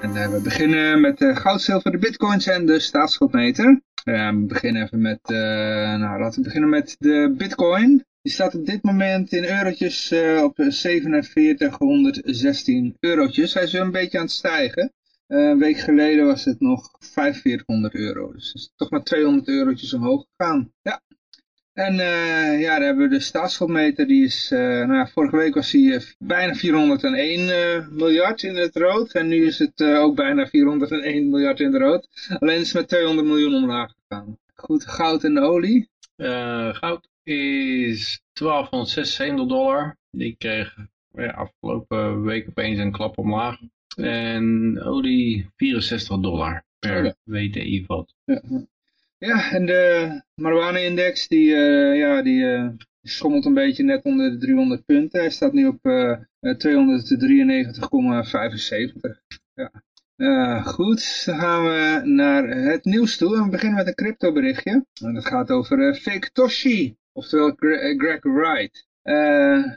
En uh, we beginnen met uh, goud, zilver, de bitcoins en de staatsschuldmeter. Uh, we beginnen even met, nou laten we beginnen met de bitcoin. Die staat op dit moment in eurotjes op 4716 eurotjes. Hij is weer een beetje aan het stijgen. een week geleden was het nog 4500 euro. Dus het is toch maar 200 eurotjes omhoog gegaan. Ja, en uh, ja, daar hebben we de staatsschuldmeter, die is, uh, nou vorige week was hij uh, bijna 401 miljard in het rood. En nu is het ook bijna 401 miljard in het rood. Alleen is het met 200 miljoen omlaag gegaan. Goed, goud en olie? goud is 1276 dollar. Die kreeg ja, afgelopen week opeens een klap omlaag. En olie 64 dollar per oh, WTI vat. Ja. Ja, en de marijuana-index die, uh, ja, die uh, schommelt een beetje net onder de 300 punten. Hij staat nu op uh, 293,75. Ja. goed, dan gaan we naar het nieuws toe. En we beginnen met een crypto berichtje. En dat gaat over Fake Toshi, oftewel Greg Wright.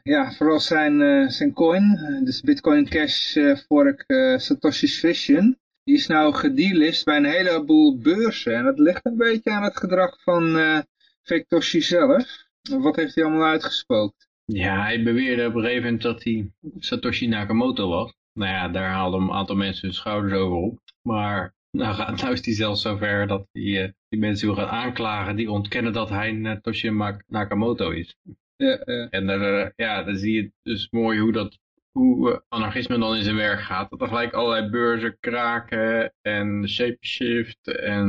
ja, vooral zijn, zijn coin, dus Bitcoin Cash fork Satoshi's Vision die is nou gedelist bij een heleboel beurzen. En dat ligt een beetje aan het gedrag van uh, Victoshi zelf. Wat heeft hij allemaal uitgespookt? Ja, hij beweerde op een gegeven moment dat hij Satoshi Nakamoto was. Nou ja, daar haalden een aantal mensen hun schouders over op. Maar nou, gaat, nou is hij zelfs zover dat hij uh, die mensen wil gaan aanklagen die ontkennen dat hij Satoshi Nakamoto is. Ja, ja. En uh, ja, dan zie je dus mooi hoe dat hoe anarchisme dan in zijn werk gaat. Dat er gelijk allerlei beurzen kraken en Shapeshift en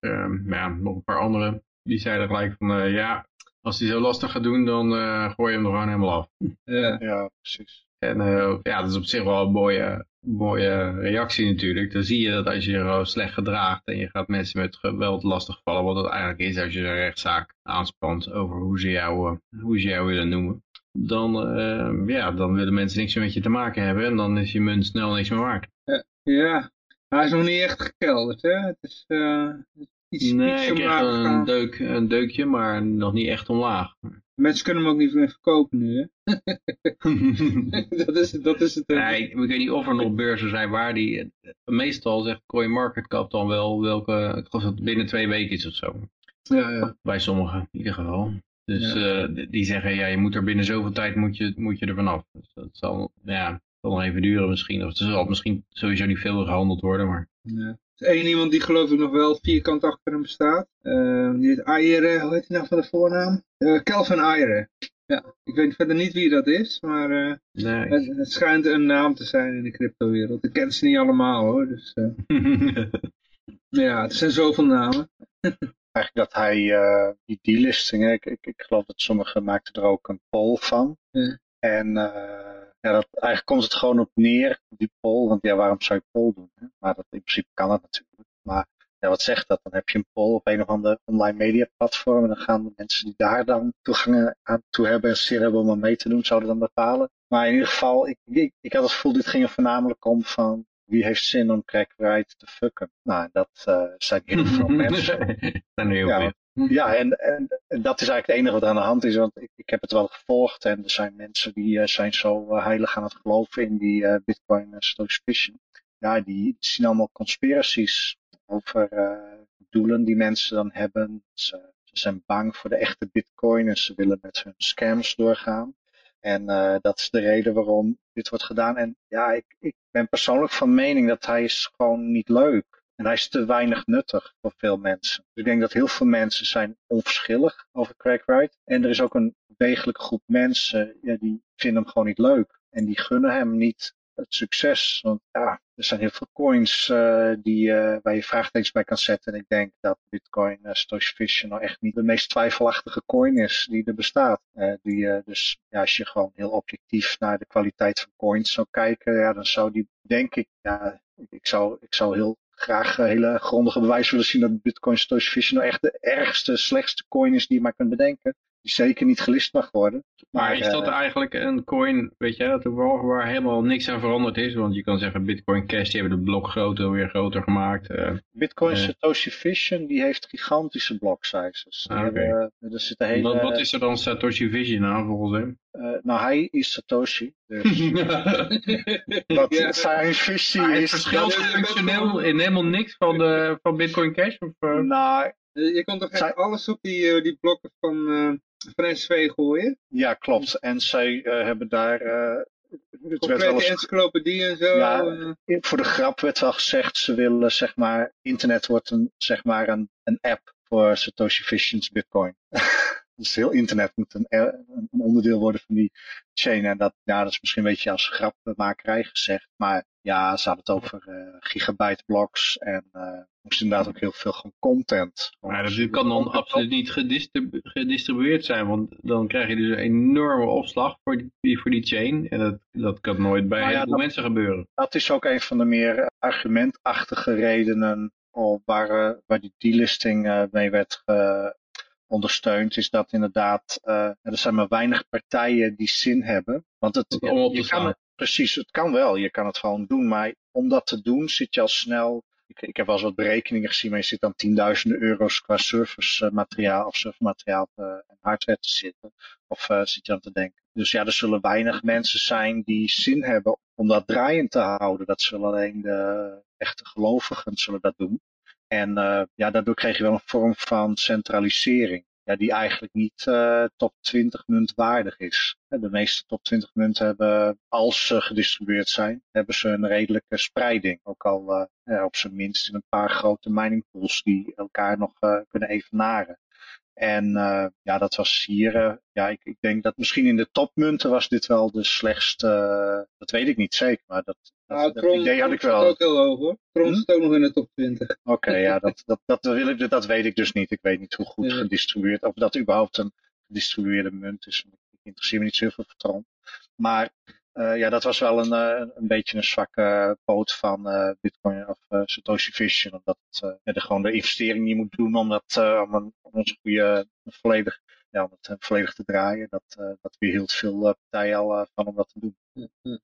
um, ja, nog een paar andere. Die zeiden gelijk van uh, ja, als hij zo lastig gaat doen, dan uh, gooi je hem er gewoon helemaal af. Ja, ja precies. En uh, ja, dat is op zich wel een mooie, mooie reactie natuurlijk. Dan zie je dat als je je slecht gedraagt en je gaat mensen met geweld lastigvallen, wat het eigenlijk is als je een rechtszaak aanspant over hoe ze jou, hoe ze jou willen noemen dan, uh, ja, dan willen mensen niks meer met je te maken hebben en dan is je munt snel niks meer waard. Ja, ja. hij is nog niet echt gekelderd, hè? Het is uh, iets, nee, iets ik een, deuk, een deukje, maar nog niet echt omlaag. Mensen kunnen hem ook niet meer verkopen nu, hè? dat, is, dat is het. Nee, ik, weet niet of er nog beurzen zijn waar die... Meestal zegt CoinMarketCap dan wel welke... Ik geloof dat het binnen twee weken is of zo. Ja, ja. Bij sommigen in ieder geval. Dus ja. uh, die zeggen, ja, je moet er binnen zoveel tijd moet je, moet je er vanaf. Dus dat zal, ja, zal nog even duren misschien. Of het zal misschien sowieso niet veel gehandeld worden, maar... Ja. Er is één iemand die geloof ik nog wel vierkant achter hem staat. Uh, die heet Ayre, hoe heet hij nou van de voornaam? Uh, Kelvin Ayre. Ja, ik weet verder niet wie dat is, maar uh, nee. het, het, schijnt een naam te zijn in de cryptowereld. Ik ken ze niet allemaal hoor, dus... ja, het zijn zoveel namen. eigenlijk dat hij uh, die delistingen, ik, ik, ik, geloof dat sommigen maakten er ook een poll van. Ja. En uh, ja, dat, eigenlijk komt het gewoon op neer, die poll. Want ja, waarom zou je poll doen? Hè? Maar dat, in principe kan dat natuurlijk. Maar ja, wat zegt dat? Dan heb je een poll op een of andere online media platform. En dan gaan de mensen die daar dan toegang aan toe hebben en zin hebben om aan mee te doen, zouden dan bepalen. Maar in ieder geval, ik, ik, ik had het gevoel, dit ging er voornamelijk om van wie heeft zin om Crackright te fucken? Nou, dat uh, zijn heel veel mensen. heel ja, ja en, en, en, dat is eigenlijk het enige wat aan de hand is. Want ik, ik heb het wel gevolgd en er zijn mensen die uh, zijn zo uh, heilig aan het geloven in die Bitcoin Stoicism. Ja, die zien allemaal conspiracies over doelen die mensen dan hebben. Ze, ze zijn bang voor de echte Bitcoin en ze willen met hun scams doorgaan. En uh, dat is de reden waarom dit wordt gedaan. En ja, ik, ik ben persoonlijk van mening dat hij is gewoon niet leuk. En hij is te weinig nuttig voor veel mensen. Dus ik denk dat heel veel mensen zijn onverschillig over Craigwright. En er is ook een degelijke groep mensen ja, die vinden hem gewoon niet leuk. En die gunnen hem niet het succes. Want ja, er zijn heel veel coins uh, die, uh, waar je vraagtekens bij kan zetten. En ik denk dat Bitcoin uh, Stoichfish nou echt niet de meest twijfelachtige coin is die er bestaat. die, dus ja, als je gewoon heel objectief naar de kwaliteit van coins zou kijken, ja, dan zou die, denk ik, ja, ik zou, ik zou heel graag hele grondige bewijs willen zien dat Bitcoin Satoshi nou echt de ergste, slechtste coin is die je maar kunt bedenken. Die zeker niet gelist mag worden. Maar, is dat eh, eigenlijk een coin, weet je, toevallig waar helemaal niks aan veranderd is? Want je kan zeggen Bitcoin Cash, die hebben de blokgrootte weer groter gemaakt. eh. Bitcoin eh. Satoshi Vision die heeft gigantische block sizes. Ah, oké. hebben, er hele, wat, wat is er dan Satoshi Vision aan volgens hem? eh, nou, hij is Satoshi. Dus Ja. zijn visie Maar het is... verschilt dat- functioneel in helemaal niks van, de, van Bitcoin Cash? Of? Nou, Je kon toch echt Zij- alles op die, die blokken van, eh van SV gooien? ja, klopt. En zij eh, hebben daar... eh, het werd wel Complete eens encyclopedie en zo. Ja. eh. voor de grap werd wel gezegd, ze willen zeg maar, internet wordt een, zeg maar een, een app voor Satoshi Vision's Bitcoin. dus heel internet moet een, een onderdeel worden van die chain. En dat, ja, dat is misschien een beetje als grapmakerij gezegd. Maar ja, ze hadden het over eh, gigabyte blocks en eh moest inderdaad ook heel veel gewoon content. Maar dat kan dan absoluut niet gedistribu- gedistribueerd zijn, want dan krijg je dus een enorme opslag voor die, voor die chain. En dat, dat kan nooit bij heel ja, dat- mensen gebeuren. dat is ook een van de meer argumentachtige redenen of waar, eh, waar die delisting eh, mee werd ondersteund, is dat inderdaad eh, er zijn maar weinig partijen die zin hebben. Want het, Om op te je kan precies, het kan wel, je kan het gewoon doen, maar om dat te doen zit je al snel. Ik, ik heb wel eens wat berekeningen gezien, maar je zit dan tienduizenden euro's qua servicemateriaal of servermateriaal te- en hardware te zitten. Of eh, zit je aan te denken. Dus ja, er zullen weinig mensen zijn die zin hebben om dat draaiend te houden. Dat zullen alleen de echte gelovigen zullen dat doen. En eh, ja, daardoor kreeg je wel een vorm van centralisering. Ja, die eigenlijk niet eh, top 20 munt waardig is. De meeste top 20 munten hebben, als ze gedistribueerd zijn, hebben ze een redelijke spreiding. Ook al eh, op zijn minst in een paar grote mining pools die elkaar nog eh, kunnen evenaren. En eh, ja, dat was hier. ja, ik, ik denk dat misschien in de topmunten was dit wel de slechtste. eh, dat weet ik niet zeker, maar dat, dat, Nou, dat Tron, idee had ik Tron staat wel. ook heel hoog hoor. Tron Hm? staat ook nog in de top 20. Oké, ja, dat, dat, dat, wil ik, dat weet ik dus niet. Ik weet niet hoe goed Ja. gedistribueerd, of dat überhaupt een gedistribueerde munt is. Ik interesseer me niet zoveel voor Tron. Maar ja, dat was wel een, eh, een beetje een zwakke poot van eh, Bitcoin of eh, Satoshi Vision. Omdat het eh, gewoon de investering die je moet doen om, dat, eh, om, een, om een goede, volledig, ja, om het eh, volledig te draaien. Dat, eh dat weerhield veel eh, partijen al eh, van om dat te doen. Hm.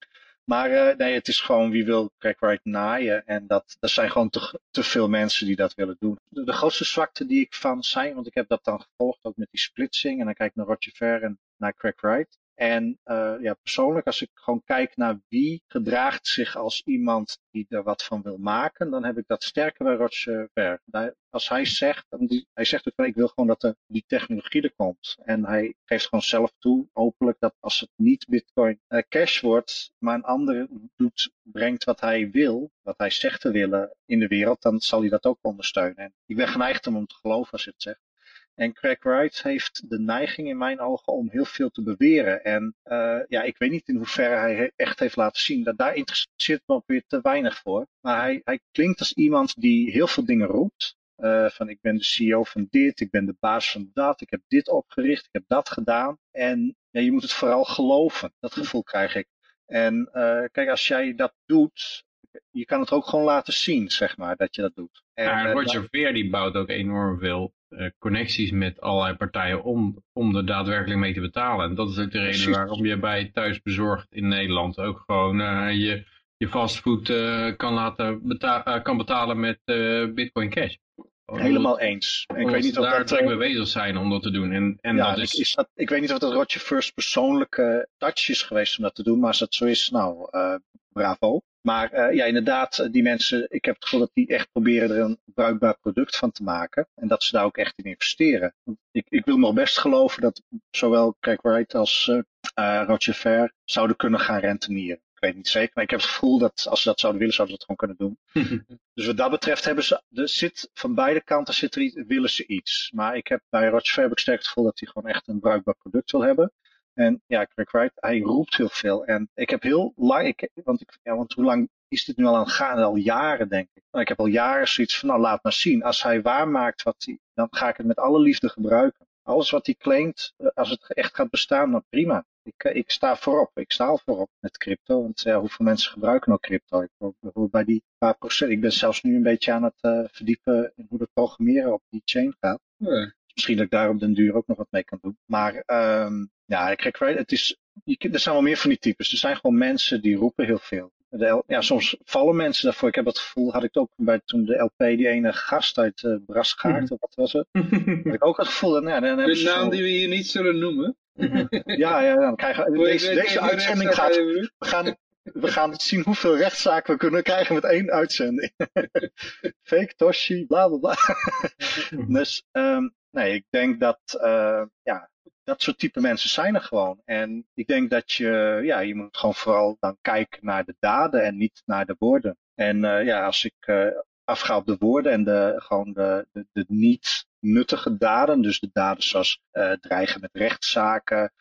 Maar eh, nee, het is gewoon wie wil Crackright naaien. En dat, er zijn gewoon te, te veel mensen die dat willen doen. De, de grootste zwakte die ik van zijn, want ik heb dat dan gevolgd ook met die splitsing. En dan kijk ik naar Roger Ver en naar Crackright. En uh, ja, persoonlijk, als ik gewoon kijk naar wie gedraagt zich als iemand die er wat van wil maken, dan heb ik dat sterker bij Roger Ver. Als hij zegt, hij zegt ook wel, ik wil gewoon dat er die technologie er komt. En hij geeft gewoon zelf toe, hopelijk, dat als het niet Bitcoin uh, Cash wordt, maar een ander doet, brengt wat hij wil, wat hij zegt te willen in de wereld, dan zal hij dat ook ondersteunen. En ik ben geneigd om hem te geloven als hij het zegt. En Craig Wright heeft de neiging in mijn ogen om heel veel te beweren. En uh, ja, ik weet niet in hoeverre hij echt heeft laten zien. Dat daar interesseert me ook weer te weinig voor. Maar hij, hij klinkt als iemand die heel veel dingen roept. Uh, van ik ben de CEO van dit, ik ben de baas van dat, ik heb dit opgericht, ik heb dat gedaan. En je moet het vooral geloven. Dat gevoel krijg ik. En uh, kijk, als jij dat doet, je kan het ook gewoon laten zien, zeg maar, dat je dat doet. En, ja, Roger Ver die bouwt ook enorm veel uh, connecties met allerlei partijen om, om er daadwerkelijk mee te betalen. En dat is ook de reden Precies. waarom je bij thuisbezorgd in Nederland ook gewoon uh, je, je fastfood uh, kan, laten beta kan betalen met Bitcoin Cash. Helemaal eens. En ik weet niet of daar dat, mee bezig zijn om dat te doen. En, en ja, dat is... is dat, ik weet niet of dat Roger First persoonlijke touch is geweest om dat te doen. Maar als dat zo is, nou, bravo. Maar uh, ja, inderdaad, die mensen, ik heb het gevoel dat die echt proberen er een bruikbaar product van te maken. En dat ze daar ook echt in investeren. Ik, ik wil nog best geloven dat zowel Craig Wright als uh, Roger Ver zouden kunnen gaan rentenieren. Ik weet niet zeker, maar ik heb het gevoel dat als ze dat zouden willen, zouden ze dat gewoon kunnen doen. dus wat dat betreft hebben ze, er zit van beide kanten zit er iets, willen ze iets. Maar ik heb bij Roger Ver heb ik sterk het gevoel dat hij gewoon echt een bruikbaar product wil hebben. En ja, Craig Wright, hij roept heel veel. En ik heb heel lang, ik, want, ik, ja, want hoe lang is dit nu al aan het gaan? Al jaren, denk ik. Nou, ik heb al jaren zoiets van, nou laat maar zien. Als hij waarmaakt wat hij, dan ga ik het met alle liefde gebruiken. Alles wat hij claimt, als het echt gaat bestaan, dan prima. Ik, eh, ik sta voorop. Ik sta al voorop met crypto. Want ja, hoeveel mensen gebruiken nou crypto? Ik bij die paar procent. Ik ben zelfs nu een beetje aan het eh, verdiepen in hoe het programmeren op die chain gaat. Ja. Misschien dat ik daar op den duur ook nog wat mee kan doen. Maar ehm ja, kijk, het is, je, er zijn wel meer van die types. Er zijn gewoon mensen die roepen heel veel. De ja, soms vallen mensen daarvoor. Ik heb dat gevoel, had ik het ook bij toen de LP, die ene gast uit uh, Brasgaard, of wat was het? Had ik ook het gevoel, dat, nou, dan hebben De naam zo- die we hier niet zullen noemen. Ja, ja, dan krijgen we, deze, deze uitzending gaat, we gaan, we gaan zien hoeveel rechtszaken we kunnen krijgen met één uitzending. Fake Toshi, bla bla bla. dus ehm, nee, ik denk dat eh, ja, dat soort type mensen zijn er gewoon. En ik denk dat je, ja, je moet gewoon vooral dan kijken naar de daden en niet naar de woorden. En eh, ja, als ik eh, afga op de woorden en de, gewoon de, de, de niet nuttige daden, dus de daden zoals dreigen met rechtszaken,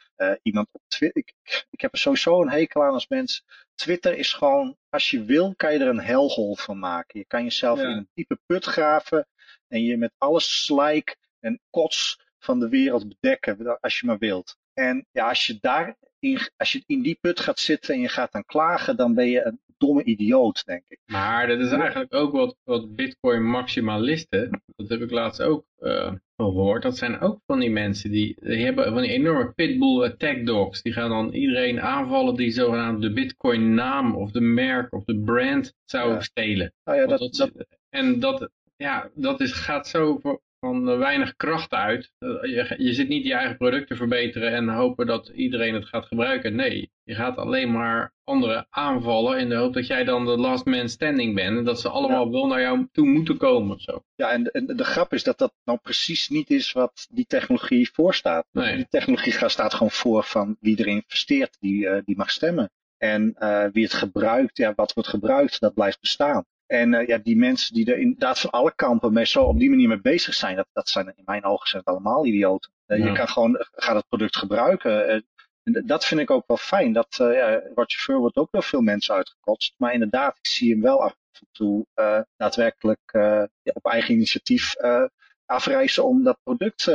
iemand op Twitter. Ik, ik heb er sowieso een hekel aan als mens. Twitter is gewoon, als je wil, kan je er een hellhole van maken. Je kan jezelf Ja. in een diepe put graven en je met alles slijk en kots van de wereld bedekken, als je maar wilt. En ja, als je daar in, als je in die put gaat zitten en je gaat dan klagen, dan ben je een domme idioot, denk ik. Maar dat is eigenlijk ook wat, wat bitcoin maximalisten, dat heb ik laatst ook eh, gehoord, dat zijn ook van die mensen die, die hebben van die enorme pitbull attack dogs, die gaan dan iedereen aanvallen die zogenaamd de bitcoin naam of de merk of de brand zou Ja. stelen. Nou ja, dat, en dat, ja, dat is, gaat zo van eh, weinig kracht uit. Eh, Je, je zit niet je eigen product te verbeteren en hopen dat iedereen het gaat gebruiken. Nee, je gaat alleen maar anderen aanvallen in de hoop dat jij dan de last man standing bent. En dat ze allemaal wel naar jou toe moeten komen. Zo. ja, en, en de grap is dat dat nou precies niet is wat die technologie voorstaat. Nee. Die technologie gaat- staat gewoon voor van wie er investeert, die, eh, die mag stemmen. En wie het gebruikt, ja, wat wordt gebruikt, dat blijft bestaan. En eh, ja, die mensen die er inderdaad van alle kampen mee zo op die manier mee bezig zijn, dat, dat zijn in mijn ogen zijn het allemaal idioten. Eh, Ja. Je kan gewoon, eh, gaat het product gebruiken. en dat vind ik ook wel fijn. Dat, ja, Roger Ver wordt ook wel veel mensen uitgekotst. Maar inderdaad, ik zie hem wel af en toe daadwerkelijk op eigen initiatief afreizen om dat product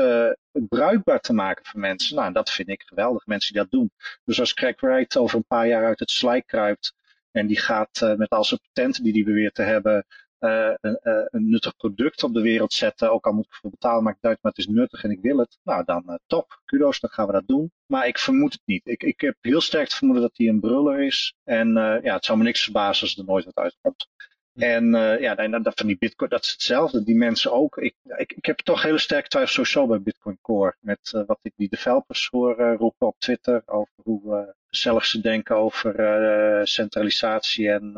bruikbaar te maken voor mensen. Nou, dat vind ik geweldig, mensen die dat doen. Dus als Craig Wright over een paar jaar uit het slijk kruipt en die gaat eh, met al zijn patenten die hij beweert te hebben, eh, een, eh, een nuttig product op de wereld zetten, ook al moet ik ervoor betalen, maakt het uit, maar het is nuttig en ik wil het. Nou, dan top, kudos, dan gaan we dat doen. Maar ik vermoed het niet. Ik, ik heb heel sterk het vermoeden dat hij een bruller is. En ja, het zou me niks verbazen als er nooit wat uitkomt. En eh, ja, dat van die bitcoin, dat is hetzelfde. Die mensen ook. Ik, ik, ik heb toch hele sterke twijfels sowieso bij Bitcoin Core. Met eh, wat ik die developers hoor eh, roepen op Twitter. Over hoe gezellig ze denken over centralisatie en,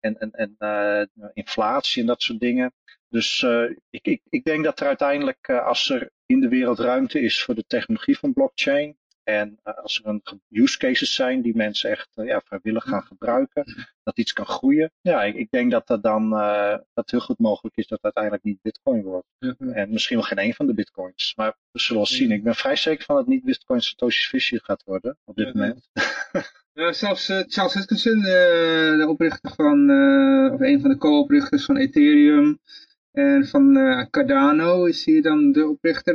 en, en, en inflatie en dat soort dingen. Dus ik, ik, ik denk dat er uiteindelijk, als er in de wereld ruimte is voor de technologie van blockchain. En eh, als er een use cases zijn die mensen echt eh, ja, vrijwillig gaan gebruiken, dat iets kan groeien. Ja, ik, ik denk dat dat dan eh, dat heel goed mogelijk is dat uiteindelijk niet bitcoin wordt. En misschien wel geen een van de bitcoins. Maar we zullen wel zien. Ik ben vrij zeker van dat niet bitcoin Satoshi Vision gaat worden op dit moment. Ja, zelfs Charles Hutchinson, de, de oprichter van, of een van de co-oprichters van Ethereum en van Cardano is hier dan de oprichter,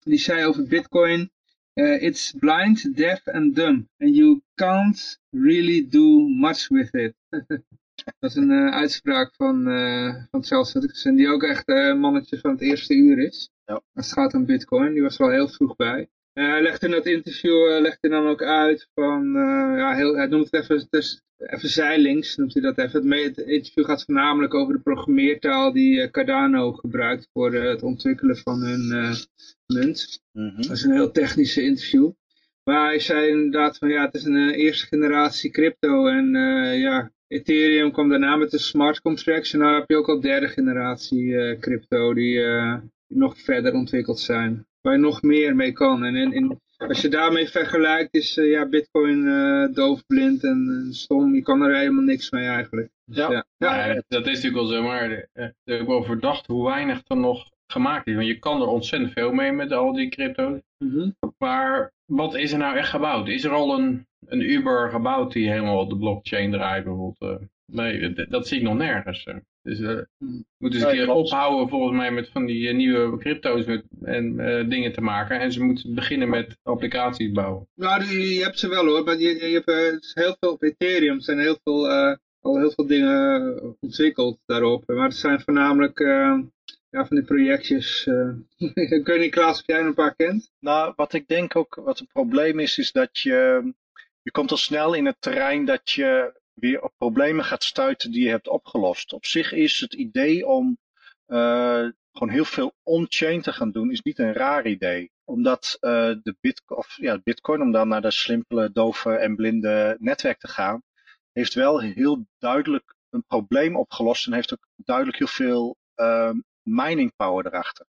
die zei over Bitcoin, it's blind, deaf and dumb and you can't really do much with it. Dat is een eh, uitspraak van, eh, van Charles Hutchinson, die ook echt eh, een mannetje van het eerste uur is. Ja. Als het gaat om Bitcoin, die was er al heel vroeg bij. Eh, hij legt in dat interview eh, hij dan ook uit van, eh, ja, heel, hij noemt het even, dus, even zijlinks, noemt hij dat even. Het, interview gaat voornamelijk over de programmeertaal die Cardano gebruikt voor het ontwikkelen van hun munt. Mhm. Dat is een heel technische interview. Maar hij zei inderdaad van ja, het is een eerste generatie crypto en ja, Ethereum kwam daarna met de smart contracts en nu heb je ook al derde generatie crypto die, die nog verder ontwikkeld zijn. Waar je nog meer mee kan. En als je daarmee vergelijkt is eh, ja, bitcoin eh, doofblind en, en stom. Je kan er helemaal niks mee eigenlijk. Dus, Ja. ja. Ja. Ja, dat is natuurlijk wel zo, maar eh, het is ook wel verdacht hoe weinig er nog gemaakt is. Want je kan er ontzettend veel mee met al die crypto's. Mhm. Maar wat is er nou echt gebouwd? Is er al een, een Uber gebouwd die helemaal op de blockchain draait bijvoorbeeld? nee, dat zie ik nog nergens. Eh. Dus uh, Hmm. moeten ze een keer ophouden volgens mij met van die nieuwe crypto's met, en dingen te maken. En ze moeten beginnen met applicaties bouwen. Nou, je hebt ze wel hoor. Maar je, je hebt heel veel op Ethereum zijn heel veel, al heel veel dingen ontwikkeld daarop. Maar het zijn voornamelijk ja, van die projectjes. Uh, ik weet niet, Klaas, of jij een paar kent? Nou, wat ik denk ook, wat het probleem is, is dat je, je komt al snel in het terrein dat je weer op problemen gaat stuiten die je hebt opgelost. Op zich is het idee om uh, gewoon heel veel on-chain te gaan doen, is niet een raar idee. Omdat uh, de bitcoin, ja, bitcoin, om dan naar de simpele, dove en blinde netwerk te gaan, heeft wel heel duidelijk een probleem opgelost en heeft ook duidelijk heel veel uh, mining power erachter.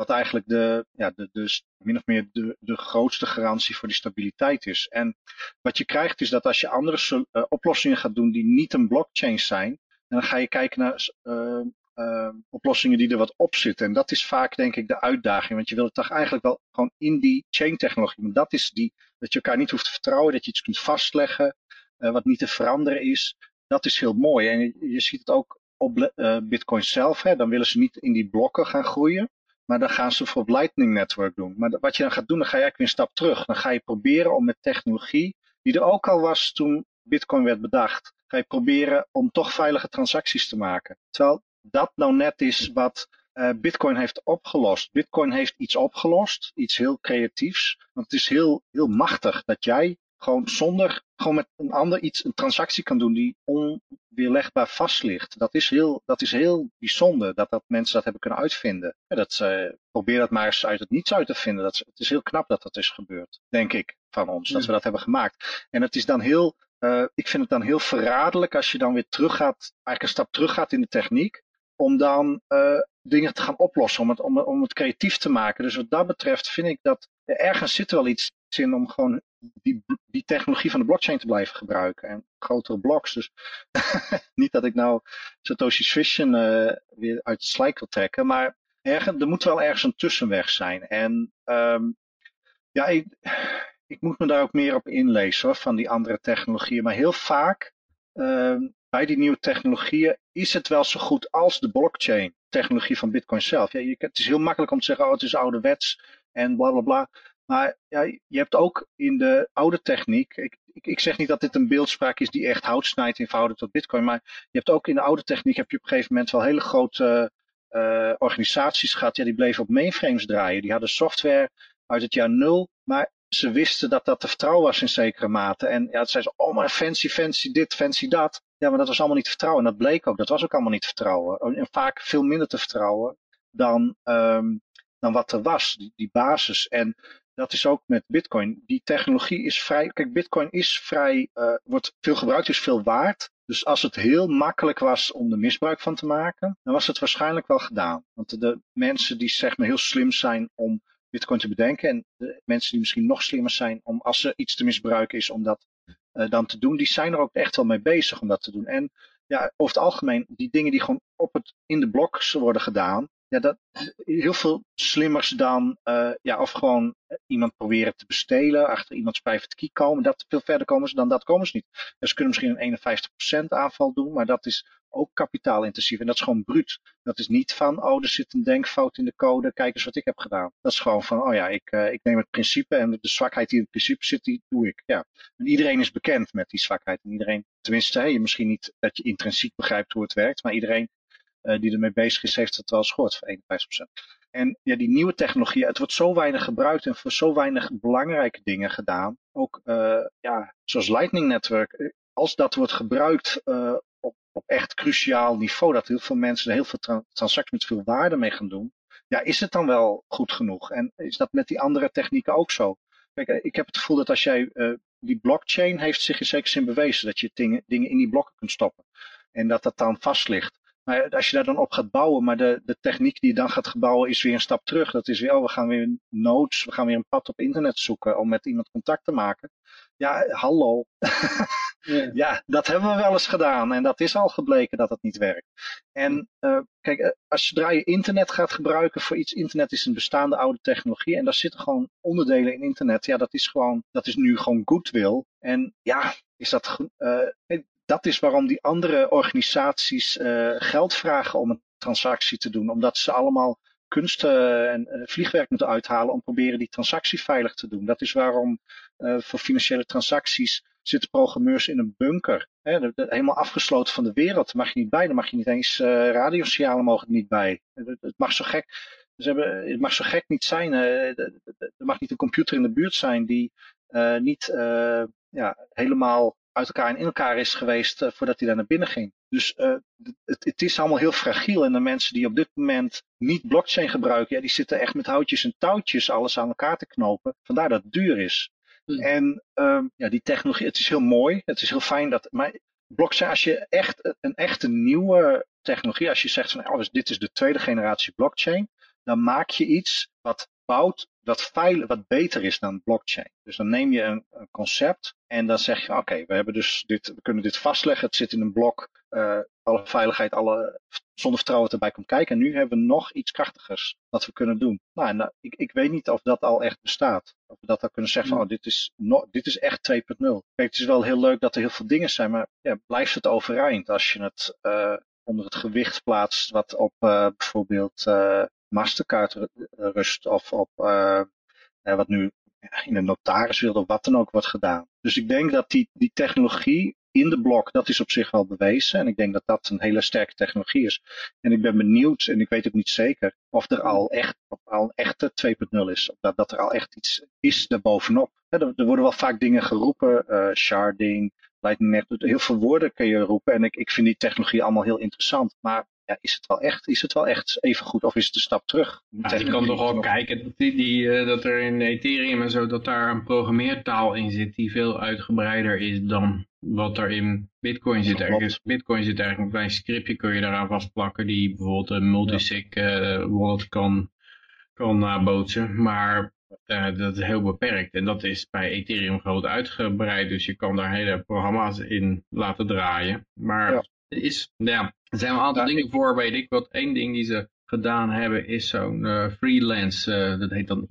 Wat eigenlijk de, ja, de, min of meer de, de grootste garantie voor die stabiliteit is. En wat je krijgt is dat als je andere uh, oplossingen gaat doen die niet een blockchain zijn, dan ga je kijken naar uh, uh, oplossingen die er wat op zitten. En dat is vaak denk ik de uitdaging. Want je wil het toch eigenlijk wel gewoon in die chain technologie. Maar dat is die, dat je elkaar niet hoeft te vertrouwen, dat je iets kunt vastleggen, wat niet te veranderen is. Dat is heel mooi. En je, ziet het ook op Bitcoin zelf, hè, dan willen ze niet in die blokken gaan groeien. Maar dan gaan ze voor Lightning Network doen. Maar wat je dan gaat doen, dan ga je eigenlijk weer een stap terug. Dan ga je proberen om met technologie, die er ook al was toen Bitcoin werd bedacht, ga je proberen om toch veilige transacties te maken. Terwijl dat nou net is wat uh, Bitcoin heeft opgelost. Bitcoin heeft iets opgelost, iets heel creatiefs. Want het is heel, heel machtig dat jij gewoon zonder, gewoon met een ander iets, een transactie kan doen die onweerlegbaar vast ligt. Dat is heel, dat is heel bijzonder dat, dat mensen dat hebben kunnen uitvinden. Ja, dat, uh, probeer dat maar eens uit het niets uit te vinden. Dat, het is heel knap dat dat is gebeurd, denk ik, van ons, dat we dat hebben gemaakt. En het is dan heel, uh, ik vind het dan heel verraderlijk als je dan weer terug gaat, eigenlijk een stap terug gaat in de techniek, om dan uh, dingen te gaan oplossen, om het, om, om het creatief te maken. Dus wat dat betreft vind ik dat er ergens zit wel iets in om gewoon die, die technologie van de blockchain te blijven gebruiken. En grotere bloks. Dus niet dat ik nou Satoshi's Vision uh, weer uit het slijk wil trekken. Maar ergens, er moet wel ergens een tussenweg zijn. En um, ja, ik, ik moet me daar ook meer op inlezen hoor, van die andere technologieën. Maar heel vaak uh, bij die nieuwe technologieën is het wel zo goed als de blockchain technologie van Bitcoin zelf. Ja, je, het is heel makkelijk om te zeggen, oh het is ouderwets en bla bla bla. Maar ja, je hebt ook in de oude techniek, ik, ik, ik, zeg niet dat dit een beeldspraak is die echt hout snijdt in verhouding tot bitcoin, maar je hebt ook in de oude techniek heb je op een gegeven moment wel hele grote uh, organisaties gehad, ja, die bleven op mainframes draaien. Die hadden software uit het jaar nul, maar ze wisten dat dat te vertrouwen was in zekere mate. En ja, het zeiden ze, oh maar fancy, fancy dit, fancy dat. Ja, maar dat was allemaal niet te vertrouwen. En dat bleek ook, dat was ook allemaal niet te vertrouwen. En vaak veel minder te vertrouwen dan, um, dan wat er was, die, die basis. En dat is ook met Bitcoin. Die technologie is vrij. Kijk, Bitcoin is vrij, uh, wordt veel gebruikt, is veel waard. Dus als het heel makkelijk was om er misbruik van te maken, dan was het waarschijnlijk wel gedaan. Want de mensen die zeg maar heel slim zijn om Bitcoin te bedenken en de mensen die misschien nog slimmer zijn om als er iets te misbruiken is om dat uh, dan te doen, die zijn er ook echt wel mee bezig om dat te doen. En ja, over het algemeen, die dingen die gewoon op het, in de bloks worden gedaan, ja, dat heel veel slimmers dan, uh, ja, of gewoon iemand proberen te bestelen, achter iemands private key komen. Dat, veel verder komen ze dan dat komen ze niet. Dus ze kunnen misschien een 51% aanval doen, maar dat is ook kapitaalintensief. En dat is gewoon bruut. Dat is niet van, oh, er zit een denkfout in de code, kijk eens wat ik heb gedaan. Dat is gewoon van, oh ja, ik, uh, ik neem het principe en de zwakheid die in het principe zit, die doe ik. Ja. En iedereen is bekend met die zwakheid. En iedereen, tenminste, hey, misschien niet dat je intrinsiek begrijpt hoe het werkt, maar iedereen die ermee bezig is, heeft het wel eens gehoord, voor 51%. En ja, die nieuwe technologie, het wordt zo weinig gebruikt en voor zo weinig belangrijke dingen gedaan. Ook uh, ja, zoals Lightning Network. Als dat wordt gebruikt op, op echt cruciaal niveau, dat heel veel mensen heel veel tra transacties met veel waarde mee gaan doen. Ja, is het dan wel goed genoeg? En is dat met die andere technieken ook zo? Kijk, ik heb het gevoel dat als jij, die blockchain heeft zich in zekere zin bewezen, dat je dingen, dingen in die blokken kunt stoppen. En dat dat dan vast ligt. Maar als je daar dan op gaat bouwen, maar de, de techniek die je dan gaat bouwen is weer een stap terug. Dat is weer, oh, we gaan weer nodes, we gaan weer een pad op internet zoeken om met iemand contact te maken. Ja, hallo. ja, dat hebben we wel eens gedaan en dat is al gebleken dat het niet werkt. En uh, kijk, als zodra je internet gaat gebruiken voor iets, internet is een bestaande oude technologie en daar zitten gewoon onderdelen in internet. Ja, dat is gewoon, dat is nu gewoon goodwill. En ja, is dat, uh, dat is waarom die andere organisaties geld vragen om een transactie te doen. Omdat ze allemaal kunst en vliegwerk moeten uithalen om proberen die transactie veilig te doen. Dat is waarom voor financiële transacties zitten programmeurs in een bunker. Hè, helemaal afgesloten van de wereld. Daar mag je niet bij. Daar mag je niet eens radiosignalen mogen niet bij. Het mag zo gek. Ze hebben, het mag zo gek niet zijn. er mag niet een computer in de buurt zijn die niet ja, helemaal uit elkaar en in elkaar is geweest voordat hij daar naar binnen ging. Dus uh, het, het, is allemaal heel fragiel. En de mensen die op dit moment niet blockchain gebruiken, ja, die zitten echt met houtjes en touwtjes alles aan elkaar te knopen. Vandaar dat het duur is. Hmm. En um, ja, die technologie, het is heel mooi. Het is heel fijn dat. Maar blockchain, als je echt een echte nieuwe technologie, als je zegt van oh, dus dit is de tweede generatie blockchain, dan maak je iets wat bouwt dat veilig, wat beter is dan blockchain. Dus dan neem je een, een concept en dan zeg je, oké, we hebben dus dit, we kunnen dit vastleggen. Het zit in een blok, uh, alle veiligheid, alle, zonder vertrouwen erbij komt kijken. En nu hebben we nog iets krachtigers wat we kunnen doen. Nou, nou, ik, ik weet niet of dat al echt bestaat. Of we dat al kunnen zeggen van, oh, dit is, no, dit is echt 2.0. Kijk, het is wel heel leuk dat er heel veel dingen zijn, maar ja, blijft het overeind als je het uh, onder het gewicht plaatst wat op uh, bijvoorbeeld Mastercard rust of op uh, wat nu in de notariswereld of wat dan ook wordt gedaan. Dus ik denk dat die, die technologie in de blok, dat is op zich wel bewezen. En ik denk dat dat een hele sterke technologie is. En ik ben benieuwd, en ik weet het niet zeker, of er al echt al een echte 2.0 is. Of dat, dat er al echt iets is daarbovenop. Er, er worden wel vaak dingen geroepen, uh, sharding, lightning net, heel veel woorden kun je roepen. En ik, ik vind die technologie allemaal heel interessant. Maar ja, is, het wel echt, is het wel echt even goed of is het een stap terug? Ja, je kan toch wel kijken dat, die, die, uh, dat er in Ethereum en zo, dat daar een programmeertaal in zit die veel uitgebreider is dan wat er in Bitcoin zit. Bitcoin zit eigenlijk een klein scriptje kun je daaraan vastplakken die bijvoorbeeld een multisig uh, wallet kan, kan nabootsen. Maar uh, dat is heel beperkt. En dat is bij Ethereum groot uitgebreid. Dus je kan daar hele programma's in laten draaien. Maar is, ja, er zijn een aantal dingen voor, weet ik. Wat één ding die ze gedaan hebben is zo'n uh, freelance, uh, dat heet dan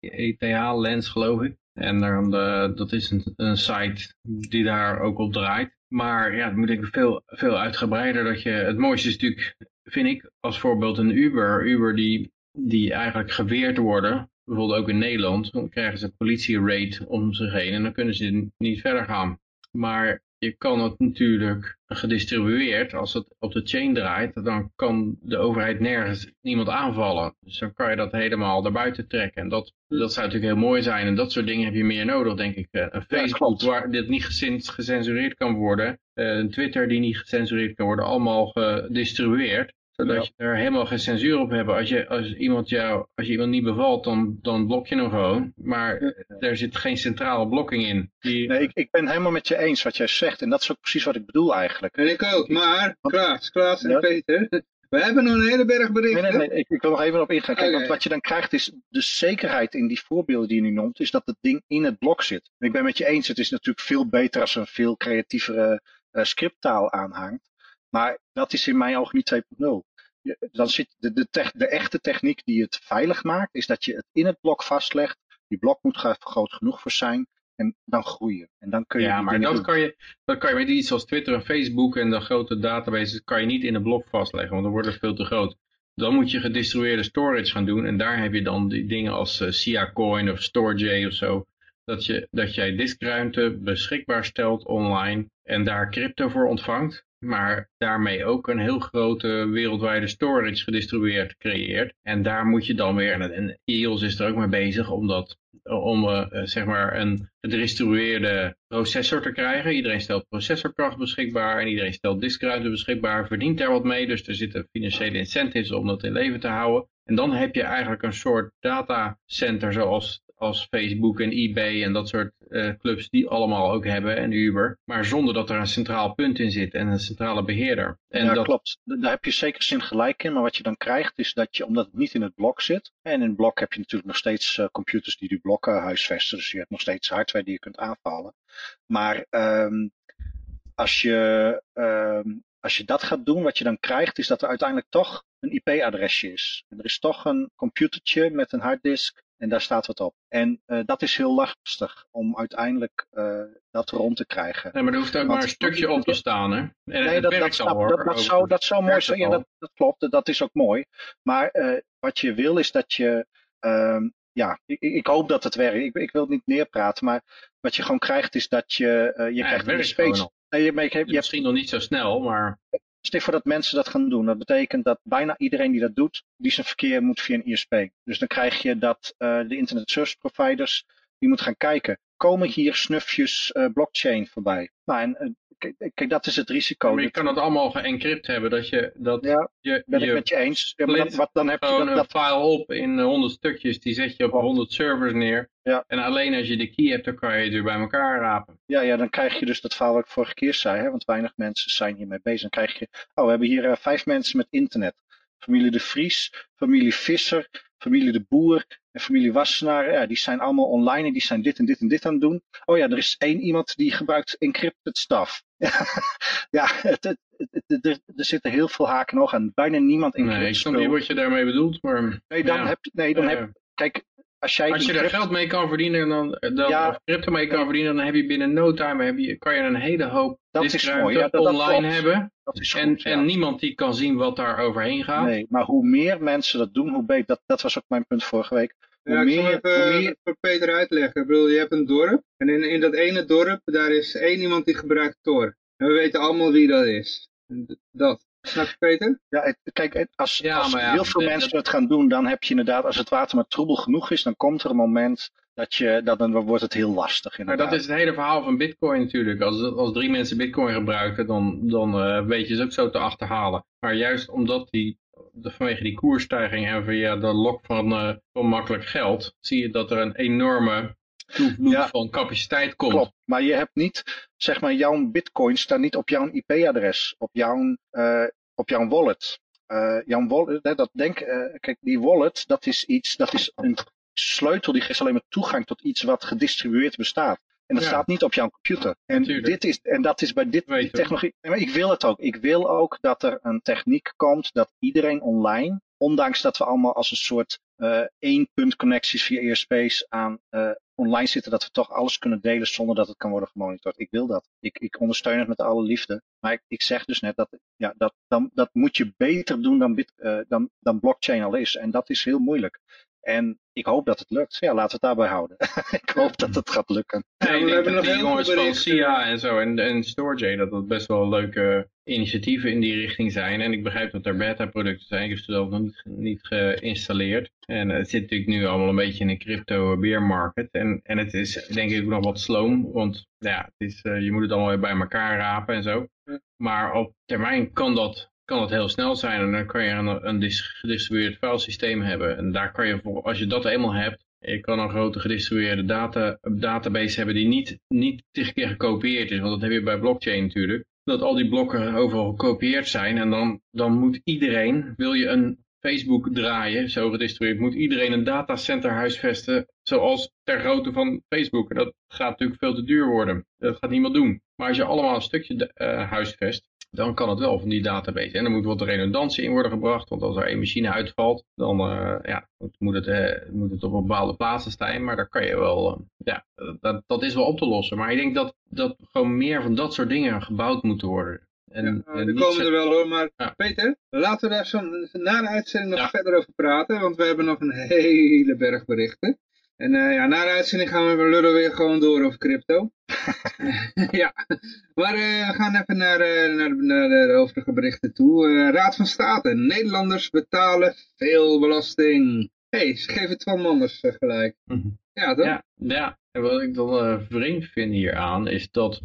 ETH Lens geloof ik. En dan, uh, dat is een, een site die daar ook op draait. Maar ja, het moet ik veel, veel uitgebreider. Dat je, het mooiste is natuurlijk, vind ik, als voorbeeld een Uber. Uber die, die eigenlijk geweerd worden, bijvoorbeeld ook in Nederland. Dan krijgen ze politie-raid om zich heen en dan kunnen ze niet verder gaan. Maar je kan het natuurlijk gedistribueerd, als het op de chain draait, dan kan de overheid nergens niemand aanvallen. Dus dan kan je dat helemaal daarbuiten trekken. En dat, dat zou natuurlijk heel mooi zijn. En dat soort dingen heb je meer nodig, denk ik. Eh, een Facebook waar dit niet gecensureerd kan worden. Eh, een Twitter die niet gecensureerd kan worden. Allemaal gedistribueerd zodat je er helemaal geen censuur op hebt. Als je, als iemand jou, als je iemand niet bevalt, dan, dan blok je hem gewoon. Maar er zit geen centrale blokking in. Die... Nee, ik, ik ben helemaal met je eens wat jij zegt. En dat is ook precies wat ik bedoel eigenlijk. En ik ook, maar Klaas, Klaas en Peter, we hebben nog een hele berg berichten. Nee, nee, nee, ik, ik wil nog even op ingaan. Kijk, want wat je dan krijgt is de zekerheid in die voorbeelden die je nu noemt, is dat het ding in het blok zit. En ik ben met je eens, het is natuurlijk veel beter als er een veel creatievere uh, scripttaal aanhangt. Maar dat is in mijn ogen niet 2.0. Dan zit de, de, de, echte techniek die het veilig maakt, is dat je het in het blok vastlegt. Die blok moet groot genoeg voor zijn. En dan groeien. En dan kun je ja, maar dat kan, je, dat kan je met iets als Twitter en Facebook en de grote databases kan je niet in een blok vastleggen, want dan wordt het veel te groot. Dan moet je gedistribueerde storage gaan doen en daar heb je dan die dingen als uh, Sia Coin of StoreJ of zo. Dat, je, dat jij diskruimte beschikbaar stelt online en daar crypto voor ontvangt maar daarmee ook een heel grote wereldwijde storage gedistribueerd creëert. En daar moet je dan weer, en EOS is er ook mee bezig om, dat, om uh, zeg maar een gedistribueerde processor te krijgen. Iedereen stelt processorkracht beschikbaar en iedereen stelt diskruimte beschikbaar, verdient daar wat mee. Dus er zitten financiële incentives om dat in leven te houden. En dan heb je eigenlijk een soort datacenter zoals als Facebook en eBay en dat soort uh, clubs die allemaal ook hebben en Uber. Maar zonder dat er een centraal punt in zit en een centrale beheerder. En ja, dat... klopt. Daar heb je zeker zin gelijk in. Maar wat je dan krijgt is dat je, omdat het niet in het blok zit. En in het blok heb je natuurlijk nog steeds uh, computers die die blokken huisvesten. Dus je hebt nog steeds hardware die je kunt aanvallen. Maar um, als je um, als je dat gaat doen, wat je dan krijgt, is dat er uiteindelijk toch een IP-adresje is. En er is toch een computertje met een harddisk En daar staat wat op. En uh, dat is heel lastig om uiteindelijk uh, dat rond te krijgen. Nee, maar er hoeft ook Want, maar een stukje op te staan, hè? En nee, dat, dat, dat, dat, zou, dat zou mooi zijn. Ja, dat, dat klopt, dat is ook mooi. Maar uh, wat je wil is dat je... Uh, ja, ik, ik, hoop dat het werkt. Ik, ik, wil het niet neerpraten, maar wat je gewoon krijgt is dat je... Je ja, krijgt een space... Nee, je, je, je, je Misschien nog niet zo snel, maar... Stel voor dat mensen dat gaan doen. Dat betekent dat bijna iedereen die dat doet, die zijn verkeer moet via een ISP. Dus dan krijg je dat uh, de internet service providers, die moeten gaan kijken. Komen hier snufjes uh, blockchain voorbij? Nou, en uh, kijk, kijk, dat is het risico. Maar je kan het allemaal geëncrypt hebben, dat je dat ja, je, ben je ik met je eens. Ja, maar dat, wat, dan heb je dat, een file op in honderd stukjes, die zet je op honderd servers neer. Ja. En alleen als je de key hebt, dan kan je het weer bij elkaar rapen. Ja, ja, dan krijg je dus dat verhaal wat ik vorige keer zei, hè, want weinig mensen zijn hiermee bezig. Dan krijg je, oh, we hebben hier uh, vijf mensen met internet. Familie de Vries, familie Visser, familie de Boer en familie Wassenaar. Ja, die zijn allemaal online en die zijn dit en dit en dit aan het doen. Oh ja, er is één iemand die gebruikt encrypted stuff. ja, het, het, het, er, er zitten heel veel haken nog aan. Bijna niemand encrypt Nee, ik snap niet wat je daarmee bedoelt, maar... Nee, dan ja. heb, nee, dan heb, kijk, als, jij als je daar geld mee kan verdienen, dan, dan Ja. of crypto mee kan verdienen, dan heb je binnen no time heb je, kan je een hele hoop Dat is mooi, ja, dat- online hebben. dat is En, goed, en niemand die kan zien wat daar overheen gaat. Nee, maar hoe meer mensen dat doen, hoe beter. Dat, dat was ook mijn punt vorige week. Hoe Ja, ik zal meer, even hoe meer, voor Peter uitleggen. Ik bedoel, je hebt een dorp. En in, in dat ene dorp, daar is één iemand die gebruikt Tor. En we weten allemaal wie dat is. Dat. Snap je Peter? ja, kijk, als, Ja, als maar ja, heel veel mensen het gaan doen, dan heb je inderdaad, als het water maar troebel genoeg is, dan komt er een moment dat je, dat dan wordt het heel lastig. Maar Inderdaad. dat is het hele verhaal van bitcoin natuurlijk. Als, als drie mensen bitcoin gebruiken, dan, dan eh, weet je ze ook zo te achterhalen. Maar juist omdat die, de- vanwege die koersstijging en via de lok van, eh, van makkelijk geld, zie je dat er een enorme toevloed Ja. van capaciteit komt. Klopt, maar je hebt niet, zeg maar, jouw bitcoin staat niet op jouw IP-adres, op jouw, eh, op jouw wallet. Eh, jouw wallet, hè, dat denk, eh, kijk, die wallet, dat is iets, dat is een sleutel die geeft alleen maar toegang tot iets wat gedistribueerd bestaat. En dat Ja. staat niet op jouw computer. En, Tuurlijk. dit is, en dat is bij dit die technologie. Maar ik wil het ook. Ik wil ook dat er een techniek komt dat iedereen online, ondanks dat we allemaal als een soort eh één punt connecties via ESP's aan eh, online zitten, dat we toch alles kunnen delen zonder dat het kan worden gemonitord. Ik wil dat. Ik, ik ondersteun het met alle liefde. Maar ik, ik zeg dus net dat, ja, dat, dan, dat moet je beter doen dan, eh, dan, dan blockchain al is. En dat is heel moeilijk. En ik hoop dat het lukt. Ja, laten we het daarbij houden. ik hoop dat het gaat lukken. Ja, we hebben nog die heel jongens veel van. SIA en zo en, en StorageJ, dat dat best wel leuke initiatieven in die richting zijn. En ik begrijp dat er beta-producten zijn. Ik heb ze zelf nog niet, niet geïnstalleerd. En het zit natuurlijk nu allemaal een beetje in een crypto bear market. En, en het is denk ik ook nog wat sloom, want ja, het is, eh, je moet het allemaal weer bij elkaar rapen en zo. Maar op termijn kan dat, kan dat heel snel zijn en dan kan je een, een dis- gedistribueerd filesysteem hebben. En daar kan je, voor, als je dat eenmaal hebt, je kan een grote gedistribueerde data, database hebben die niet, niet keer gekopieerd is, want dat heb je bij blockchain natuurlijk. Dat al die blokken overal gekopieerd zijn en dan, dan moet iedereen, wil je een Facebook draaien, zo gedistribueerd, moet iedereen een datacenter huisvesten zoals ter grootte van Facebook. En dat gaat natuurlijk veel te duur worden. Dat gaat niemand doen. Maar als je allemaal een stukje eh, huisvest, dan kan het wel van die database. En er moet wat redundantie in worden gebracht, want als er één machine uitvalt, dan eh, ja, moet, het, eh, moet het op bepaalde plaatsen staan. Maar daar kan je wel, eh, ja, dat, dat is wel op te lossen. Maar ik denk dat, dat gewoon meer van dat soort dingen gebouwd moeten worden. En, Ja, komen er wel hoor, maar Ja. Peter, laten we daar zo na de uitzending nog Ja. verder over praten, want we hebben nog een hele berg berichten. En eh, ja, na de uitzending gaan we lullen weer gewoon door over crypto. ja, maar eh, we gaan even naar, eh, naar, naar de overige berichten toe. Eh, Raad van State, Nederlanders betalen veel belasting. Hé, hey, ze geven Twan Manders eh, gelijk. Mhm. Ja, toch? Ja, ja, en wat ik dan eh, vreemd vind hieraan is dat,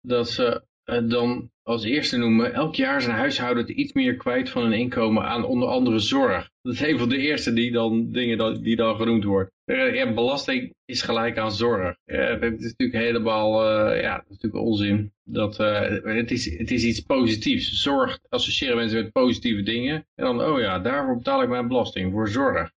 dat ze dan als eerste noemen, elk jaar zijn huishouden iets meer kwijt van hun inkomen aan onder andere zorg. Dat is een van de eerste die dan, dingen die dan genoemd wordt. Eh, Ja, belasting is gelijk aan zorg. Ja, dat is natuurlijk helemaal, eh, ja, natuurlijk onzin. Dat, eh, het, is, het is iets positiefs. Zorg associëren mensen met positieve dingen. En dan, oh ja, daarvoor betaal ik mijn belasting, voor zorg.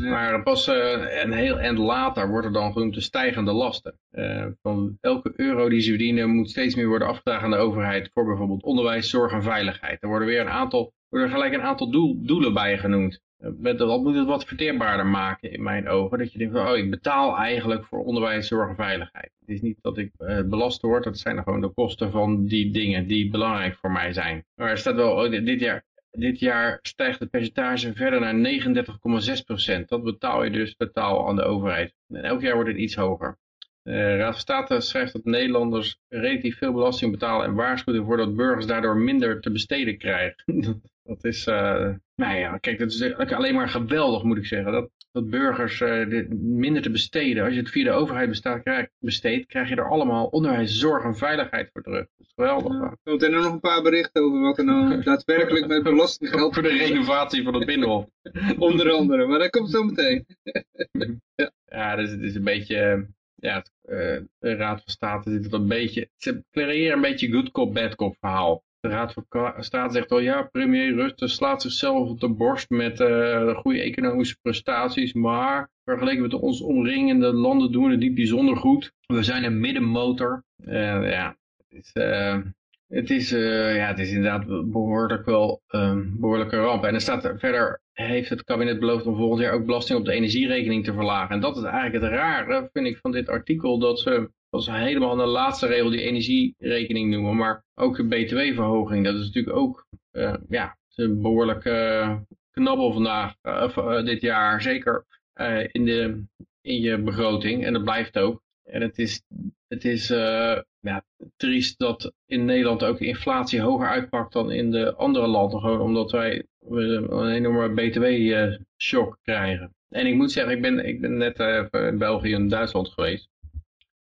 Maar pas eh, een heel eind later wordt er dan genoemd de stijgende lasten. Eh, van elke euro die ze verdienen moet steeds meer worden afgedragen aan de overheid voor bijvoorbeeld onderwijs, zorg en veiligheid. Er worden weer een aantal, worden gelijk een aantal doel, doelen bij genoemd. met, wat moet het wat verteerbaarder maken in mijn ogen. Dat je denkt van, oh, ik betaal eigenlijk voor onderwijs, zorg en veiligheid. Het is niet dat ik belast word, dat zijn gewoon de kosten van die dingen die belangrijk voor mij zijn. Maar er staat wel, oh, dit jaar dit jaar stijgt het percentage verder naar 39,6% Dat betaal je dus totaal aan de overheid. En elk jaar wordt het iets hoger. De Raad van State schrijft dat Nederlanders relatief veel belasting betalen en waarschuwt ervoor dat burgers daardoor minder te besteden krijgen. dat is, uh, nou ja, kijk, dat is alleen maar geweldig moet ik zeggen. Dat, dat burgers uh, minder te besteden. Als je het via de overheid bestaat, krijg, besteedt, krijg je er allemaal onderwijs, zorg en veiligheid voor terug. Dat is geweldig. Ja, er zijn er nog een paar berichten over wat er nou daadwerkelijk met belastinggeld... voor de renovatie van het Binnenhof. Onder andere, maar dat komt zo meteen. ja, ja dus het is een beetje ja, uh, de Raad van State zit het een beetje, ze creëren een beetje good cop, bad cop verhaal. De Raad van State zegt al, ja, premier Rutte slaat zichzelf op de borst met uh, goede economische prestaties, maar vergeleken met ons omringende landen doen we het niet bijzonder goed. We zijn een middenmotor. Uh, ja, het is, het is, ja, het is inderdaad behoorlijk wel um, behoorlijke ramp. En er staat verder, heeft het kabinet beloofd om volgend jaar ook belasting op de energierekening te verlagen. En dat is eigenlijk het rare, vind ik, van dit artikel, dat ze, ze helemaal de laatste regel die energierekening noemen. Maar ook de btw-verhoging, dat is natuurlijk ook, uh, ja, een behoorlijke knabbel vandaag, uh, dit jaar. Zeker in, de, in je begroting. En dat blijft ook. En het is, het is ja, triest dat in Nederland ook de inflatie hoger uitpakt dan in de andere landen. Gewoon omdat wij een enorme btw-shock krijgen. En ik moet zeggen, ik ben, ik ben net in België en Duitsland geweest.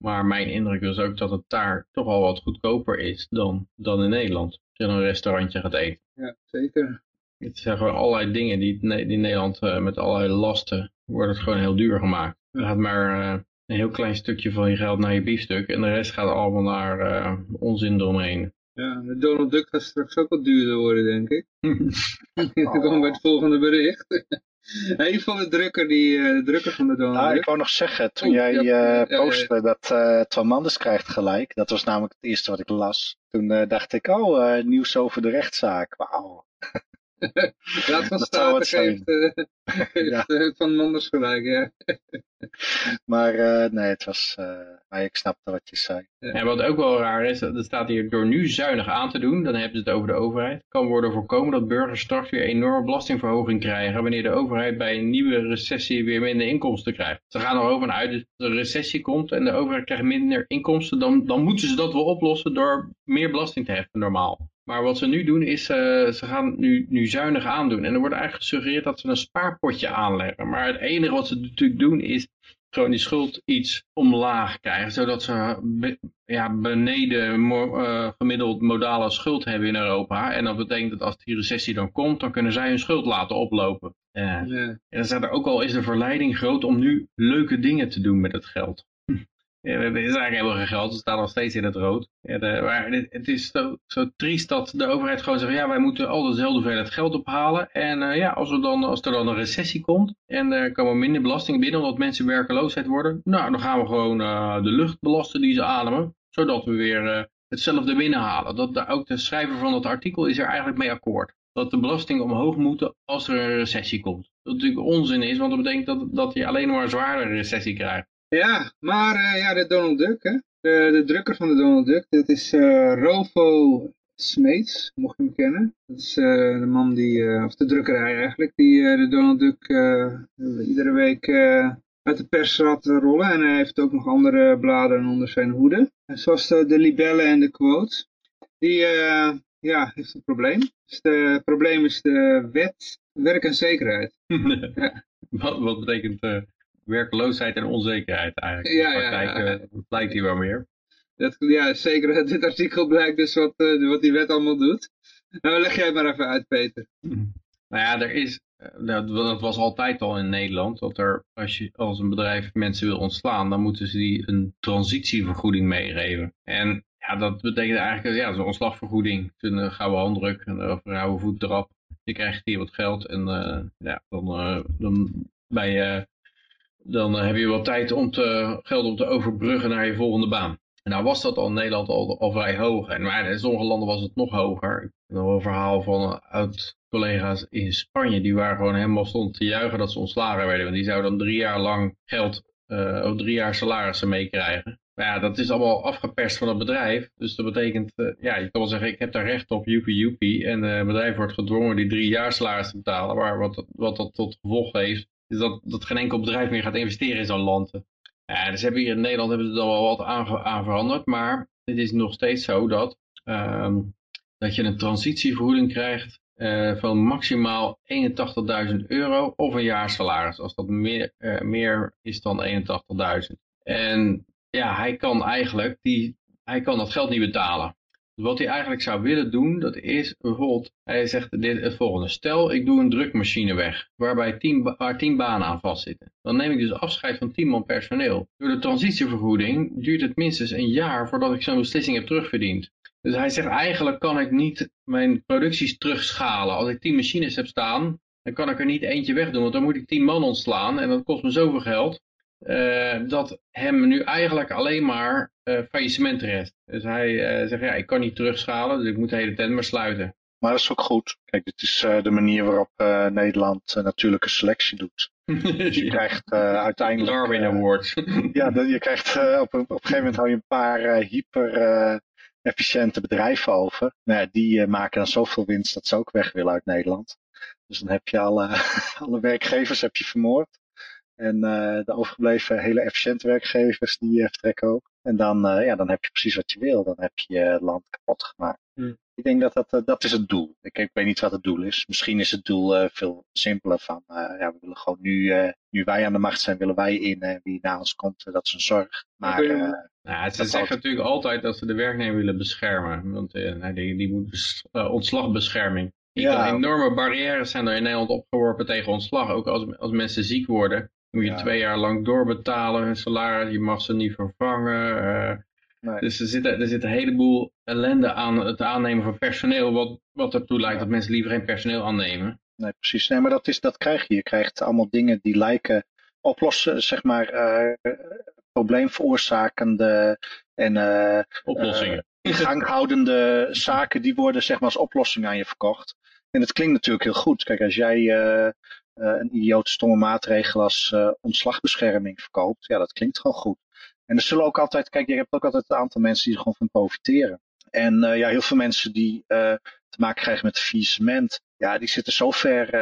Maar mijn indruk is ook dat het daar toch al wat goedkoper is dan, dan in Nederland. Als je in een restaurantje gaat eten. Ja, zeker. Het zijn gewoon allerlei dingen die, die in Nederland uh, met allerlei lasten wordt het gewoon heel duur gemaakt. Je gaat maar uh, een heel klein stukje van je geld naar je biefstuk en de rest gaat allemaal naar uh, onzin eromheen. Ja, de Donald Duck gaat straks ook wat duurder worden, denk ik. Dan komen we bij het volgende bericht. Een van de drukker, die, uh, de drukker van de Donald nou. Ik wou nog zeggen, toen oh, jij uh, postte ja, dat uh, krijgt gelijk, dat was namelijk het eerste wat ik las. Toen dacht ik, oh, nieuws over de rechtszaak. Wauw. Raad van State geeft, ja. van Manders gelijk, ja. maar uh, nee, het was, uh, maar ik snapte wat je zei. En wat ook wel raar is, er staat hier door nu zuinig aan te doen, dan hebben ze het over de overheid, kan worden voorkomen dat burgers straks weer enorme belastingverhoging krijgen wanneer de overheid bij een nieuwe recessie weer minder inkomsten krijgt. Ze gaan erover uit dat er een recessie komt en de overheid krijgt minder inkomsten, dan, dan moeten ze dat wel oplossen door meer belasting te heffen normaal. Maar wat ze nu doen is, uh, ze gaan nu, nu zuinig aandoen. En er wordt eigenlijk gesuggereerd dat ze een spaarpotje aanleggen. Maar het enige wat ze natuurlijk doen is gewoon die schuld iets omlaag krijgen. Zodat ze be, ja, beneden uh, gemiddeld modale schuld hebben in Europa. En dat betekent dat als die recessie dan komt, dan kunnen zij hun schuld laten oplopen. Uh. En dan staat er ook al is de verleiding groot om nu leuke dingen te doen met het geld. Ja, er is eigenlijk helemaal geen geld, ze staan nog steeds in het rood. Ja, maar het is zo, zo, triest dat de overheid gewoon zegt, ja, wij moeten al dezelfde hoeveelheid geld ophalen. En uh, ja, als, we dan, als er dan een recessie komt en er komen minder belastingen binnen omdat mensen werkeloosheid worden, nou, dan gaan we gewoon uh, de lucht belasten die ze ademen, zodat we weer uh, hetzelfde binnenhalen. Dat, ook de schrijver van dat artikel is er eigenlijk mee akkoord. Dat de belastingen omhoog moeten als er een recessie komt. Dat natuurlijk onzin is, want dat betekent dat, dat je alleen maar een zwaardere recessie krijgt. Ja, maar uh, ja, de Donald Duck, hè? De, de drukker van de Donald Duck, dat is uh, Rovo Smeets, mocht je hem kennen. Dat is uh, de man die, of de drukkerij eigenlijk, die de Donald Duck iedere week uit de pers laat rollen. En hij heeft ook nog andere bladen onder zijn hoede. En zoals de, libellen en de quotes. Die ja, heeft een probleem. Dus het probleem is de wet werk en zekerheid. wat, wat betekent werkloosheid en onzekerheid eigenlijk. Ja, de praktijk ja, ja. Uh, blijkt hier wel meer. Dat, ja, zeker. Dit artikel blijkt dus wat, uh, wat die wet allemaal doet. Nou, leg jij maar even uit, Peter. Nou ja, er is, uh, dat, dat, was altijd al in Nederland, dat er, als, je, als een bedrijf mensen wil ontslaan, dan moeten ze die een transitievergoeding meegeven. En ja, dat betekent eigenlijk, ja, zo'n ontslagvergoeding, een gouden handdruk, en een gouden voet erop. Je krijgt hier wat geld en ja, dan, dan bij dan eh, heb je wel tijd om te, geld om te overbruggen naar je volgende baan. En nou was dat al in Nederland al, al vrij hoog. En maar in sommige landen was het nog hoger. Ik heb nog een verhaal van oud collega's in Spanje. Die waren gewoon helemaal stond te juichen dat ze ontslagen werden. Want die zouden dan drie jaar lang geld, uh, of drie jaar salarissen meekrijgen. Maar ja, dat is allemaal afgeperst van het bedrijf. Dus dat betekent, ja, je kan wel zeggen, ik heb daar recht op, joepie joepie. En het bedrijf wordt gedwongen die drie jaar salaris te betalen. Maar wat, wat dat tot gevolg heeft, is dat, dat geen enkel bedrijf meer gaat investeren in zo'n land. Ja, dus hebben hier in Nederland hebben ze er al wat aan, veranderd. Maar het is nog steeds zo dat, um, dat je een transitievergoeding krijgt uh, van maximaal 81.000 euro of een jaarsalaris. Als dat meer, uh, meer is dan 81.000. En ja, hij kan eigenlijk die, hij kan dat geld niet betalen. Wat hij eigenlijk zou willen doen, dat is bijvoorbeeld, hij zegt dit, het volgende. Stel, ik doe een drukmachine weg, waarbij tien, waar 10 banen aan vastzitten. Dan neem ik dus afscheid van 10 man personeel. Door de transitievergoeding duurt het minstens een jaar voordat ik zo'n beslissing heb terugverdiend. Dus hij zegt eigenlijk kan ik niet mijn producties terugschalen. Als ik 10 machines heb staan, dan kan ik er niet eentje wegdoen. Want dan moet ik 10 man ontslaan en dat kost me zoveel geld. Uh, dat hem nu eigenlijk alleen maar faillissement rest. Dus hij uh, zegt, ja, ik kan niet terugschalen, dus ik moet de hele tent maar sluiten. Maar dat is ook goed. Kijk, dit is de manier waarop Nederland natuurlijke selectie doet. Dus je krijgt uiteindelijk... Darwin Award. ja, je krijgt op, op een gegeven moment hou je een paar hyper efficiënte bedrijven over. Nou ja, die maken dan zoveel winst dat ze ook weg willen uit Nederland. Dus dan heb je alle, alle werkgevers heb je vermoord. En uh, de overgebleven hele efficiënte werkgevers die uh, vertrekken ook. En dan, uh, ja, dan heb je precies wat je wil. Dan heb je je land kapot gemaakt. Hmm. Ik denk dat dat, dat is het doel. Ik, ik weet niet wat het doel is. Misschien is het doel veel simpeler van, ja, we willen gewoon nu, nu wij aan de macht zijn, willen wij in. En wie na ons komt, dat is een zorg. Maar, nou, ze zeggen natuurlijk altijd dat ze de werknemer willen beschermen. Want die, die moet ontslagbescherming. Er ja. enorme barrières zijn er in Nederland opgeworpen tegen ontslag. Ook als, als mensen ziek worden moet je ja. twee jaar lang doorbetalen hun salaris, je mag ze niet vervangen. Uh, nee. Dus er zit, er zit een heleboel ellende aan het aannemen van personeel, wat, wat ertoe leidt ja. dat mensen liever geen personeel aannemen. Nee, precies. Nee, maar dat, is, dat krijg je. Je krijgt allemaal dingen die lijken oplossen, zeg maar, uh, probleemveroorzakende en uh, oplossingen. in gang houdende zaken, die worden zeg maar als oplossing aan je verkocht. En het klinkt natuurlijk heel goed. Kijk, als jij uh, een idiote stomme maatregel als uh, ontslagbescherming verkoopt, ja, dat klinkt gewoon goed. En er zullen ook altijd, kijk, je hebt ook altijd een aantal mensen die er gewoon van profiteren. En uh, ja, heel veel mensen die te maken krijgen met faillissement, ja, die zitten zo ver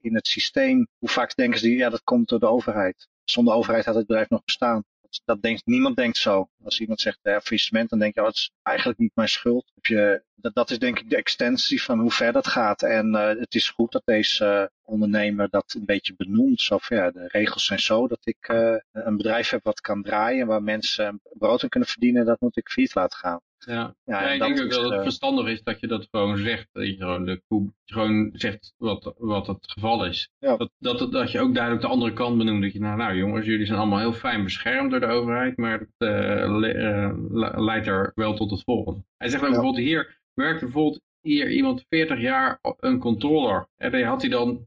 in het systeem. Hoe vaak denken ze, ja, dat komt door de overheid. Zonder overheid had het bedrijf nog bestaan dat denkt, niemand denkt zo. Als iemand zegt ja, faillissement, dan denk je, oh, het is eigenlijk niet mijn schuld. Heb je, dat, is denk ik de extensie van hoe ver dat gaat. En uh, het is goed dat deze ondernemer dat een beetje benoemt. Zo van, ja, de regels zijn zo dat ik uh, een bedrijf heb wat kan draaien, waar mensen brood in kunnen verdienen, dat moet ik failliet laten gaan. Ja, ja, ja ik denk ook dat het verstandig is dat je dat gewoon zegt. Dat je gewoon, de koe, gewoon zegt wat, wat het geval is. Ja. Dat, dat, dat je ook duidelijk de andere kant benoemt. Dat je, nou, nou jongens, jullie zijn allemaal heel fijn beschermd door de overheid. Maar het uh, le, uh, leidt er wel tot het volgende. Hij zegt ook bijvoorbeeld hier, werkt bijvoorbeeld hier iemand 40 jaar een controller. En dan had hij dan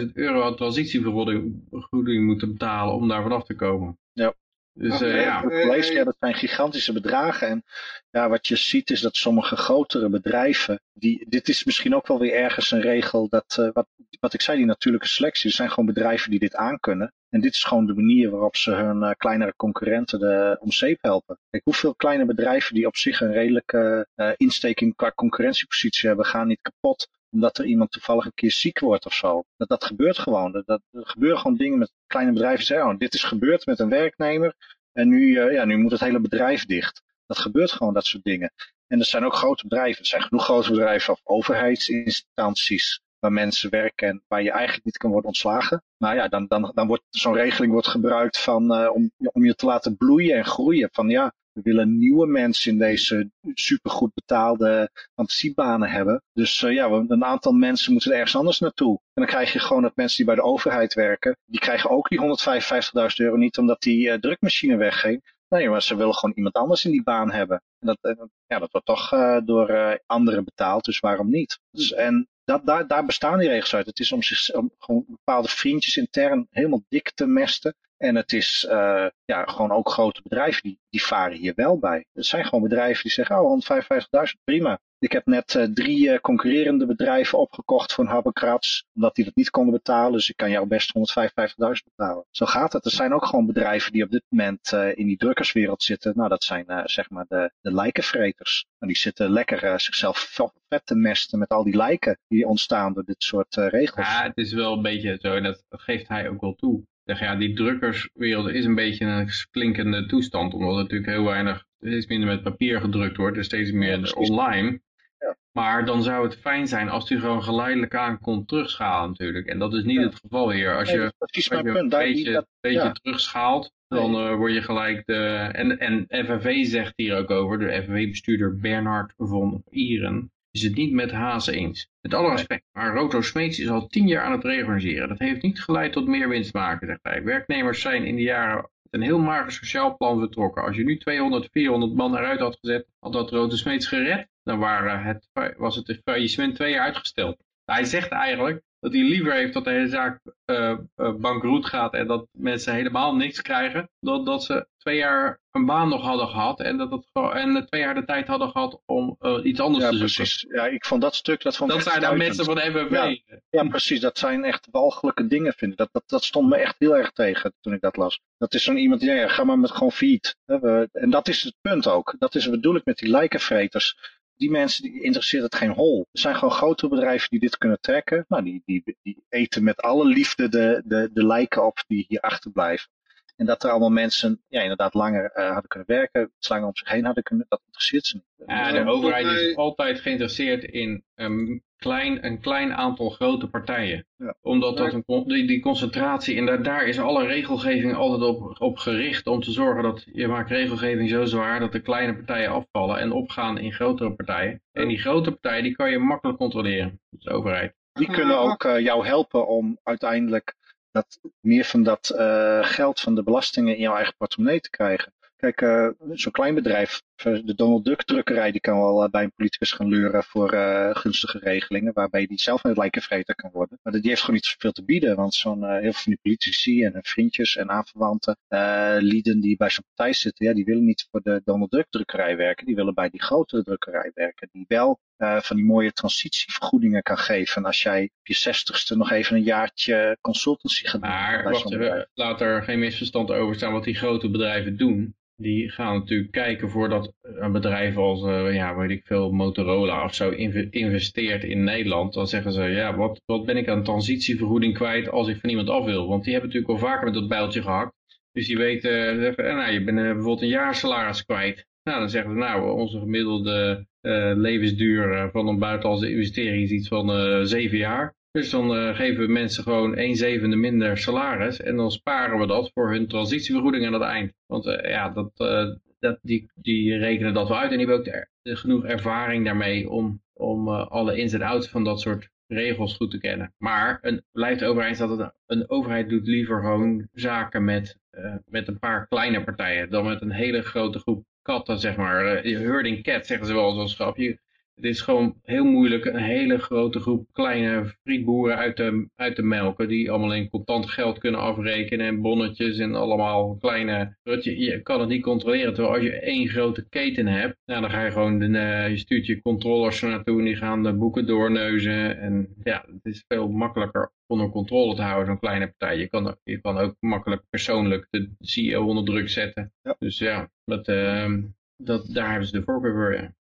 155.000 euro aan transitievergoeding moeten betalen om daar vanaf te komen. Ja. Dus uh, ja. Gelezen, ja, dat zijn gigantische bedragen. En ja, wat je ziet is dat sommige grotere bedrijven, die, dit is misschien ook wel weer ergens een regel, dat, uh, wat, wat ik zei, die natuurlijke selectie, er zijn gewoon bedrijven die dit aankunnen. En dit is gewoon de manier waarop ze hun uh, kleinere concurrenten de, om zeep helpen. Kijk, hoeveel kleine bedrijven die op zich een redelijke uh, insteking qua concurrentiepositie hebben, gaan niet kapot omdat er iemand toevallig een keer ziek wordt of zo. Dat, dat gebeurt gewoon. Dat, er gebeuren gewoon dingen met kleine bedrijven zeggen, oh, dit is gebeurd met een werknemer en nu, uh, ja, nu moet het hele bedrijf dicht. Dat gebeurt gewoon, dat soort dingen. En er zijn ook grote bedrijven. Er zijn genoeg grote bedrijven of overheidsinstanties waar mensen werken en waar je eigenlijk niet kan worden ontslagen. Nou ja, dan, dan, dan wordt zo'n regeling wordt gebruikt van, uh, om, om je te laten bloeien en groeien. Van ja, we willen nieuwe mensen in deze supergoed betaalde fantasiebanen hebben. Dus uh, ja, een aantal mensen moeten ergens anders naartoe. En dan krijg je gewoon dat mensen die bij de overheid werken, die krijgen ook die 155.000 euro niet omdat die uh, drukmachine wegging. Nee, maar ze willen gewoon iemand anders in die baan hebben. En dat, ja, dat wordt toch door anderen betaald, dus waarom niet? Dus, en dat, daar, daar bestaan die regels uit. Het is om, zich, om gewoon bepaalde vriendjes intern helemaal dik te mesten. En het is uh, ja, gewoon ook grote bedrijven die, die varen hier wel bij. Het zijn gewoon bedrijven die zeggen, oh 155.000, prima. Ik heb net uh, drie uh, concurrerende bedrijven opgekocht voor een omdat die dat niet konden betalen. Dus ik kan jou best 155.000 betalen. Zo gaat het. Er zijn ook gewoon bedrijven die op dit moment in die drukkerswereld zitten. Nou, dat zijn zeg maar de, de lijkenvreters. Nou, die zitten lekker zichzelf vet te mesten met al die lijken die ontstaan door dit soort regels. Ja, het is wel een beetje zo, en dat geeft hij ook wel toe zeg, ja, die drukkerswereld is een beetje een klinkende toestand, omdat er natuurlijk heel weinig, steeds minder met papier gedrukt wordt, dus steeds meer online. Ja. Maar dan zou het fijn zijn als u gewoon geleidelijk aan kon terugschalen natuurlijk. En dat is niet het geval hier. Als je, als je een beetje, dat, beetje terugschaalt, dan uh, word je gelijk de... En, en FNV zegt hier ook over, de FNV-bestuurder Bernard von Ieren is het niet met Haas eens. Met alle respect, maar Roto Smeets is al tien jaar aan het reorganiseren. Dat heeft niet geleid tot meer winst maken, zegt hij. Werknemers zijn in de jaren met een heel mager sociaal plan vertrokken. Als je nu 200, 400 man eruit had gezet, had dat Roto Smeets gered. Dan waren het, was het faillissement twee jaar uitgesteld. Hij zegt eigenlijk dat hij liever heeft dat de hele zaak uh, bankroet gaat en dat mensen helemaal niks krijgen, dan dat ze twee jaar een baan nog hadden gehad en, dat het, en twee jaar de tijd hadden gehad om uh, iets anders ja, te precies. zoeken. Ja, ik vond dat stuk... Dat, vond dat zijn dan mensen van de. Ja, ja, precies. Dat zijn echt walgelijke dingen, vind ik. Dat, dat, dat stond me echt heel erg tegen toen ik dat las. Dat is zo'n iemand die, ja, ga maar met gewoon feed. En dat is het punt ook. Dat is wat bedoel ik met die lijkenvreters die mensen die interesseert het geen hol. Er zijn gewoon grotere bedrijven die dit kunnen trekken. Nou, die, die, die eten met alle liefde de, de, de lijken op die hier achterblijven. En dat er allemaal mensen ja, inderdaad langer uh, hadden kunnen werken, langer om zich heen hadden kunnen, dat interesseert ze niet. Ja, de overheid is altijd geïnteresseerd in um, klein, een klein aantal grote partijen. Ja. Omdat dat een, die, die concentratie, en daar, daar is alle regelgeving altijd op, op gericht om te zorgen dat je maakt regelgeving zo zwaar dat de kleine partijen afvallen en opgaan in grotere partijen. En die grote partijen die kan je makkelijk controleren, de overheid. Die kunnen ook uh, jou helpen om uiteindelijk dat, meer van dat uh, geld van de belastingen in jouw eigen portemonnee te krijgen. Kijk, uh, zo'n klein bedrijf, de Donald Duck drukkerij, die kan wel uh, bij een politicus gaan leuren voor uh, gunstige regelingen, waarbij die zelf een lijkenvreter kan worden. Maar die heeft gewoon niet zoveel te bieden, want zo'n heel veel van die politici en vriendjes en aanverwanten, lieden die bij zo'n partij zitten, ja, die willen niet voor de Donald Duck drukkerij werken, die willen bij die grotere drukkerij werken, die wel van die mooie transitievergoedingen kan geven. als jij op je zestigste nog even een jaartje consultancy gaat doen. Maar wacht even, laat er geen misverstand over staan wat die grote bedrijven doen die gaan natuurlijk kijken voordat een bedrijf als, uh, ja, weet ik veel, Motorola of zo investeert in Nederland. Dan zeggen ze, ja, wat, wat ben ik aan transitievergoeding kwijt als ik van iemand af wil? Want die hebben natuurlijk al vaker met dat bijltje gehakt. Dus die weten, uh, nou, je bent bijvoorbeeld een jaarsalaris kwijt. Nou, dan zeggen ze, nou, onze gemiddelde levensduur van een buitenlandse investering is iets van zeven jaar. Dus dan uh, geven we mensen gewoon 1 zevende minder salaris en dan sparen we dat voor hun transitievergoeding aan het eind. Want uh, ja, dat, uh, dat, die, die rekenen dat wel uit en die hebben ook de, genoeg ervaring daarmee om, om alle ins en outs van dat soort regels goed te kennen. Maar een, blijft overeind dat het, een overheid doet liever gewoon zaken met, met een paar kleine partijen dan met een hele grote groep katten, zeg maar. herding cat zeggen ze wel een grapje het is gewoon heel moeilijk een hele grote groep kleine frietboeren uit de, uit de melken. Die allemaal in contant geld kunnen afrekenen en bonnetjes en allemaal kleine... Je, je kan het niet controleren. Terwijl als je één grote keten hebt, nou, dan ga je gewoon, de, uh, je stuurt je controllers naartoe en die gaan de boeken doorneuzen. En ja, het is veel makkelijker onder controle te houden, zo'n kleine partij. Je kan, je kan ook makkelijk persoonlijk de CEO onder druk zetten. Ja. Dus ja, dat, uh, dat, daar hebben ze de voorkeur voor, ja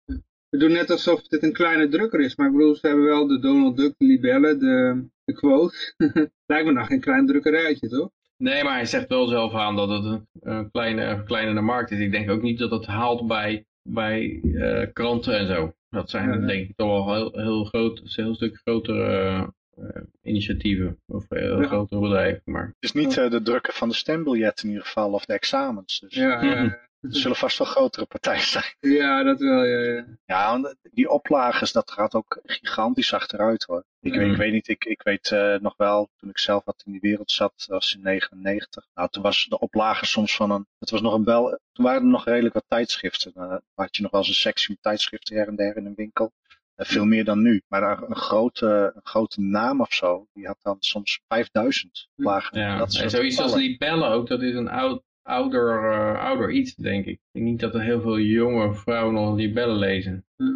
we doen net alsof dit een kleine drukker is. Maar ik bedoel, ze hebben wel de Donald Duck, de libellen, de, de quote. Lijkt me nog geen klein drukkerijtje, toch? Nee, maar hij zegt wel zelf aan dat het een, een kleine, kleinere markt is. Ik denk ook niet dat het haalt bij, bij uh, kranten en zo. Dat zijn ja, denk ik toch wel heel, heel groot, een heel stuk grotere uh, initiatieven of heel ja. grotere bedrijven. Maar... Het is niet uh, de drukken van de stembiljetten in ieder geval of de examens. Dus. Ja, ja. Er zullen vast wel grotere partijen zijn. Ja, dat wel, ja. Ja, ja die oplages, dat gaat ook gigantisch achteruit hoor. Ik, weet, ik weet niet, ik, ik weet uh, nog wel, toen ik zelf wat in die wereld zat, dat was in 99. Nou, toen was de oplage soms van een, het was nog een bel, toen waren er nog redelijk wat tijdschriften. Dan had je nog wel eens een sectie met tijdschriften her en der in een winkel. Eh, veel meer dan nu. Maar een, een grote, een grote naam of zo, die had dan soms 5000 pagina's. Ja, Dat en zoiets als libellen ook, dat is een oud, ouder, eh, ouder iets, denk ik. Ik denk niet dat er heel veel jonge vrouwen nog libellen lezen.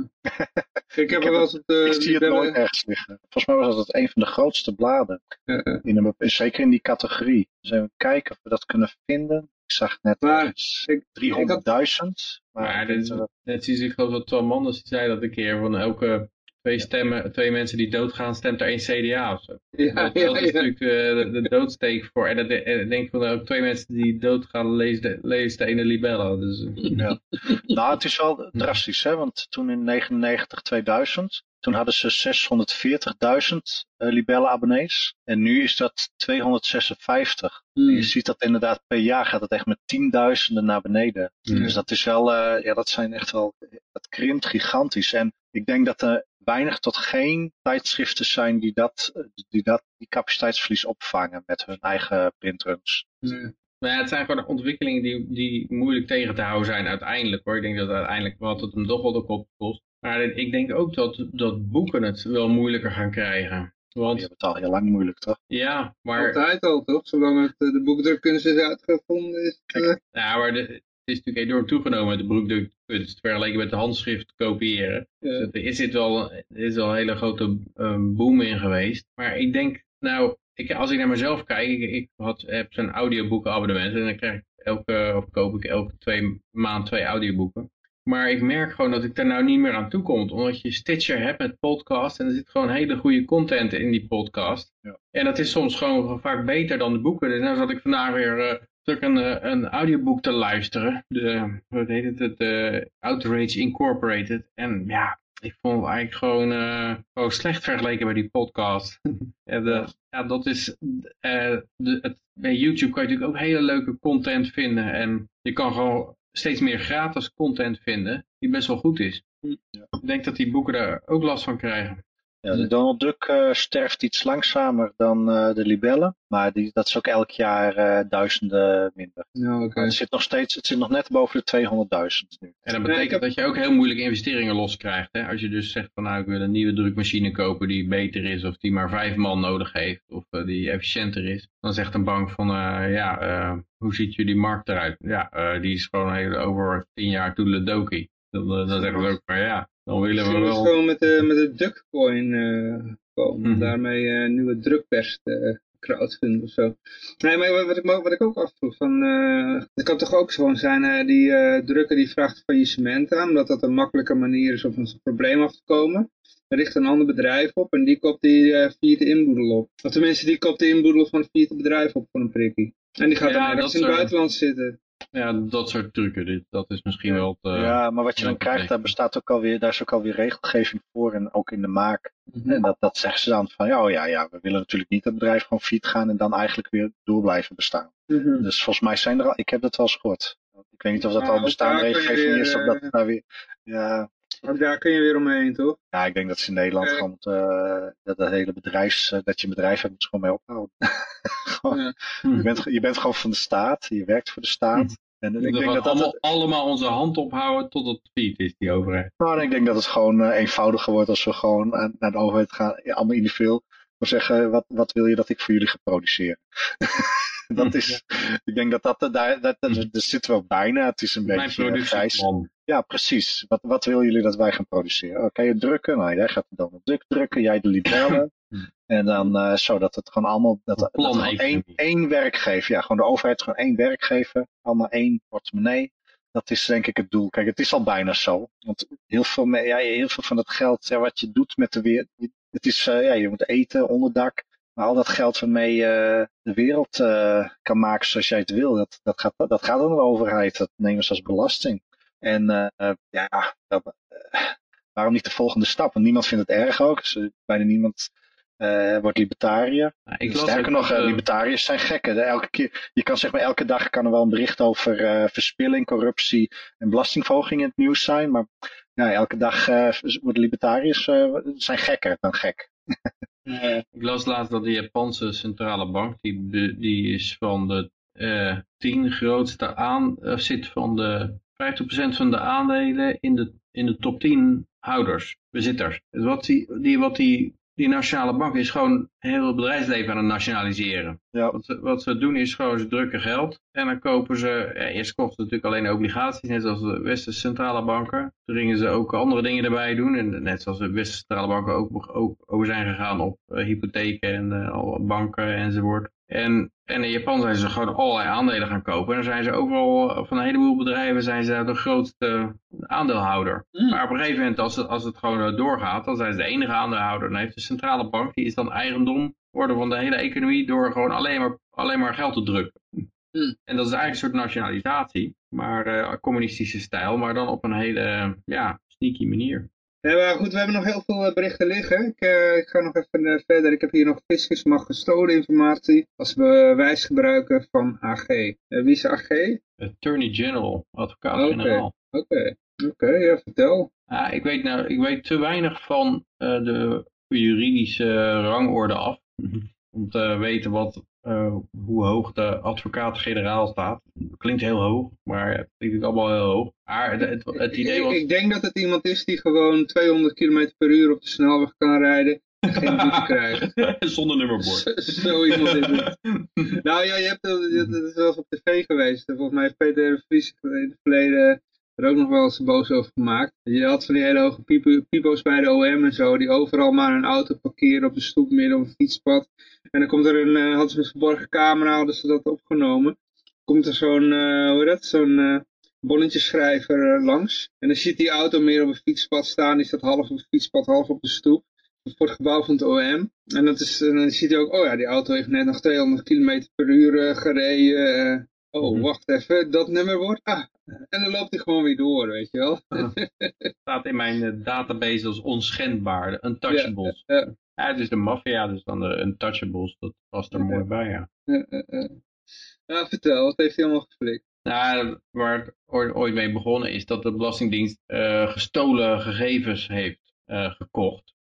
Ik heb heb wel eens op de Ik zie het nooit ergens liggen. Volgens mij was dat een van de grootste bladen. In een, zeker in die categorie. Dus even kijken of we dat kunnen vinden. Ik zag net Maar ergens ik- ik had- 300.000. Maar, Maar eh, net is ik geloof dat Tom Manders zei dat een keer, van elke twee, stemmen, twee mensen die doodgaan, stemt er één CDA of zo. Ja, dat, ja, dat is ja. natuurlijk eh, de, de doodsteek voor. En dat de- en ik denk van ook twee mensen die doodgaan, leest de, leest de ene libello. Dus, eh, Ja. nou, het is wel drastisch, hè? want toen in 99, 2000, toen hadden ze 640.000 eh libelle abonnees. En nu is dat 256. En Hmm. je ziet dat inderdaad per jaar gaat het echt met tienduizenden naar beneden. Hmm. Dus dat is wel, eh, ja, dat zijn echt wel, dat krimpt gigantisch. En ik denk dat er weinig tot geen tijdschriften zijn die dat, die dat, die capaciteitsverlies opvangen met hun eigen printruns. Ja. Maar ja, het zijn gewoon ontwikkelingen die, die moeilijk tegen te houden zijn uiteindelijk hoor. Ik denk dat uiteindelijk wat het hem toch wel de kop kost. Maar ik denk ook dat, dat boeken het wel moeilijker gaan krijgen. Die Want hebben het al heel lang moeilijk, toch? ja, maar, Altijd al, toch? Zolang het, eh, de boekdrukkunst is uitgevonden is. het, ja, maar de, het is natuurlijk enorm toegenomen de broekdrukkunst vergeleken met de handschrift kopiëren. Dus er is dit wel, er is wel een hele grote ehm, boom in geweest. Maar ik denk, nou, ik, als ik naar mezelf kijk, ik, ik had, heb zo'n audioboekenabonnement en dan krijg ik elke, of koop ik elke twee maand twee audioboeken. Maar ik merk gewoon dat ik daar nou niet meer aan toe kom. Omdat je Stitcher hebt met podcast. En er zit gewoon hele goede content in die podcast. Ja. En dat is soms gewoon vaak beter dan de boeken. Dus nou zat ik vandaag weer eh, stuk een, eh, een audioboek te luisteren. De, wat heet het? Het eh, Outrage Incorporated. En ja, ik vond het eigenlijk gewoon, eh, gewoon slecht vergeleken bij die podcast. de, ja, dat is... de, het, bij YouTube kan je natuurlijk ook hele leuke content vinden. En je kan gewoon steeds meer gratis content vinden die best wel goed is. Ja. Ik denk dat die boeken daar ook last van krijgen. Ja, de Donald Duck eh, sterft iets langzamer dan eh, de libellen. Maar die, dat is ook elk jaar eh, duizenden minder. Ja, oké. Maar het zit nog steeds, het zit nog net boven de 200.000 nu. En dat betekent heb- dat je ook heel moeilijke investeringen loskrijgt. Hè? Als je dus zegt van nou ik wil een nieuwe drukmachine kopen die beter is of die maar vijf man nodig heeft of eh, die efficiënter is. Dan zegt een bank van eh, ja, eh, hoe ziet jullie markt eruit? Ja, eh, die is gewoon heel over tien jaar toedeledokie. Dan, eh, dan zeggen ze ook van ja, dan willen we Misschien wel... gewoon met de, met de Duckcoin eh komen. Mhm. Daarmee eh, nieuwe drukpers te crowdfunden of zo. Nee, maar wat ik, wat ik ook afvroeg, van, eh, het kan toch ook gewoon zijn, eh, die eh, drukker die vraagt faillissement aan, omdat dat een makkelijke manier is om van zijn probleem af te komen. Er richt een ander bedrijf op en die koopt die eh Fiat inboedel op. Of tenminste, die koopt de inboedel van het Fiat bedrijf op voor een prikkie. En die gaat Ja, dan ergens in het buitenland zitten. Ja, dat soort trucken. Dit, dat is misschien wel te... ja, maar wat je dan krijgt, daar bestaat ook alweer, daar is ook alweer regelgeving voor en ook in de maak. En dat, dat zeggen ze dan van, ja, oh ja, ja, we willen natuurlijk niet dat het bedrijf gewoon fiet gaan en dan eigenlijk weer door blijven bestaan. Mhm. Dus volgens mij zijn er al, ik heb dat wel eens gehoord. Ik weet niet of dat Ja, al bestaande regelgeving weer, is of dat eh, daar weer, ja, Ook daar kun je weer omheen, toch? ja, ik denk dat ze in Nederland Eh. gewoon eh, dat, dat hele bedrijfs, eh, dat je een bedrijf hebt, moet je gewoon mee ophouden. Gewoon, Ja. je, bent, je bent gewoon van de staat, je werkt voor de staat. En We ik denk gaan dat dat, allemaal, allemaal onze hand ophouden tot het feed is, die overheid. nou, ik denk dat het gewoon eh, eenvoudiger wordt als we gewoon aan- naar de overheid gaan, ja, allemaal individueel, maar zeggen, wat, wat wil je dat ik voor jullie ga produceren? dat is, ik denk dat dat, daar, dat, dat, dat zit wel bijna, het is een Mijn beetje eh, grijs. Ja, precies. Wat, wat willen jullie dat wij gaan produceren? Oké, je drukken. Nou, jij gaat dan een druk drukken, jij de libellen. En dan eh zodat het gewoon allemaal dat, dat gewoon één, één werkgever. Ja, gewoon de overheid gewoon één werkgever. Allemaal één portemonnee. Dat is denk ik het doel. Kijk, het is al bijna zo. Want heel veel, me- ja, heel veel van het geld ja, wat je doet met de wereld. Het is, eh, ja, je moet eten, onderdak. Maar al dat geld waarmee je de wereld eh, kan maken zoals jij het wil, dat, dat, gaat, dat gaat aan de overheid. Dat nemen ze als belasting. En ja, dat, waarom niet de volgende stap? Want niemand vindt het erg ook. Dus, bijna niemand eh, wordt libertariër. Nou, ik Sterker ook nog, eh, eh, libertariërs zijn gekken. Elke keer, je kan zeg maar elke dag kan er wel een bericht over verspilling, corruptie en belastingverhoging in het nieuws zijn. Maar ja, elke dag worden libertariërs zijn gekker dan gek. Ik las laatst dat de Japanse centrale bank, die, die is van de tien grootste aan, zit van de 50% van de aandelen in de, in de top 10 aandeelhouders, bezitters. Wat die, die, wat die, die nationale bank is gewoon heel het bedrijfsleven aan het nationaliseren. Ja. Wat, ze, wat ze doen is gewoon ze drukken geld en dan kopen ze, ja, eerst kochten ze natuurlijk alleen obligaties, net zoals de westerse centrale banken. Toen gingen ze ook andere dingen erbij doen en net zoals de westerse centrale banken ook, ook over zijn gegaan op uh, hypotheken en uh, al banken enzovoort. En, en in Japan zijn ze gewoon allerlei aandelen gaan kopen. En dan zijn ze overal, van een heleboel bedrijven, zijn ze de grootste aandeelhouder. Mm. Maar op een gegeven moment, als het, als het gewoon doorgaat, dan zijn ze de enige aandeelhouder. Dan heeft de centrale bank, die is dan eigendom worden van de hele economie door gewoon alleen maar, alleen maar geld te drukken. Mm. En dat is eigenlijk een soort nationalisatie, maar uh, communistische stijl, maar dan op een hele, ja, sneaky manier. Ja, maar goed, we hebben nog heel veel berichten liggen. Ik, uh, ik ga nog even uh, verder. Ik heb hier nog fiscus mag gestolen informatie als bewijsgebruiker van AG. Uh, wie is AG? Attorney General, advocaat-generaal. Oké, okay. oké, okay. ja, vertel. Ah, ik, weet nou, ik weet te weinig van de juridische rangorde af om te weten wat, uh, hoe hoog de advocaat-generaal staat. Klinkt heel hoog, maar het klinkt allemaal heel hoog. Maar het, het, het idee was... Ik, ik, denk dat het iemand is die gewoon 200 km per uur op de snelweg kan rijden en geen boete krijgt. Zonder nummerbord. Zo iemand is het. nou ja, je hebt het wel eens op tv geweest. Volgens mij heeft Peter Vries in het verleden er ook nog wel eens boos over gemaakt. Je had van die hele hoge pipo's bij de OM en zo, die overal maar een auto parkeren op de stoep midden op een fietspad. En dan komt er een, uh, hadden ze een verborgen camera, hadden ze dat opgenomen. Komt er zo'n, uh, hoe heet dat, zo'n uh, bonnetjeschrijver langs. En dan ziet die auto meer op een fietspad staan, die staat half op het fietspad, half op de stoep. Voor het gebouw van het OM. En, dat is, en dan ziet hij ook, oh ja, die auto heeft net nog 200 km per uur gereden. Oh, wacht even, dat nummer wordt. Ah, en dan loopt hij gewoon weer door, weet je wel. Staat in mijn uh, database als onschendbaar, untouchables. Ja, ja. ja, het is de maffia, dus dan de untouchables, dat past er mooi bij, ja. Ja, vertel, wat heeft hij allemaal geflikt? Nou, waar het ooit, mee begonnen is dat de Belastingdienst eh, gestolen gegevens heeft eh, gekocht.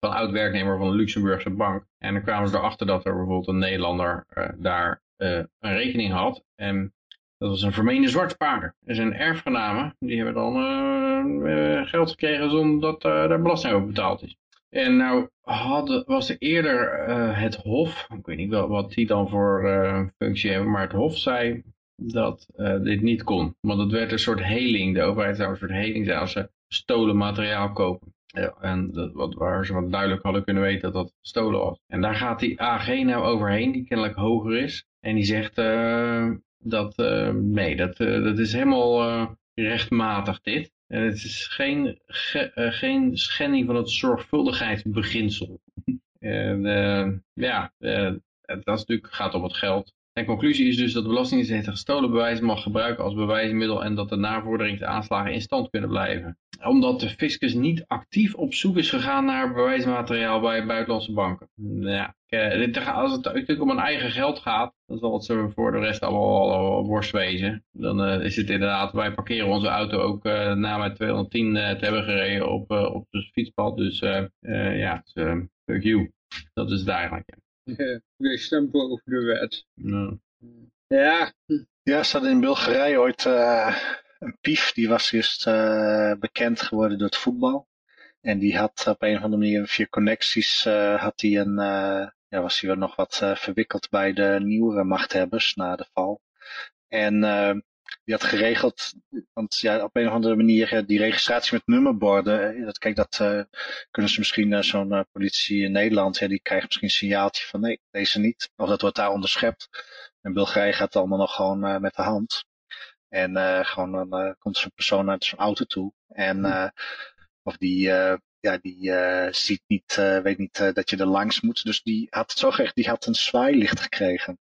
Van een oud-werknemer van de Luxemburgse bank. En dan kwamen ze erachter dat er bijvoorbeeld een Nederlander eh, daar eh, een rekening had. En dat was een vermeende zwartpaarder. En zijn erfgenamen, die hebben dan eh, eh, geld gekregen zonder dat eh, daar belasting over betaald is. En nou was er eerder het Hof, ik weet niet wel wat die dan voor functie hebben, maar het Hof zei dat dit niet kon. Want het werd een soort heling, de overheid zou een soort heling zijn als ze gestolen materiaal kopen. En dat, wat, waar ze wat duidelijk hadden kunnen weten dat dat gestolen was. En daar gaat die AG nou overheen, die kennelijk hoger is. En die zegt dat, eh, nee, dat, eh, dat is helemaal eh, rechtmatig dit. En het is geen, ge- geen schending van het zorgvuldigheidsbeginsel. en ja, dat is natuurlijk, gaat om het geld. En conclusie is dus dat de Belastingdienst het gestolen bewijs mag gebruiken als bewijsmiddel en dat de navorderingsaanslagen in stand kunnen blijven. Omdat de fiscus niet actief op zoek is gegaan naar bewijsmateriaal bij buitenlandse banken. Ja, eh, als het natuurlijk om een eigen geld gaat, dan zal het voor de rest allemaal al worst wezen. Dan eh, is het inderdaad, wij parkeren onze auto ook eh, na met 210 eh, te hebben gereden op, op het fietspad. Dus ja, fuck you. Dat is het eigenlijk. Ja, weer stempel over de wet. Nou. Ja, Ja, er staat in Bulgarije ooit eh, een pief, die was eerst eh, bekend geworden door het voetbal. En die had op een of andere manier via connecties, eh, had hij een, eh, ja, was hij wel nog wat eh, verwikkeld bij de nieuwere machthebbers na de val. En eh, die had geregeld, want ja, op een of andere manier die registratie met nummerborden, eh, dat, kijk, dat eh, kunnen ze misschien, eh, zo'n politie in Nederland, ja, die krijgt misschien een signaaltje van nee, deze niet. Of dat wordt daar onderschept. En Bulgarije gaat het allemaal nog gewoon met de hand. En gewoon dan komt zo'n persoon naar zo'n auto toe. En eh, of die, ja, die eh, ziet niet, eh, weet niet eh, dat je er langs moet. Dus die had het zo geregeld, die had een zwaailicht gekregen.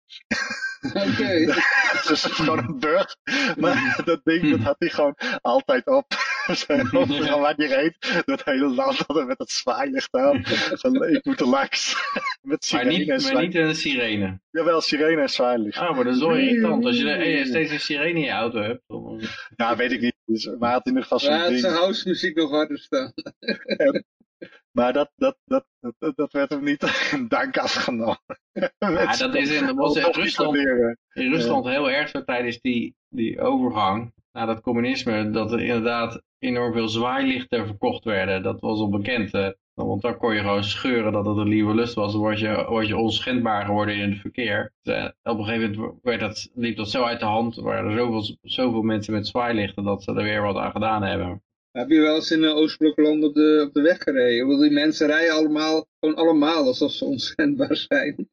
oké. dus gewoon een burg. Maar dat ding, dat had hij gewoon altijd op. Zijn overal waar hij reed, dat hele land hadden met het zwaailicht aan. Van, ik moet er langs. met Maar sirene niet, en maar niet een sirene. Jawel, sirene en zwaailicht. Ah, maar dat is wel irritant. Als je er eh, steeds een sirene in je auto hebt. Dan... Ja, weet ik niet. Dus, maar hij had in ieder geval zo'n Maar het ding. zijn house muziek nog harder staan. Maar dat, dat, dat, dat, dat werd hem niet in dank afgenomen. Ja, dat is in, dat was in Rusland, in Rusland heel erg zo tijdens die, die overgang. Na dat communisme, dat er inderdaad enorm veel zwaailichten verkocht werden. Dat was al bekend. want dan kon je gewoon scheuren dat het een lieve lust was. Dan was je, je onschendbaar geworden in het verkeer. Eh, op een gegeven moment werd dat, liep dat zo uit de hand. Er waren zoveel, zoveel mensen met zwaailichten dat ze er weer wat aan gedaan hebben. Heb je wel eens in uh, Oostblokland op de, op de weg gereden? Want die mensen rijden allemaal, gewoon allemaal alsof ze onschendbaar zijn.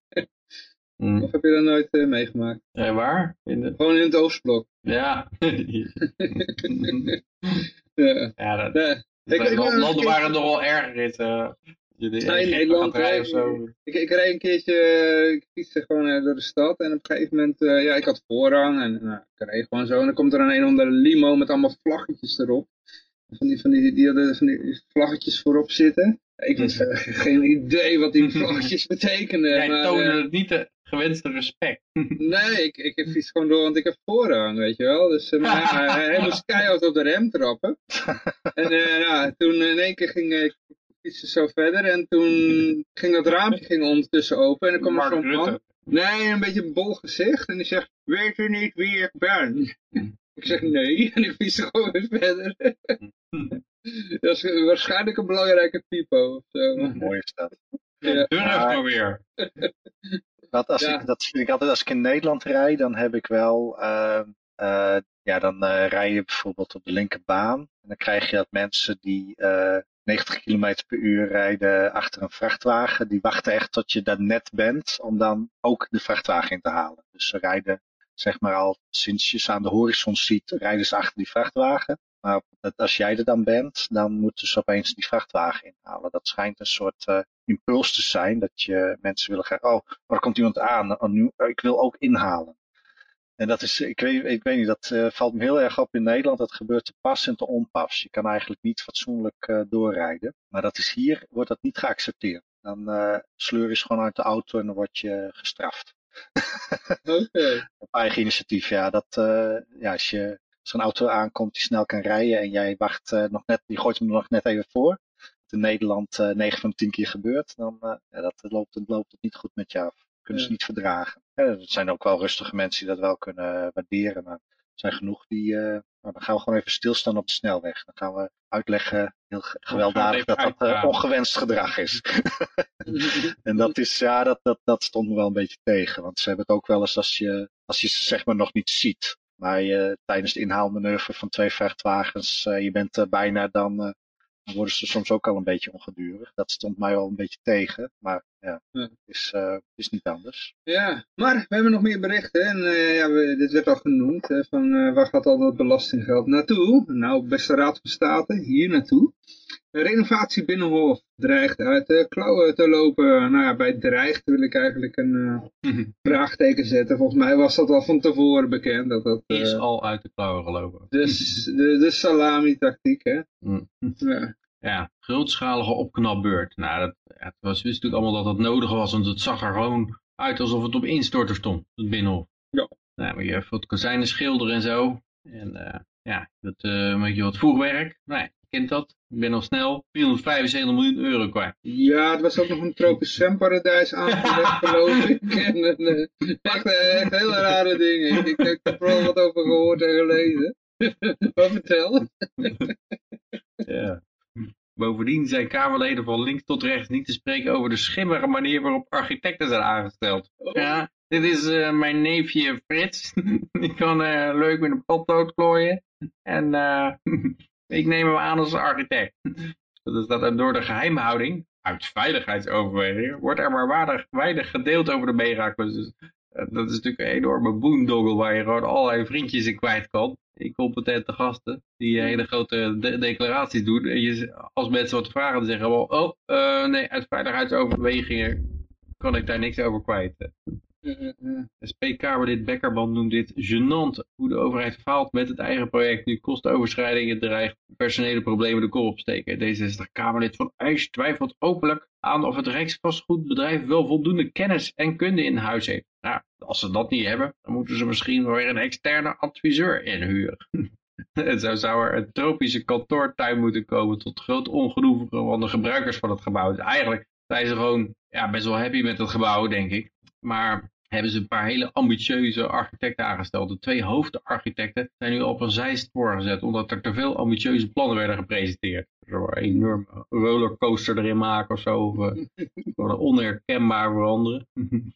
Hm. Of heb je dat nooit uh, meegemaakt? Eh, waar? In de... Gewoon in het Oostblok. Ja. ja. ja, dat, Ja. dat Ik- ik- landen waar het nog wel erger eh, de- Ja, in Nederland, of eh, zo. Ik, ik reed een keertje, eh, ik fietste gewoon eh, door de stad en op een gegeven moment, eh, ja, ik had voorrang en nou, ik reed gewoon zo en dan komt er een een onder limo met allemaal vlaggetjes erop. Van die, van die, die hadden van die vlaggetjes voorop zitten. Ik had verder geen idee wat die vlaggetjes betekenden. Jij maar, toonde eh, het niet de gewenste respect. nee, ik, ik fiets gewoon door, want ik heb voorrang, weet je wel. Dus eh, maar, ja, hij, hij moest keihard op de rem trappen. En eh, nou, toen in één keer ging ik fietsen zo verder en toen ging dat raampje ging ondertussen open en dan kwam er Mark zo'n man. Rutte. Nee, een beetje een bol gezicht. En die zegt, weet u niet wie ik ben? Ik zeg nee, en ik fiets gewoon weer verder. dat is waarschijnlijk een belangrijke typo of zo. Mooi is dat. Ja. Durf Ja. maar weer. Dat, als Ja. ik, dat vind ik altijd als ik in Nederland rijd, dan heb ik wel, eh, eh, ja, dan eh, rij je bijvoorbeeld op de linkerbaan. En dan krijg je dat mensen die eh 90 km per uur rijden achter een vrachtwagen, die wachten echt tot je daar net bent om dan ook de vrachtwagen in te halen. Dus ze rijden zeg maar al sinds je ze aan de horizon ziet, rijden ze achter die vrachtwagen. Maar als jij er dan bent, dan moeten ze opeens die vrachtwagen inhalen. Dat schijnt een soort eh, impuls te zijn, dat je mensen willen gaan, oh, maar er komt iemand aan, oh, nu, ik wil ook inhalen. En dat is, ik weet, ik weet niet, dat eh, valt me heel erg op in Nederland. Dat gebeurt te pas en te onpas. Je kan eigenlijk niet fatsoenlijk eh, doorrijden. Maar dat is hier, wordt dat niet geaccepteerd. Dan eh sleur je ze gewoon uit de auto en dan word je gestraft. Op eigen initiatief, ja. Dat, ja als, je, een auto aankomt die snel kan rijden en jij wacht nog net, die gooit hem nog net even voor. In Nederland eh 9 van de 10 keer gebeurt, dan eh, ja, dat loopt, het loopt het niet goed met jou af. Kunnen ze niet verdragen. Ja, er zijn ook wel rustige mensen die dat wel kunnen waarderen, maar er zijn genoeg die, eh, nou, dan gaan we gewoon even stilstaan op de snelweg. Dan gaan we uitleggen, heel ge- gewelddadig, dat dat eh, ongewenst gedrag is. En dat is, ja, dat, dat, dat stond me wel een beetje tegen. Want ze hebben het ook wel eens als je, als je ze zeg maar nog niet ziet. Maar je tijdens de inhaalmanoeuvre van twee vrachtwagens, eh, je bent bijna, dan, eh, dan worden ze soms ook al een beetje ongedurig. Dat stond mij wel een beetje tegen. Maar ja, het is, eh, is niet anders. Ja, maar we hebben nog meer berichten. En eh, ja, we, dit werd al genoemd. Hè, van eh, waar gaat al dat belastinggeld naartoe? Nou, beste Raad van State, hier naartoe. Renovatie Binnenhof dreigt uit de klauwen te lopen. Nou ja, bij dreigt wil ik eigenlijk een eh, vraagteken zetten. Volgens mij was dat al van tevoren bekend. Dat dat, eh, Is al uit de klauwen gelopen. de, s- de, de salami-tactiek, hè. Mm. Ja. Ja, grootschalige opknapbeurt. Nou, dat, ja, het was, wist natuurlijk allemaal dat dat nodig was, want het zag er gewoon uit alsof het op instorten stond, het binnenhof. Ja. Nou, maar je hebt wat kozijnen schilderen en zo. En eh, ja, dat eh, een beetje wat voerwerk. Nou, ja, je kent dat. Ik ben al snel 475 miljoen euro kwijt. Ja, het was ook nog een tropisch zwemparadijs aangelegd, geloof ik. En, eh, echt, eh, echt hele rare dingen. Ik, heb er wel wat over gehoord en gelezen. wat vertel? Ja. Bovendien zijn Kamerleden van links tot rechts niet te spreken over de schimmige manier waarop architecten zijn aangesteld. Ja, dit is eh, mijn neefje Frits. Die kan eh, leuk met een potlood klooien. En eh, ik neem hem aan als architect. Dus dat er door de geheimhouding, uit veiligheidsoverwegingen, wordt er maar weinig, gedeeld over de megaclus. Dus, dat is natuurlijk een enorme boondoggle waar je gewoon allerlei vriendjes in kwijt kan. Incompetente gasten die hele grote de- declaraties doen. En je, als mensen wat vragen, dan zeggen ze wel, oh, nee, uit veiligheidsoverwegingen kan ik daar niks over kwijt. Eh, eh, SP-Kamerlid Bekkerman noemt dit gênant hoe de overheid faalt met het eigen project. Nu kostenoverschrijdingen dreigt personele problemen de kop opsteken. D66-Kamerlid van IJs twijfelt openlijk aan of het Rijksvastgoedbedrijf wel voldoende kennis en kunde in huis heeft. Nou, als ze dat niet hebben, dan moeten ze misschien weer een externe adviseur inhuren. En zo zou er een tropische kantoortuin moeten komen tot groot ongenoegen van de gebruikers van het gebouw. Dus eigenlijk zijn ze gewoon ja, best wel happy met het gebouw, denk ik. Maar hebben ze een paar hele ambitieuze architecten aangesteld. De twee hoofdarchitecten zijn nu op een zijspoor gezet, omdat er te veel ambitieuze plannen werden gepresenteerd. Zo een enorme rollercoaster erin maken of zo, of uh, onherkenbaar veranderen.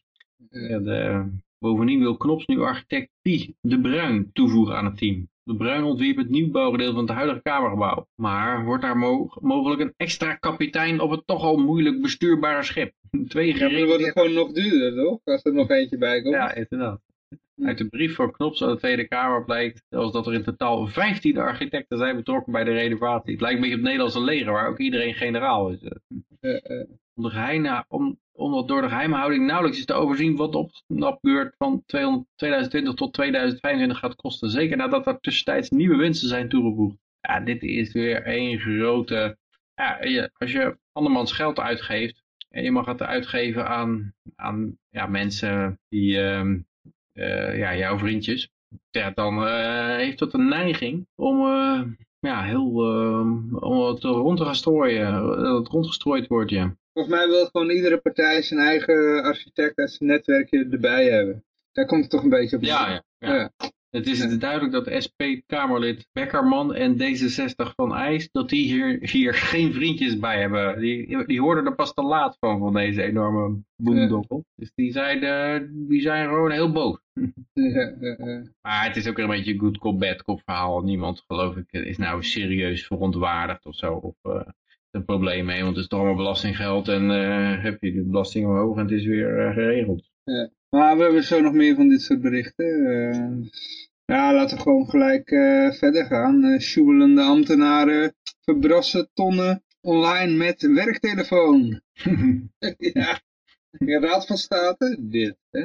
en, uh, bovendien wil Knops nu architect Pie de Bruin toevoegen aan het team. De Bruin ontwierp het nieuwbouwgedeelte van het huidige Kamergebouw. Maar wordt daar mo mogelijk een extra kapitein op het toch al moeilijk bestuurbare schip. Twee ja, dan wordt het gewoon nog duurder, toch? Als er nog eentje bij komt. Ja, inderdaad. Uit de brief voor Knops aan de Tweede Kamer blijkt zelfs dat er in totaal 15 architecten zijn betrokken bij de renovatie. Het lijkt een beetje op het Nederlandse leger, waar ook iedereen generaal is. Uh, uh. De geheime, om, omdat door de geheimhouding nauwelijks is te overzien wat de opknapbeurt van 200, 2020 tot 2025 gaat kosten. Zeker nadat er tussentijds nieuwe winsten zijn toegevoegd. Ja, dit is weer één grote... Ja, als je andermans geld uitgeeft en je mag het uitgeven aan, aan ja, mensen die, uh, uh, ja, jouw vriendjes, ja, dan uh, heeft dat een neiging om, ja, heel, om het rond te gaan strooien, dat het rondgestrooid wordt, ja. Volgens mij wil gewoon iedere partij zijn eigen architect en zijn netwerkje erbij hebben. Daar komt het toch een beetje op. Ja, ja, ja. ja. Het is ja. duidelijk dat SP-Kamerlid Beckerman en D66 van IJs, dat die hier, hier geen vriendjes bij hebben. Die, die hoorden er pas te laat van, van deze enorme boemdokkel. Dus die zijn, uh, die zijn gewoon heel boos. Ja, maar het is ook een beetje een good cop, bad cop verhaal. Niemand, geloof ik, is nou serieus verontwaardigd of zo. Of uh, een probleem mee, want het is toch allemaal belastinggeld en uh, heb je de belasting omhoog en het is weer geregeld. Ja. Maar we hebben zo nog meer van dit soort berichten. Uh, ja, laten we gewoon gelijk verder gaan. Uh, sjoebelende ambtenaren verbrassen tonnen online met werktelefoon. ja. Ja, Raad van State, dit. Hè?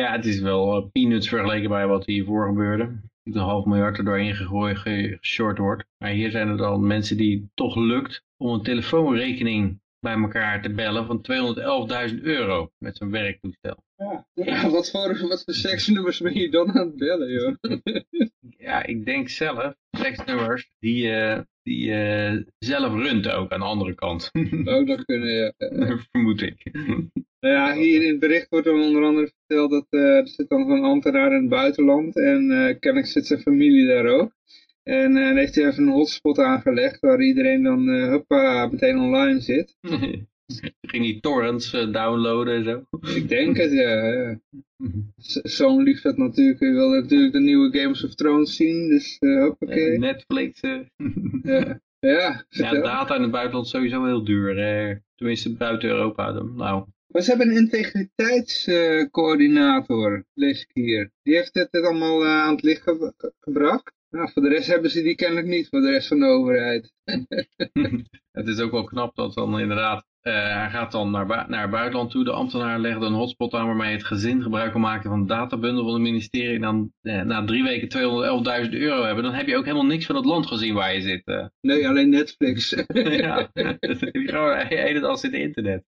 ja, het is wel peanuts vergeleken bij wat hiervoor gebeurde. Een half miljard er doorheen gegooid, geshort wordt. Maar hier zijn het al mensen die toch lukt om een telefoonrekening bij elkaar te bellen van 211.000 euro met zo'n werktoestel. Ja, wat, voor, wat voor seksnummers ben je dan aan het bellen, joh? ja, ik denk zelf, seksnummers die, uh, die uh, zelf runt ook aan de andere kant. Ook dat kunnen, ja. Vermoed ik. Nou ja, hier in het bericht wordt er onder andere verteld dat uh, er zit dan zo'n ambtenaar in het buitenland en kennelijk zit zijn familie daar ook. En dan heeft hij even een hotspot aangelegd waar iedereen dan huppa meteen online zit. Ging die torrents uh, downloaden en zo? Ik denk het, ja. ja. Zo'n lief dat natuurlijk. Je wil natuurlijk de nieuwe Games of Thrones zien, dus hoppakee. Netflix. ja. Ja, ja, data in het buitenland is sowieso heel duur. Eh. Tenminste buiten Europa. Dan. Nou. Maar ze hebben een integriteitscoördinator, lees ik hier. Die heeft het, het allemaal aan het licht ge gebracht. Nou, voor de rest hebben ze die kennelijk niet, voor de rest van de overheid. het is ook wel knap dat dan inderdaad, hij gaat dan naar, bu naar buitenland toe. De ambtenaar legde een hotspot aan waarmee het gezin gebruik kan maken van een databundel van het ministerie. En dan uh, na drie weken 211.000 euro hebben. Dan heb je ook helemaal niks van het land gezien waar je zit. Uh. Nee, alleen Netflix. ja, gewoon het als in het internet.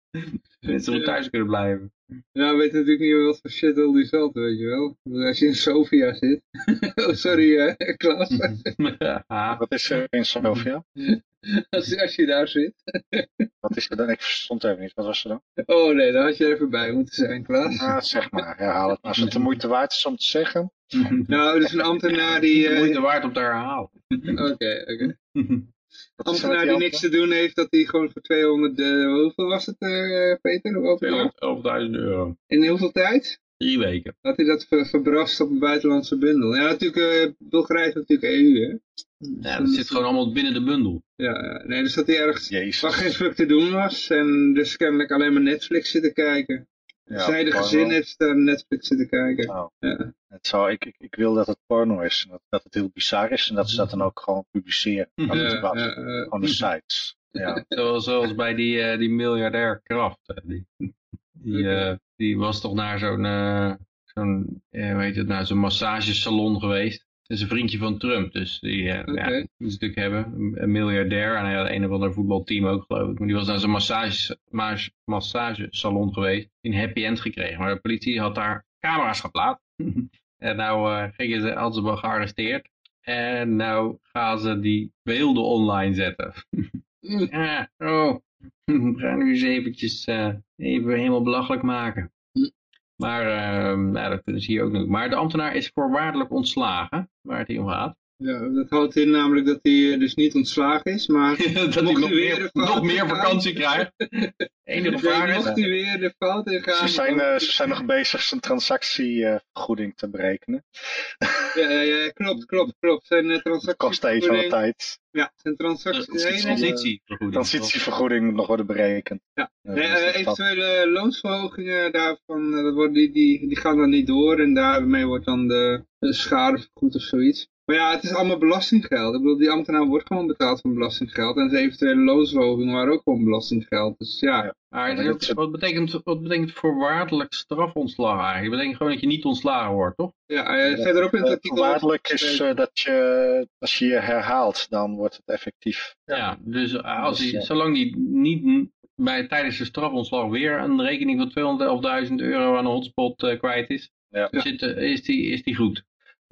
Mensen moeten thuis kunnen blijven. Ja, we weten natuurlijk niet wat voor shit al die veld, weet je wel. Als je in Sofia zit. oh, sorry, uh, Klaas. wat is er in Sofia? als, als je daar zit. wat is er dan? Ik verstond even niet. Wat was er dan? Oh nee, daar had je even bij moeten zijn, Klaas. Ah, zeg maar. Herhaal het. Als het de moeite waard is om te zeggen. nou, dus een ambtenaar die... Uh... De moeite waard om te herhalen. Oké, oké. ambtenaar die niks te doen heeft, dat hij gewoon voor 200, uh, hoeveel was het uh, Peter? 211.000 euro. In hoeveel tijd? Drie weken. Dat hij dat ver verbrast op een buitenlandse bundel. Ja, natuurlijk, uh, Bulgarije is natuurlijk EU, hè? Ja, dat zit gewoon allemaal binnen de bundel. Ja, nee, dus dat hij ergens waar geen fuck te doen was en dus kennelijk alleen maar Netflix zitten kijken. Ja, Zij de gezin heeft daar Netflix zitten kijken. Oh. Ja. Het zou, ik, ik, ik wil dat het porno is. Dat, dat het heel bizar is. En dat ze dat dan ook gewoon publiceren. Ja, ja, ja, Van de sites. Ja. zoals, zoals bij die, uh, die miljardair Kraft. Die, die, uh, die was toch naar zo'n uh, zo'n uh, weet het nou, zo'n massagesalon geweest. Dat is een vriendje van Trump, dus die uh, okay. ja, moet ze natuurlijk hebben. Een miljardair en hij had een of ander voetbalteam ook geloof ik. Maar die was naar zo'n massage, massage, massagesalon geweest. Een happy end gekregen. Maar de politie had daar camera's geplaatst. en nou gingen ze, hadden ze wel gearresteerd. En nou gaan ze die beelden online zetten. ja, oh, we gaan nu eens eventjes uh, even helemaal belachelijk maken. Maar uh, nou, dat kunnen ze hier ook doen. Maar de ambtenaar is voorwaardelijk ontslagen, waar het hier om gaat. Ja, dat houdt in namelijk dat hij dus niet ontslagen is, maar dat hij nog meer, nog meer vakantie krijgt. Enige vraag is... Mocht hij weer de fout ingaan... Ze zijn, uh, ze zijn nog bezig zijn transactievergoeding te berekenen. ja, ja, klopt, klopt, klopt. Zijn uh, transactievergoeding... kost even de tijd. Ja, zijn transactie... transitievergoeding. Transitievergoeding moet nog worden berekend. Ja, uh, eventuele loonsverhogingen daarvan, dat worden, die, die, die gaan dan niet door en daarmee wordt dan de, de schade vergoed of zoiets. Maar ja, het is allemaal belastinggeld. Ik bedoel, die ambtenaar wordt gewoon betaald van belastinggeld. En zijn eventuele loonsverhogingen waren ook gewoon belastinggeld. Dus ja. ja. Maar ook, wat, betekent, wat betekent voorwaardelijk strafontslag eigenlijk? Dat betekent gewoon dat je niet ontslagen wordt, toch? Ja, verderop in het artikel... Voorwaardelijk is uh, dat je, als je je herhaalt, dan wordt het effectief. Ja, dus als hij, zolang die niet bij, tijdens de strafontslag weer een rekening van 211.000 euro aan een hotspot uh, kwijt is, ja. zit, is, die, is die goed.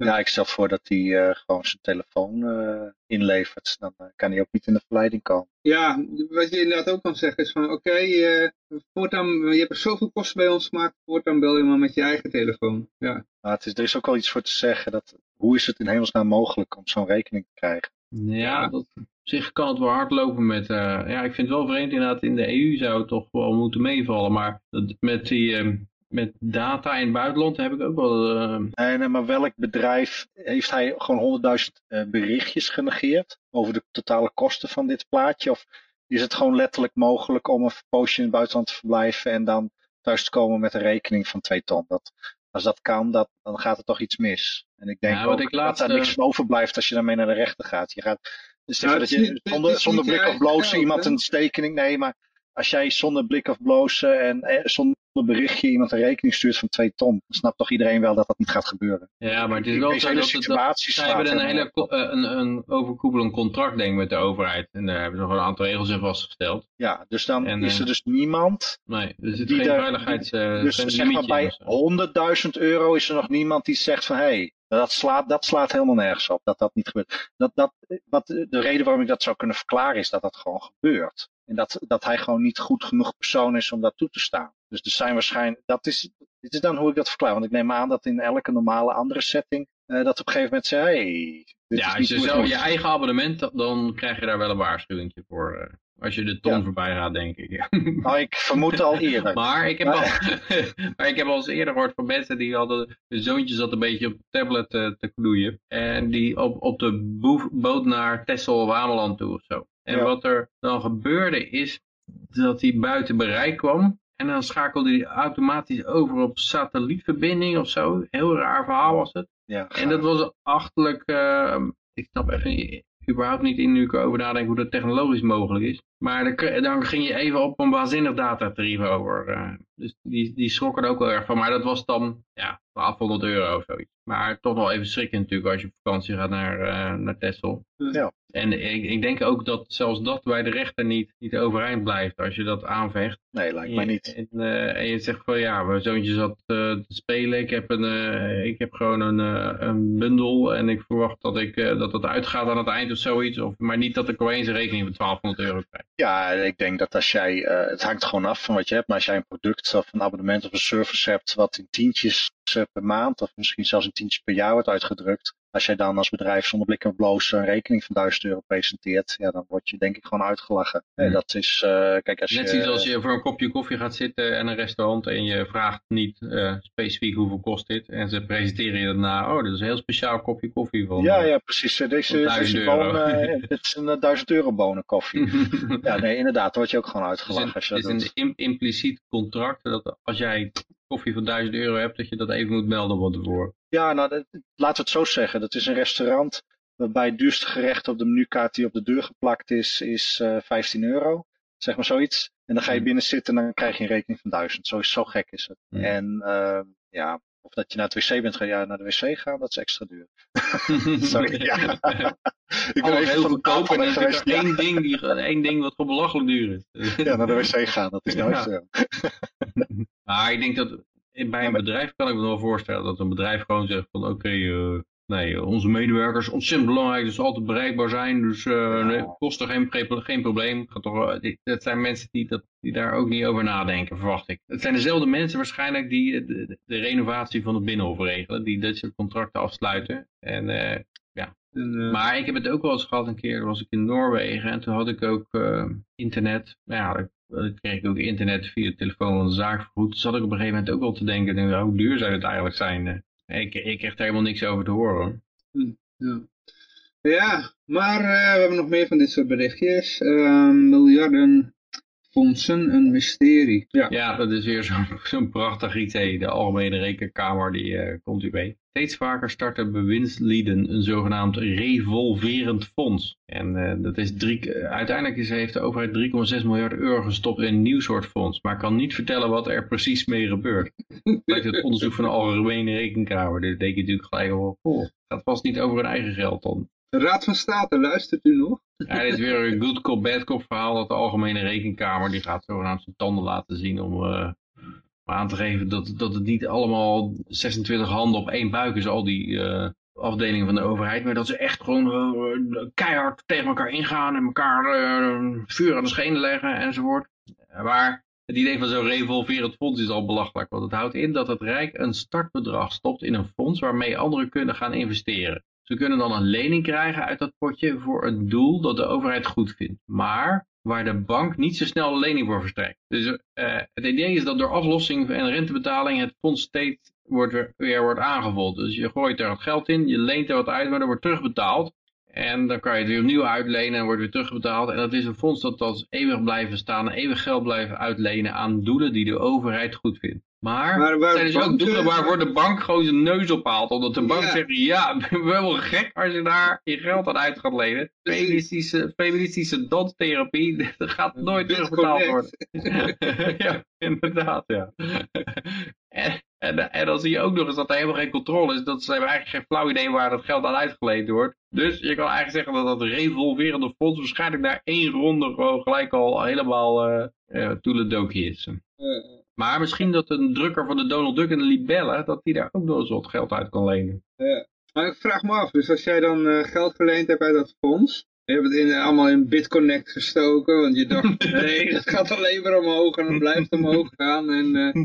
Ja, ik stel voor dat hij uh, gewoon zijn telefoon uh, inlevert. Dan uh, kan hij ook niet in de verleiding komen. Ja, wat je inderdaad ook kan zeggen is van oké, okay, voortaan, je hebt er zoveel kosten bij ons gemaakt, voortaan bel je maar met je eigen telefoon. Ja. Maar het is, er is ook wel iets voor te zeggen, dat, hoe is het in hemelsnaam mogelijk om zo'n rekening te krijgen? Ja, dat, op zich kan het wel hard lopen met, ja ik vind het wel vreemd inderdaad, in de EU zou het toch wel moeten meevallen, maar met die ehm, met data in het buitenland heb ik ook wel... Uh... Nee, nee, maar welk bedrijf heeft hij gewoon 100.000 uh, berichtjes genegeerd over de totale kosten van dit plaatje? Of is het gewoon letterlijk mogelijk om een poosje in het buitenland te verblijven en dan thuis te komen met een rekening van 2 ton? Dat, als dat kan, dat, dan gaat er toch iets mis. En ik denk ja, ook ik dat er niks van overblijft als je daarmee naar de rechter gaat. Je gaat dus ja, dat je zonder, zonder blik of blozen iemand een stekening... Nee, maar als jij zonder blik of blozen en eh, zonder berichtje iemand een rekening stuurt van 2 ton, dan snapt toch iedereen wel dat dat niet gaat gebeuren. Ja, maar het is wel zo dat, situaties zij hebben een hele uh, een, een overkoepelend contract denk ik met de overheid. En daar hebben ze nog een aantal regels in vastgesteld. Ja, dus dan is er uh, dus niemand... Nee, er zit geen veiligheids... Uh, dus zeg maar bij 100.000 euro is er nog niemand die zegt van... hé, hey, dat slaat, dat slaat helemaal nergens op dat dat niet gebeurt. Dat, dat, wat, de reden waarom ik dat zou kunnen verklaren is dat dat gewoon gebeurt. En dat, dat hij gewoon niet goed genoeg persoon is om dat toe te staan. Dus er zijn waarschijnlijk, dat is, dit is dan hoe ik dat verklaar. Want ik neem aan dat in elke normale andere setting, uh, dat op een gegeven moment zei, hey, ja, als je zo je eigen abonnement, dan krijg je daar wel een waarschuwing voor. Uh, als je de ton ja. voorbij gaat, denk ik. Nou, ik vermoed al eerder. maar, ik heb al, maar ik heb al eens eerder gehoord van mensen die hadden, hun zoontje zat een beetje op tablet uh, te knoeien. En die op, op de boot naar Texel of Ameland toe of zo. En ja. wat er dan gebeurde is dat hij buiten bereik kwam. En dan schakelde hij automatisch over op satellietverbinding of zo. Heel raar verhaal was het. Ja, en dat was achterlijk, uh, ik snap echt überhaupt niet in nu ik over nadenk hoe dat technologisch mogelijk is. Maar dan, dan ging je even op een waanzinnig datatarief over. Uh, dus die, die schrokken er ook wel erg van. Maar dat was dan ja, 1200 euro of zoiets. Maar toch wel even schrikken natuurlijk als je op vakantie gaat naar, uh, naar Texel. Ja. En ik, ik, denk ook dat zelfs dat bij de rechter niet, niet overeind blijft als je dat aanvecht. Nee, lijkt mij niet. En, uh, en je zegt van ja, mijn zoontje zat uh, te spelen. Ik heb, een, ik heb gewoon een, een bundel en ik verwacht dat ik, dat het uitgaat aan het eind of zoiets. Of, maar niet dat ik opeens een rekening van 1200 euro krijg. Ja, ik denk dat als jij, het hangt gewoon af van wat je hebt. Maar als jij een product of een abonnement of een service hebt wat in tientjes per maand of misschien zelfs een tientje per jaar wordt uitgedrukt. Als jij dan als bedrijf zonder blik en bloos een rekening van 1000 euro presenteert, ja, dan word je denk ik gewoon uitgelachen. Ja. dat is, uh, kijk, als Net zoals als je voor een kopje koffie gaat zitten en een restaurant en je vraagt niet uh, specifiek hoeveel kost dit. En ze presenteren je daarna, oh, dit is een heel speciaal kopje koffie. Van, ja, ja, precies. Deze, deze bonen, dit is een 1000 euro bonen koffie. ja, nee, inderdaad, dan word je ook gewoon uitgelachen. Het is een, is een impliciet contract dat als jij koffie van 1000 euro hebt, dat je dat even moet melden tevoren. Ja, nou, dat, laten we het zo zeggen. Dat is een restaurant waarbij het duurste gerecht op de menukaart die op de deur geplakt is, is uh, eh, 15 euro. Zeg maar zoiets. En dan ga je mm. binnen zitten en dan krijg je een rekening van 1000. Zo, zo gek is het. Mm. En uh, ja, of dat je naar het wc bent gaan, ja, naar de wc gaan, dat is extra duur. Sorry, ja. ik ben de tafel en geweest. Ja. Één, ding die, één ding wat gewoon belachelijk duur is. ja, naar de wc gaan, dat is nou ja. maar ik denk dat bij een bedrijf kan ik me wel voorstellen dat een bedrijf gewoon zegt van oké, okay, uh, Nee, onze medewerkers ontzettend belangrijk, dus altijd bereikbaar zijn. Dus uh, nee, kosten geen, geen probleem. Gaat toch, dat zijn mensen die, dat, die daar ook niet over nadenken, verwacht ik. Het zijn dezelfde mensen waarschijnlijk die de, de renovatie van het Binnenhof regelen. Die dit soort contracten afsluiten. En uh, ja. Maar ik heb het ook wel eens gehad een keer. was ik in Noorwegen en toen had ik ook internet. Nou ja, dan kreeg ik ook internet via de telefoon van de zaak vergoed. Dus zat ik op een gegeven moment ook wel te denken, hoe duur zou het eigenlijk zijn? Ik, ik kreeg er helemaal niks over te horen. Hm, ja. ja, maar uh, we hebben nog meer van dit soort berichtjes. Uh, miljarden fondsen, een mysterie. Ja, ja dat is weer zo'n zo prachtig idee. De Algemene Rekenkamer, die uh, komt u mee. Steeds vaker starten bewindslieden een zogenaamd revolverend fonds. En uh, dat is drie, uiteindelijk is, heeft de overheid 3,6 miljard euro gestopt in een nieuw soort fonds. Maar kan niet vertellen wat er precies mee gebeurt. Blijkt het onderzoek van de Algemene Rekenkamer. Dit denk je natuurlijk gelijk wel, oh, gaat vast niet over hun eigen geld dan. De Raad van State, luistert u nog? Ja, dit is weer een good cop, bad cop verhaal dat de Algemene Rekenkamer, die gaat zogenaamd zijn tanden laten zien om uh, aan te geven dat, dat het niet allemaal 26 handen op één buik is, al die uh, afdelingen van de overheid, maar dat ze echt gewoon uh, keihard tegen elkaar ingaan en elkaar vuur aan de schenen leggen enzovoort. Maar het idee van zo'n revolverend fonds is al belachelijk, want het houdt in dat het Rijk een startbedrag stopt in een fonds waarmee anderen kunnen gaan investeren. Ze kunnen dan een lening krijgen uit dat potje voor een doel dat de overheid goed vindt. Maar waar de bank niet zo snel lening voor verstrekt. Dus uh, het idee is dat door aflossing en rentebetaling het fonds steeds wordt weer, wordt aangevuld. Dus je gooit er wat geld in, je leent er wat uit, maar dat wordt terugbetaald. En dan kan je het weer opnieuw uitlenen en wordt weer terugbetaald. En dat is een fonds dat als eeuwig blijven staan eeuwig geld blijven uitlenen aan doelen die de overheid goed vindt. Maar, maar waar zijn dus ook doelen waarvoor de bank gewoon zijn neus ophaalt. Omdat de bank zegt, ja, ben wel gek als je daar je geld aan uit gaat lenen. Feministische, feministische danstherapie, dat gaat nooit terugbetaald worden. ja, inderdaad, ja. En, en, en, dan zie je ook nog eens dat er helemaal geen controle is. Dat ze hebben eigenlijk geen flauw idee waar dat geld aan uitgeleend wordt. Dus je kan eigenlijk zeggen dat dat revolverende fonds waarschijnlijk na één ronde gewoon gelijk al helemaal uh, uh, toeledokie is. Maar misschien dat een drukker van de Donald Duck en de Libelle, dat die daar ook nog eens wat geld uit kan lenen. Ja. Maar ik vraag me af, dus als jij dan uh, geld verleend hebt uit dat fonds, je hebt het in, allemaal in BitConnect gestoken, want je dacht, nee, het gaat alleen maar omhoog en het blijft omhoog gaan. En uh,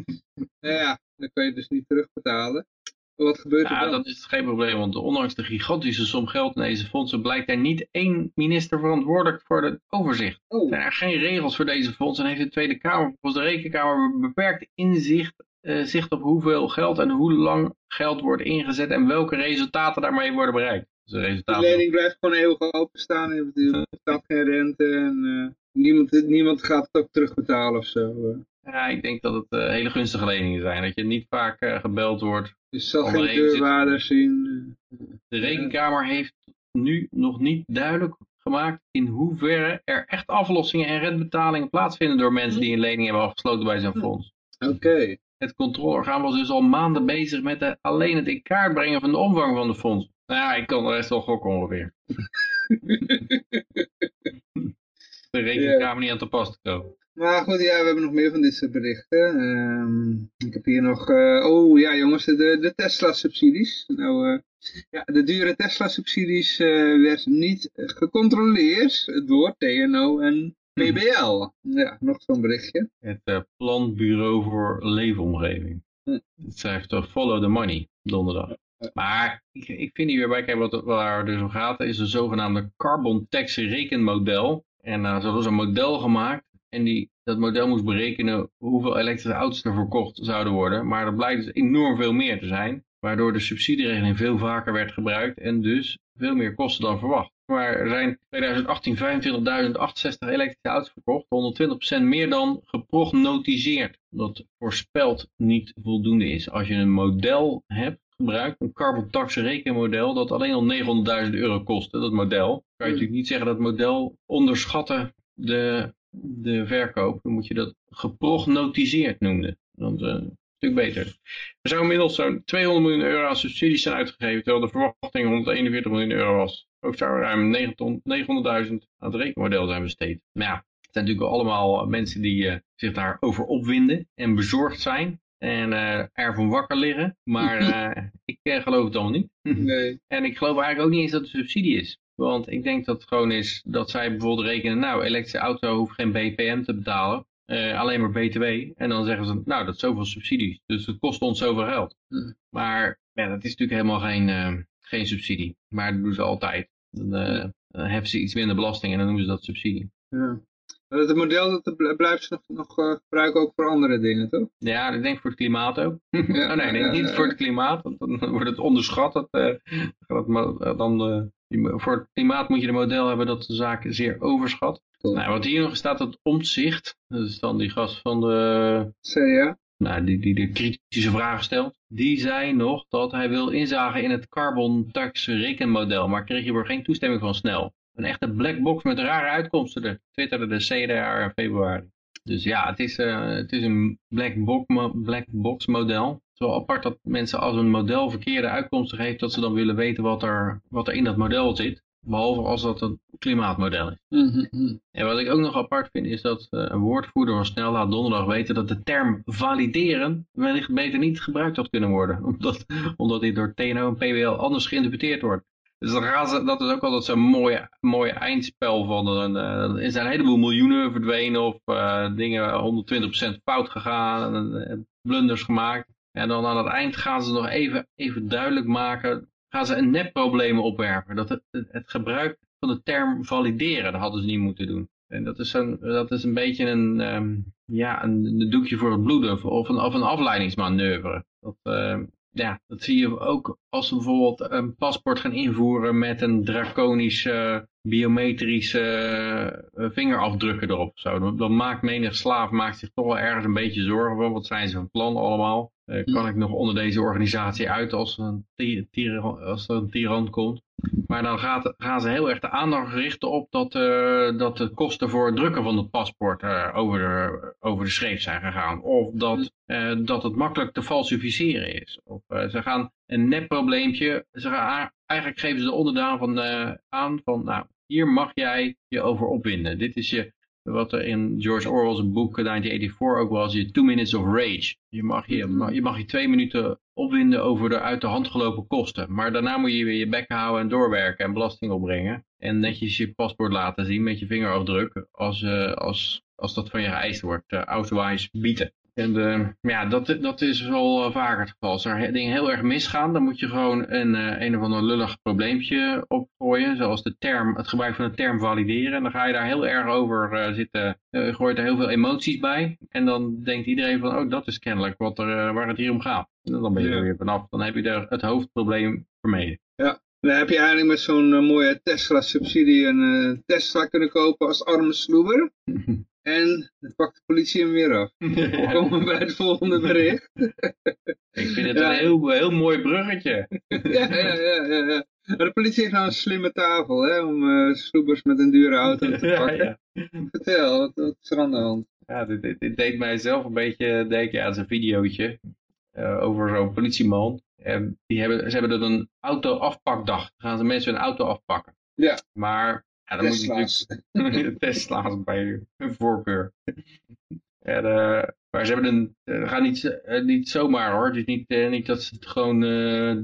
ja, dan kun je het dus niet terugbetalen. Wat gebeurt er ja, dan? dat is geen probleem, want ondanks de gigantische som geld in deze fondsen blijkt er niet één minister verantwoordelijk voor het overzicht. Oh. Er zijn er geen regels voor deze fondsen en heeft de Tweede Kamer, volgens de Rekenkamer, beperkt inzicht uh, zicht op hoeveel geld en hoe lang geld wordt ingezet en welke resultaten daarmee worden bereikt. Dus de, resultaten... de lening blijft gewoon eeuwig openstaan, er betaalt geen rente en uh, niemand, niemand gaat het ook terugbetalen of zo. Ja, ik denk dat het uh, hele gunstige leningen zijn. Dat je niet vaak uh, gebeld wordt. Je zal geen zien. De rekenkamer heeft nu nog niet duidelijk gemaakt in hoeverre er echt aflossingen en rentbetalingen plaatsvinden door mensen die een lening hebben afgesloten bij zo'n fonds. Oké. Het controleorgaan was dus al maanden bezig met de, alleen het in kaart brengen van de omvang van de fonds. Nou ja, ik kan de rest wel gokken ongeveer. de rekenkamer niet aan te pas te komen. Maar goed, ja, we hebben nog meer van dit soort berichten. Um, ik heb hier nog, uh, oh ja jongens, de, de Tesla-subsidies. Nou, uh, ja, de dure Tesla-subsidies uh, werd niet gecontroleerd door TNO en PBL. Ja, nog zo'n berichtje. Het Planbureau voor Leefomgeving. Hm. Het schrijft follow the money, donderdag. Maar ik, ik vind hier bij, kijk, wat, waar het dus om gaat, is een zogenaamde carbon tax rekenmodel. En uh, zo is een model gemaakt en die, dat model moest berekenen hoeveel elektrische auto's er verkocht zouden worden. Maar dat blijkt dus enorm veel meer te zijn. Waardoor de subsidieregeling veel vaker werd gebruikt en dus veel meer kosten dan verwacht. Maar er zijn in 2018 25.068 elektrische auto's verkocht, 120% meer dan geprognotiseerd. Dat voorspeld niet voldoende is. Als je een model hebt gebruikt, een carbon tax rekenmodel, dat alleen al 900.000 euro kostte, dat model, kan je natuurlijk niet zeggen dat het model onderschatte de de verkoop, dan moet je dat geprognotiseerd noemen. Is een stuk beter. Er zou inmiddels zo'n 200 miljoen euro aan subsidies zijn uitgegeven, terwijl de verwachting 141 miljoen euro was. Ook zou ruim 900.000 aan het rekenmodel zijn besteed. Maar ja, het zijn natuurlijk allemaal mensen die uh, zich daarover opwinden en bezorgd zijn en uh, ervan wakker liggen. Maar uh, ik, eh, geloof het allemaal niet. Nee. En ik geloof eigenlijk ook niet eens dat het een subsidie is. Want ik denk dat het gewoon is dat zij bijvoorbeeld rekenen, nou, elektrische auto hoeft geen BPM te betalen. eh, alleen maar BTW. En dan zeggen ze, nou, dat is zoveel subsidies. Dus het kost ons zoveel geld. Hm. Maar ja, dat is natuurlijk helemaal geen, eh, geen subsidie. Maar dat doen ze altijd. Dan, eh, hebben ze iets minder belasting en dan noemen ze dat subsidie. Ja. Het model dat bl- blijft ze nog, nog eh, gebruiken ook voor andere dingen, toch? Ja, ik denk voor het klimaat ook. Ja, oh nee, nee ja, niet ja. voor het klimaat, want dan wordt het onderschat. Dat, eh, dan, eh, voor het klimaat moet je een model hebben dat de zaak zeer overschat. Nou, wat hier nog staat, dat omzicht. Dat is dan die gast van de, CDA? nou, die, die de kritische vragen stelt. Die zei nog dat hij wil inzagen in het carbon tax rekenmodel, maar kreeg hiervoor geen toestemming van snel. Een echte black box met rare uitkomsten, de twitterde de CDA in februari. Dus ja, het is, eh, het is een black box, black box model. Het is wel apart dat mensen als een model verkeerde uitkomsten geeft, dat ze dan willen weten wat er, wat er in dat model zit. Behalve als dat een klimaatmodel is. Mhm, mhm. En wat ik ook nog apart vind is dat eh, een woordvoerder van Snel laat donderdag weten dat de term valideren wellicht beter niet gebruikt had kunnen worden. Omdat, omdat dit door TNO en PWL anders geïnterpreteerd wordt. Dus gaan ze, dat is ook altijd zo'n mooie, mooie eindspel van een, eh, er zijn een heleboel miljoenen verdwenen of eh, dingen 120% fout gegaan en blunders gemaakt. En dan aan het eind gaan ze nog even, even duidelijk maken, gaan ze een nepprobleem opwerpen. Dat het, het, gebruik van de term valideren, dat hadden ze niet moeten doen. En dat is, zo'n, dat is een beetje een, ehm, ja, een, een doekje voor het bloeden of, of een, of een afleidingsmanoeuvre. Dat, ehm, ja, dat zie je ook als ze bijvoorbeeld een paspoort gaan invoeren met een draconische biometrische eh, vingerafdrukken erop. Zo. Dan, dan maakt menig slaaf maakt zich toch wel ergens een beetje zorgen van wat zijn ze van plan allemaal. Eh, kan ik nog onder deze organisatie uit als, een als er een tiran komt. Maar dan gaat, gaan ze heel erg de aandacht richten op dat, eh, dat de kosten voor het drukken van het paspoort over, de, over de schreef zijn gegaan. Of dat, dat het makkelijk te falsificeren is. Of ze gaan een nepprobleempje, ze gaan, eigenlijk geven ze de onderdaan van, aan van, nou, hier mag jij je over opwinden. Dit is je, wat er in George Orwell's boek 1984 ook was, je two minutes of rage. Je mag je, ma- je, mag je twee minuten opwinden over de uit de hand gelopen kosten. Maar daarna moet je weer je bek houden en doorwerken en belasting opbrengen. En netjes je paspoort laten zien met je vingerafdruk als, eh, als, als dat van je geëist wordt. Uh, bieden. En eh, ja, dat, dat is wel eh, vaker het geval. Als er dingen heel erg misgaan, dan moet je gewoon een, eh, een of ander lullig probleempje opgooien. Zoals de term, het gebruik van de term valideren. En dan ga je daar heel erg over zitten. eh gooit er heel veel emoties bij. En dan denkt iedereen van, oh dat is kennelijk wat er, waar het hier om gaat. En dan ben je Ja. er weer vanaf. Dan heb je er het hoofdprobleem vermeden. Dan heb je eigenlijk met zo'n mooie Tesla-subsidie een Tesla kunnen kopen als arme sloeber. En dan pakt de politie hem weer af. Dan komen we bij het volgende bericht. Ik vind het Ja. een heel, heel mooi bruggetje. ja, ja, ja, ja. Maar de politie heeft nou een slimme tafel, hè, om eh sloebers met een dure auto te pakken. ja. Vertel, wat, wat is er aan de hand? Ja, dit, dit, dit deed mij zelf een beetje denken aan zijn videootje eh, over zo'n politieman. En die hebben, ze hebben er een auto-afpakdag. Dan gaan ze mensen hun auto afpakken. Ja. Maar ja, dan moet je natuurlijk Tesla's bij hun voorkeur. En, maar ze hebben een, eh, gaan niet, eh, niet zomaar hoor. Het is niet, eh, niet dat, ze het gewoon,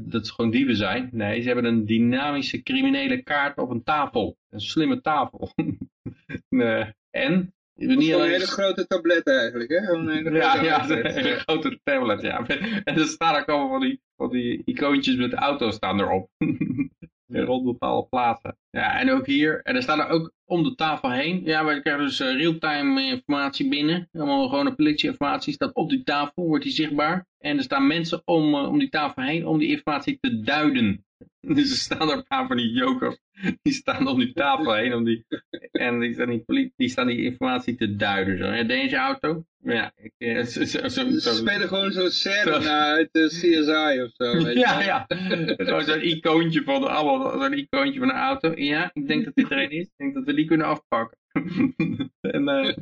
dat ze gewoon dieven zijn. Nee, ze hebben een dynamische criminele kaart op een tafel. Een slimme tafel. En... Niet gewoon een hele grote tablet eigenlijk, hè? Een hele ja, grote ja, een hele grote tablet, ja. En er staan ook allemaal van die, van die icoontjes met de auto staan erop. Rond bepaalde plaatsen. Ja, en ook hier, en er staan er ook om de tafel heen. Ja, we krijgen dus eh, real-time informatie binnen. Allemaal gewone politieinformatie staat op die tafel, wordt die zichtbaar. En er staan mensen om, eh, om die tafel heen om die informatie te duiden. Dus er staan er een paar van die jokers, die staan om die tafel heen. Om die, en die staan die, die staan die informatie te duiden. Zo. Ja, deze auto? Ja, ik, eh, zo, zo, zo, Ze spelen gewoon zo'n na uit de CSI of zo. Weet ja, ja. Zo'n icoontje van, allemaal zo'n icoontje van een auto. Ja, ik denk dat dit er een is. Ik denk dat we die kunnen afpakken. en, eh,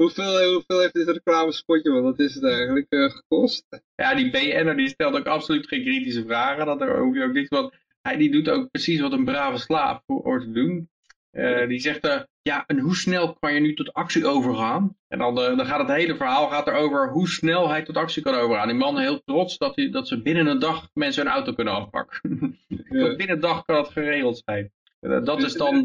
Hoeveel, hoeveel heeft dit reclamespotje, want dat is het eigenlijk, eh, gekost? ja, die BN'er die stelt ook absoluut geen kritische vragen. Dat er hoef je ook niks van. Hij die doet ook precies wat een brave slaaf hoort te doen. Eh, die zegt, eh, ja, en hoe snel kan je nu tot actie overgaan? En dan, dan gaat het hele verhaal gaat erover hoe snel hij tot actie kan overgaan. Die man heel trots dat, hij, dat ze binnen een dag mensen hun auto kunnen afpakken. binnen een dag kan het geregeld zijn. Dat is dan,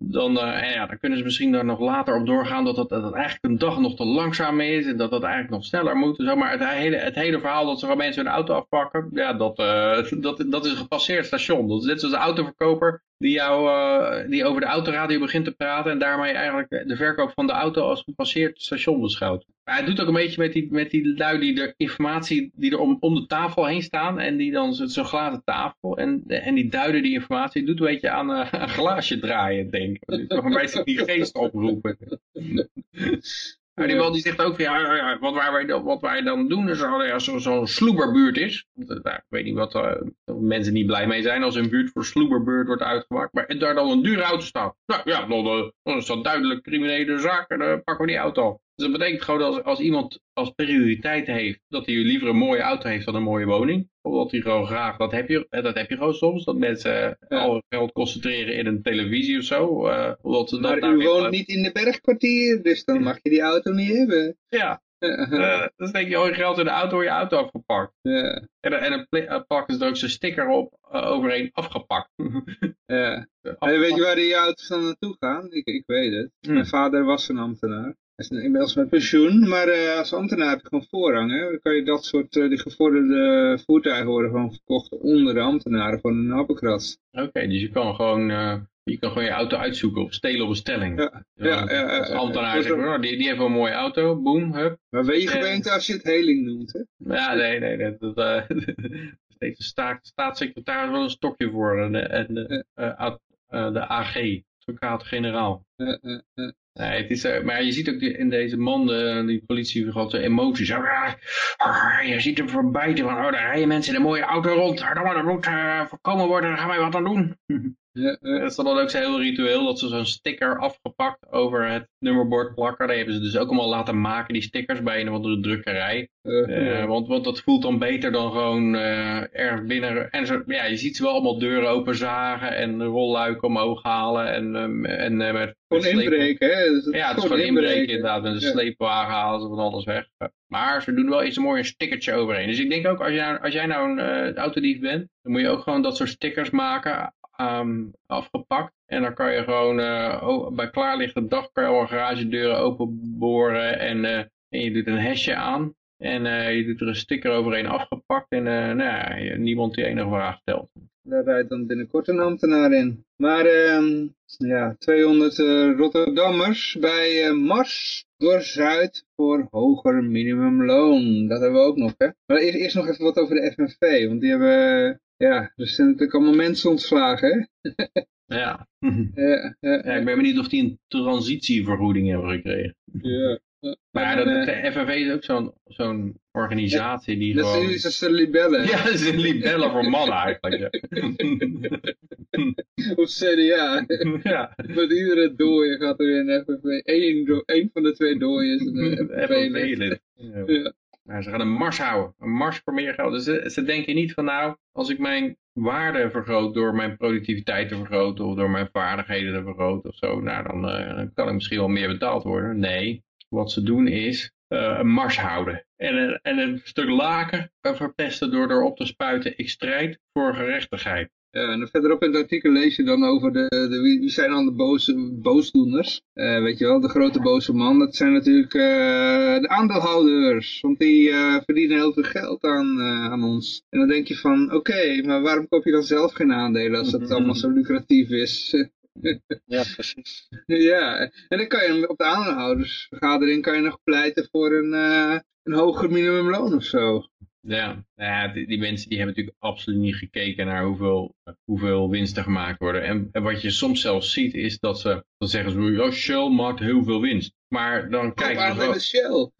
dan, eh, ja, dan kunnen ze misschien daar nog later op doorgaan dat dat het eigenlijk een dag nog te langzaam is en dat dat eigenlijk nog sneller moet. Maar het hele, het hele verhaal dat ze gewoon mensen hun auto afpakken, ja, dat, eh, dat, dat is een gepasseerd station. Dat is net zoals de autoverkoper die, jou, eh, die over de autoradio begint te praten en daarmee eigenlijk de verkoop van de auto als gepasseerd station beschouwt. Het doet ook een beetje met die, met die lui die de informatie die er om, om de tafel heen staan en die dan zo'n glazen tafel en, en die duiden die informatie, doet een beetje aan eh, een glaasje draaien, denk ik. Toch een beetje die geest oproepen. Maar die man die zegt ook, van, ja, ja, wat, wij, dan- wat wij dan doen is als ja, zo'n zo sloeberbuurt is. Want, eh, nou, ik weet niet wat eh, mensen niet blij mee zijn als een buurt voor sloeberbuurt wordt uitgemaakt. Maar en daar dan een dure auto staat. Nou ja, dan, eh, dan is dat duidelijk criminele zaak en dan pakken we die auto af. Dus dat betekent gewoon dat als, als iemand als prioriteit heeft dat hij liever een mooie auto heeft dan een mooie woning. Omdat hij gewoon graag, dat heb je, eh, dat heb je gewoon soms, dat mensen eh, al hun geld concentreren in een televisie of zo. eh, omdat ze dat Maar u weer- woont niet in de bergkwartier, dus dan mag je die auto niet hebben. Ja, eh, dan steek je al je geld in de auto, je auto afgepakt. ja, En, dan- en dan eh, plakken ze er ook zo'n sticker op, eh, overheen afgepakt. ja. En weet je waar die auto's dan naartoe gaan? Ik, ik weet het. Hm. Mijn vader was een ambtenaar. Is inmiddels met pensioen, maar eh, als ambtenaar heb je gewoon voorrang. Hè? Dan kan je dat soort, eh, die gevorderde voertuigen worden gewoon verkocht onder de ambtenaren van een happenkras. Oké, dus je kan gewoon... eh, je kan gewoon je auto uitzoeken of stelen op bestelling. Ja, ja, ja, ja, Als ja. ambtenaar zegt, oh, die, die heeft wel een mooie auto, boom, hup. Maar weet je gemeente als je het heling noemt, hè? Ja, nee, nee, nee. Dat, de staat, staatssecretaris wel een stokje voor. En, de- en de, ad- eh, de AG, advocaat-generaal. Eh, eh, eh. Nee, het is, eh, maar je ziet ook in deze man, die politie, zijn emoties. Ah, ah, je ziet hem voorbijten van, oh, daar rijden mensen in een mooie auto rond. Dat moet eh, voorkomen worden, daar gaan wij wat aan doen. Ja, ja. Dat is dan ook zo'n heel ritueel, dat ze zo'n sticker afgepakt over het nummerbord plakken. Dat hebben ze dus ook allemaal laten maken, die stickers, bij een of andere drukkerij. Eh, Eh, want, want dat voelt dan beter dan gewoon eh erg binnen. En zo, ja, je ziet ze wel allemaal deuren openzagen en rolluiken omhoog halen. En, ehm, en eh, met Gewoon sleep- inbreken, hè? Dus Ja, het is gewoon inbreken inderdaad. Met een Ja. sleepwagen halen ze van alles weg. Maar ze doen wel iets mooi een stickertje overheen. Dus ik denk ook, als, nou, als jij nou een eh, autodief bent, dan moet je ook gewoon dat soort stickers maken, ehm, afgepakt. En dan kan je gewoon uh, bij klaarlichte dag kan je al garagedeuren openboren en, uh, en je doet een hesje aan. En uh, je doet er een sticker overheen afgepakt en nou, ja, niemand die enige vraag stelt. Daar rijdt dan binnenkort een ambtenaar in. Maar uh, ja, 200 uh, Rotterdammers bij Mars door Zuid voor hoger minimumloon. Dat hebben we ook nog, hè. Maar eerst, eerst nog even wat over de FNV, want die hebben, ja, er zijn natuurlijk allemaal mensen ontslagen, hè. ja. ja, ja, ik ben benieuwd of die een transitievergoeding hebben gekregen. Ja. Maar dat, de FNV is ook zo'n zo'n organisatie die dat gewoon... Dat is een libelle. Ja, dat is een libelle voor mannen eigenlijk. Ja. of CDA. ja. Met iedere dooie gaat er weer een FNV. Eén, één van de twee dooien is een FNV-lid. Ja. Maar ze gaan een mars houden. Een mars voor meer geld. Dus ze, denken niet van nou, als ik mijn waarde vergroot door mijn productiviteit te vergroten of door mijn vaardigheden te vergroten of zo, nou dan, dan kan ik misschien wel meer betaald worden. Nee, wat ze doen is uh, een mars houden. En, een, en een stuk laken verpesten door erop te spuiten, ik strijd voor gerechtigheid. Ja, en verderop in het artikel lees je dan over de, de wie, zijn dan de boze, boosdoeners. Uh, weet je wel, de grote boze man, dat zijn natuurlijk uh, de aandeelhouders. Want die uh, verdienen heel veel geld aan, aan ons. En dan denk je van, oké, okay, maar waarom koop je dan zelf geen aandelen als het allemaal zo lucratief is? ja, precies. Ja, en dan kan je op de aandeelhoudersvergadering kan je nog pleiten voor een, een hoger minimumloon of zo. Ja, ja die, die, mensen die hebben natuurlijk absoluut niet gekeken naar hoeveel, hoeveel winsten gemaakt worden. En, en, wat je soms zelfs ziet is dat ze, dan zeggen ze, ja, Shell maakt heel veel winst. Maar dan kijken ze... Wel... Shell?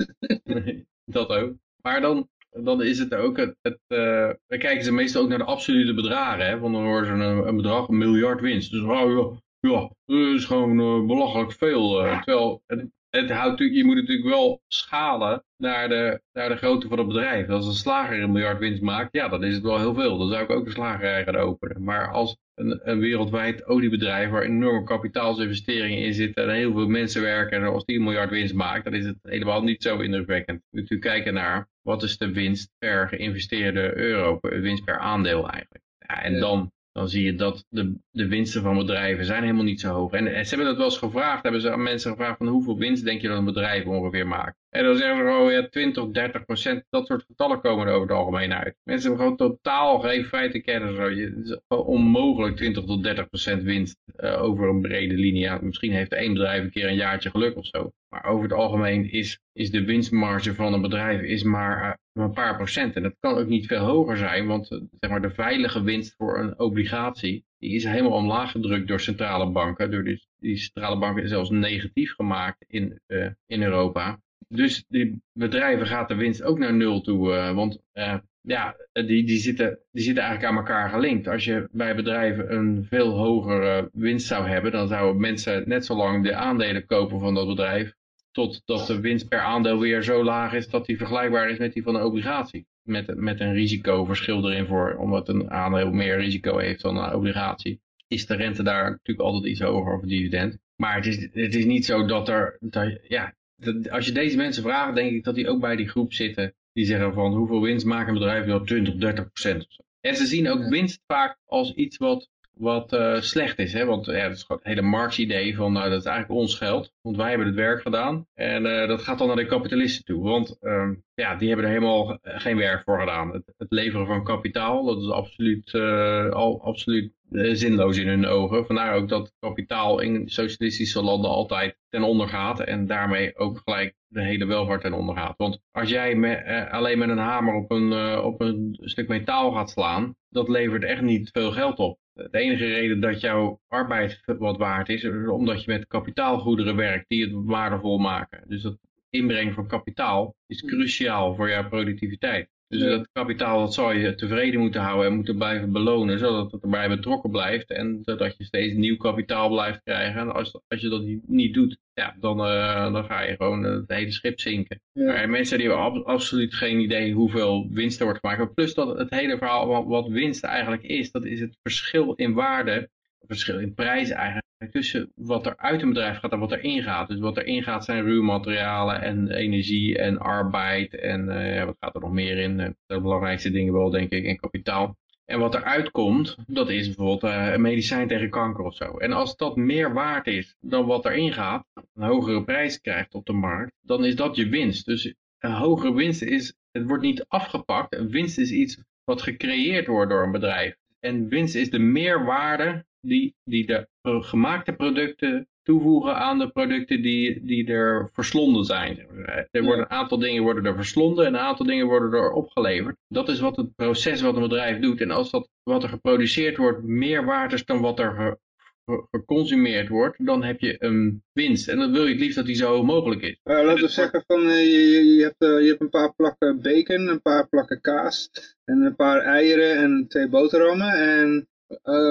dat ook. Maar dan, dan is het ook, het, het uh, dan kijken ze meestal ook naar de absolute bedragen. Hè? Want dan horen ze een, een bedrag, een miljard winst. Dus oh, ja, ja, dat is gewoon uh, belachelijk veel. Uh, terwijl het, het houdt, je moet natuurlijk wel schalen naar de, naar de grootte van het bedrijf. Als een slager een miljard winst maakt, ja, dan is het wel heel veel. Dan zou ik ook een slagerij gaan openen. Maar als een, een wereldwijd oliebedrijf waar enorme kapitaalsinvesteringen in zitten en heel veel mensen werken en als die een miljard winst maakt, dan is het helemaal niet zo indrukwekkend. Je moet natuurlijk kijken naar wat is de winst per geïnvesteerde euro, winst per aandeel eigenlijk. Ja, en dan dan zie je dat de, de winsten van bedrijven zijn helemaal niet zo hoog. En, en ze hebben dat wel eens gevraagd, hebben ze aan mensen gevraagd van hoeveel winst denk je dat een bedrijf ongeveer maakt. En dan zeggen ze gewoon ja, 20, 30 procent, dat soort getallen komen er over het algemeen uit. Mensen hebben gewoon totaal geen feitenkennis. Het is onmogelijk 20 tot 30 procent winst uh, over een brede linie. Misschien heeft één bedrijf een keer een jaartje geluk of zo. Maar over het algemeen is, is de winstmarge van een bedrijf is maar uh, een paar procent. En dat kan ook niet veel hoger zijn, want uh, zeg maar de veilige winst voor een obligatie, die is helemaal omlaag gedrukt door centrale banken. Door die, die centrale banken zelfs negatief gemaakt in, uh, in Europa. Dus die bedrijven gaat de winst ook naar nul toe. Want ja, die, die, zitten, die zitten eigenlijk aan elkaar gelinkt. Als je bij bedrijven een veel hogere winst zou hebben, dan zouden mensen net zo lang de aandelen kopen van dat bedrijf. Totdat de winst per aandeel weer zo laag is dat die vergelijkbaar is met die van een obligatie. Met, met een risicoverschil erin voor, omdat een aandeel meer risico heeft dan een obligatie. Is de rente daar natuurlijk altijd iets hoger over dividend. Maar het is, het is niet zo dat er, dat, ja, als je deze mensen vraagt, denk ik dat die ook bij die groep zitten. Die zeggen van hoeveel winst maakt een bedrijf? wel 20, 30 procent. En ze zien ook winst vaak als iets wat, wat uh, slecht is. Hè? Want ja, is gewoon het hele Marx-idee van nou, dat is eigenlijk ons geld. Want wij hebben het werk gedaan. En uh, dat gaat dan naar de kapitalisten toe. Want uh, ja, die hebben er helemaal geen werk voor gedaan. Het, het leveren van kapitaal, dat is absoluut, uh, al, absoluut zinloos in hun ogen. Vandaar ook dat kapitaal in socialistische landen altijd ten onder gaat en daarmee ook gelijk de hele welvaart ten onder gaat. Want als jij alleen met een hamer op een, op een stuk metaal gaat slaan, dat levert echt niet veel geld op. De enige reden dat jouw arbeid wat waard is, is omdat je met kapitaalgoederen werkt die het waardevol maken. Dus dat inbrengen van kapitaal is cruciaal voor jouw productiviteit. Dus dat kapitaal dat zou je tevreden moeten houden en moeten blijven belonen, zodat het erbij betrokken blijft en zodat je steeds nieuw kapitaal blijft krijgen. En als, als je dat niet doet, ja, dan, uh, dan ga je gewoon het hele schip zinken. Ja. Maar mensen die hebben ab absoluut geen idee hoeveel winst er wordt gemaakt. Maar plus dat het hele verhaal wat, wat winst eigenlijk is, dat is het verschil in waarde, verschil in prijs eigenlijk tussen wat er uit een bedrijf gaat en wat er ingaat. Dus wat er ingaat zijn ruwmaterialen en energie en arbeid en uh, wat gaat er nog meer in? Uh, de belangrijkste dingen wel denk ik, en kapitaal. En wat er uitkomt, dat is bijvoorbeeld uh, een medicijn tegen kanker of zo. En als dat meer waard is dan wat erin gaat, een hogere prijs krijgt op de markt, dan is dat je winst. Dus een hogere winst is, het wordt niet afgepakt. Een winst is iets wat gecreëerd wordt door een bedrijf. En winst is de meerwaarde die, die de gemaakte producten toevoegen aan de producten die, die er verslonden zijn. Er worden een aantal dingen worden er verslonden en een aantal dingen worden er opgeleverd. Dat is wat het proces wat een bedrijf doet. En als dat wat er geproduceerd wordt meer waard is dan wat er ge, ge, geconsumeerd wordt, dan heb je een winst. En dan wil je het liefst dat die zo hoog mogelijk is. Uh, laten we zeggen van uh, je, je, hebt, uh, je hebt een paar plakken bacon, een paar plakken kaas en een paar eieren en twee boterhammen en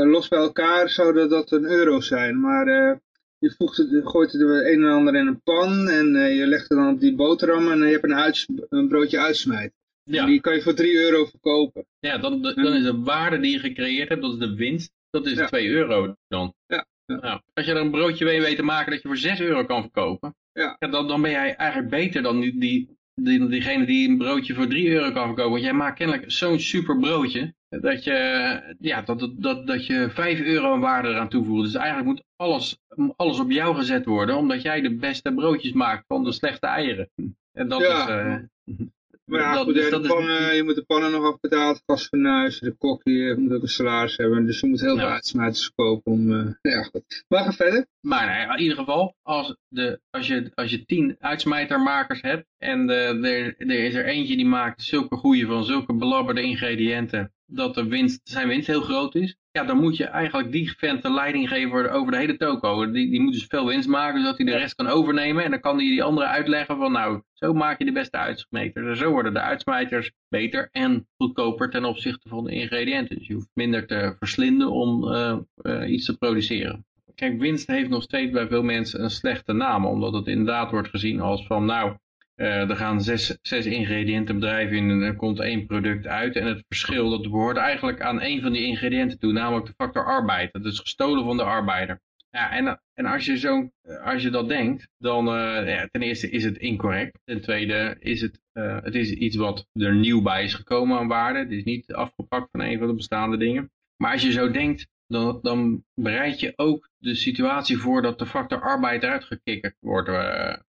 los bij elkaar zouden dat een euro zijn. Maar uh, je voegt het, gooit het een en ander in een pan en uh, je legt het dan op die boterham en je hebt een, uits, een broodje uitsmijt. Ja. Die kan je voor 3 euro verkopen. Ja, dan, dan is de waarde die je gecreëerd hebt, dat is de winst, dat is ja. 2 euro dan. Ja. Ja. Nou, als je er een broodje mee weet te maken dat je voor 6 euro kan verkopen, ja. Ja, dan, dan ben jij eigenlijk beter dan die, die, die, diegene die een broodje voor 3 euro kan verkopen. Want jij maakt kennelijk zo'n super broodje, dat je, ja, dat, dat, dat je 5 euro aan waarde eraan toevoegt. Dus eigenlijk moet alles, alles op jou gezet worden, omdat jij de beste broodjes maakt van de slechte eieren. En dat ja. is... Uh, maar ja, goed, dus de pannen, is... je moet de pannen nog afbetaald, gasfornuis, de kok die moet ook een salaris hebben. Dus je moet heel veel uitsmijters verkopen om... Uh, ja, goed. Maar ga verder. Maar in ieder geval, als, de, als, je, als je tien uitsmijtermakers hebt en de, er, er is er eentje die maakt zulke goede van zulke belabberde ingrediënten, dat de winst, zijn winst heel groot is, ja, dan moet je eigenlijk die vent de leiding geven over de hele toko. Die, die moet dus veel winst maken, zodat hij de rest kan overnemen. En dan kan hij die anderen uitleggen van, nou, zo maak je de beste uitsmijters. En zo worden de uitsmijters beter en goedkoper ten opzichte van de ingrediënten. Dus je hoeft minder te verslinden om uh, uh, iets te produceren. kijk, winst heeft nog steeds bij veel mensen een slechte naam. Omdat het inderdaad wordt gezien als van, nou, er gaan zes, zes ingrediënten bedrijven in en er komt één product uit. En het verschil, dat behoort eigenlijk aan één van die ingrediënten toe, namelijk de factor arbeid. Dat is gestolen van de arbeider. Ja, en, en als, je zo, als je dat denkt, dan uh, ja, ten eerste is het incorrect. Ten tweede is het, uh, het is iets wat er nieuw bij is gekomen aan waarde. Het is niet afgepakt van een van de bestaande dingen. Maar als je zo denkt, dan, dan bereid je ook de situatie voor dat de factor arbeid eruit gekikkerd wordt.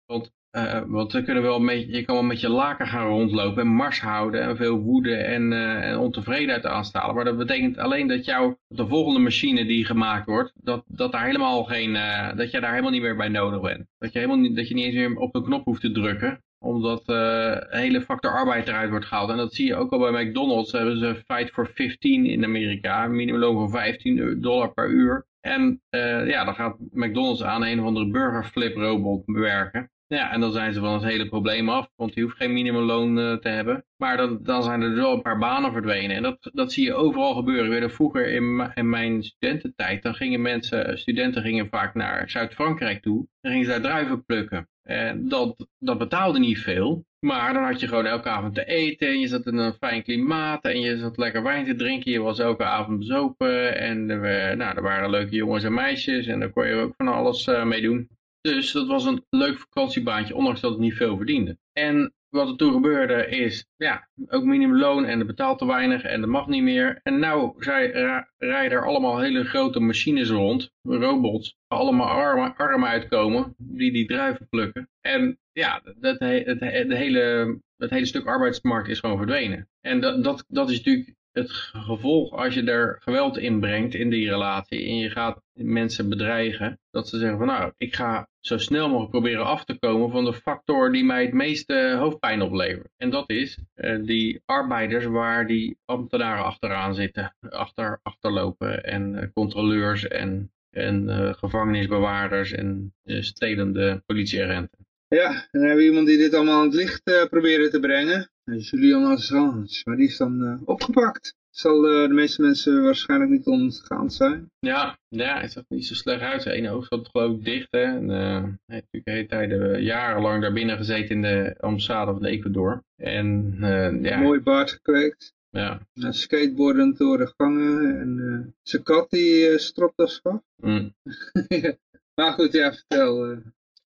Want uh, want dan kunnen wel met, je kan wel met je laken gaan rondlopen en mars houden en veel woede en, uh, en ontevredenheid aanstalen. Maar dat betekent alleen dat jou, de volgende machine die gemaakt wordt, dat, dat, daar helemaal geen, uh, dat je daar helemaal niet meer bij nodig bent. Dat je, helemaal niet, dat je niet eens meer op de knop hoeft te drukken omdat uh, hele factor arbeid eruit wordt gehaald. En dat zie je ook al bij McDonald's. Hebben ze Fight for 15 in Amerika. Een minimumloon van 15 dollar per uur. En ja, dan gaat McDonald's aan een of andere burgerflip robot bewerken. Ja, en dan zijn ze van het hele probleem af, want die hoeft geen minimumloon uh, te hebben. Maar dan, dan zijn er dus wel een paar banen verdwenen. En dat, dat zie je overal gebeuren. Weer vroeger in, in mijn studententijd, dan gingen mensen, studenten gingen vaak naar Zuid-Frankrijk toe. Dan gingen ze daar druiven plukken. En dat, dat betaalde niet veel. Maar dan had je gewoon elke avond te eten. En je zat in een fijn klimaat. En je zat lekker wijn te drinken. Je was elke avond bezopen. En er, nou, er waren leuke jongens en meisjes. En daar kon je ook van alles uh, mee doen. Dus dat was een leuk vakantiebaantje, ondanks dat het niet veel verdiende. En wat er toen gebeurde is, ja, ook minimumloon en het betaalt te weinig en dat mag niet meer. En nou rijden er allemaal hele grote machines rond, robots, allemaal armen, uitkomen, die die druiven plukken. En ja, dat, het, hele, het hele stuk arbeidsmarkt is gewoon verdwenen. En dat, dat, dat is natuurlijk het gevolg als je er geweld in brengt in die relatie en je gaat mensen bedreigen, dat ze zeggen van nou, ik ga zo snel mogelijk proberen af te komen van de factor die mij het meeste hoofdpijn oplevert. En dat is uh, die arbeiders waar die ambtenaren achteraan zitten, achter, achterlopen en uh, controleurs en, en uh, gevangenisbewaarders en stelende politieagenten. Ja, en dan hebben we iemand die dit allemaal aan het licht proberen te brengen. Julian Assange, maar die is dan uh, opgepakt. Zal uh, de meeste mensen waarschijnlijk niet ontgaan zijn. Ja, ja, het zag niet zo slecht uit. Zijn ene oog zat geloof ik dicht. Hè. En, hij heeft natuurlijk de hele tijd jarenlang daar binnen gezeten in de ambassade van Ecuador. En, ja. Mooi baard gekweekt. Ja. Uh, skateboardend door de gangen. En zijn kat die stropdas gaf. Mm. maar goed, ja, vertel.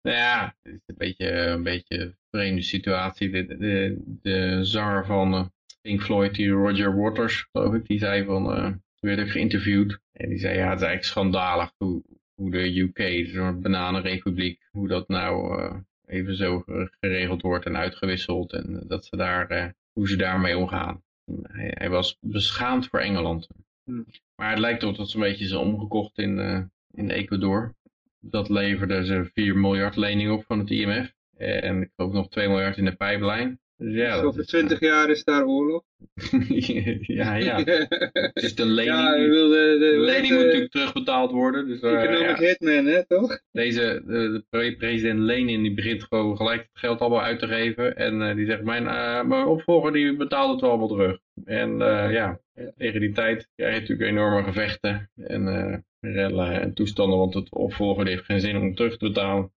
Nou ja, het is een beetje een beetje een vreemde situatie. De, de, de zanger van uh, Pink Floyd, die Roger Waters, geloof ik, die zei van, uh, werd ook geïnterviewd. En die zei, ja, het is eigenlijk schandalig hoe, hoe de UK, zo'n bananenrepubliek, hoe dat nou uh, even zo geregeld wordt en uitgewisseld. En dat ze daar, hoe ze daarmee omgaan. Hij, hij, was beschaamd voor Engeland. Hmm. Maar het lijkt erop dat ze een beetje zijn omgekocht in, in Ecuador dat leverde ze 4 miljard lening op van het IMF. En ik geloof nog 2 miljard in de pijplijn. Dus ja, over 20 jaar is daar oorlog. ja, ja. Het is de lening. Ja, de, lening moet natuurlijk terugbetaald worden. Dus, uh, Economic hitman, hè, toch? Deze, de, de president Lenin, die begint gewoon gelijk het geld allemaal uit te geven. En die zegt, mijn, mijn opvolger die betaalt het wel allemaal terug. En ja, tegen die tijd krijg je natuurlijk enorme gevechten. En rellen en toestanden, want het opvolger heeft geen zin om terug te betalen.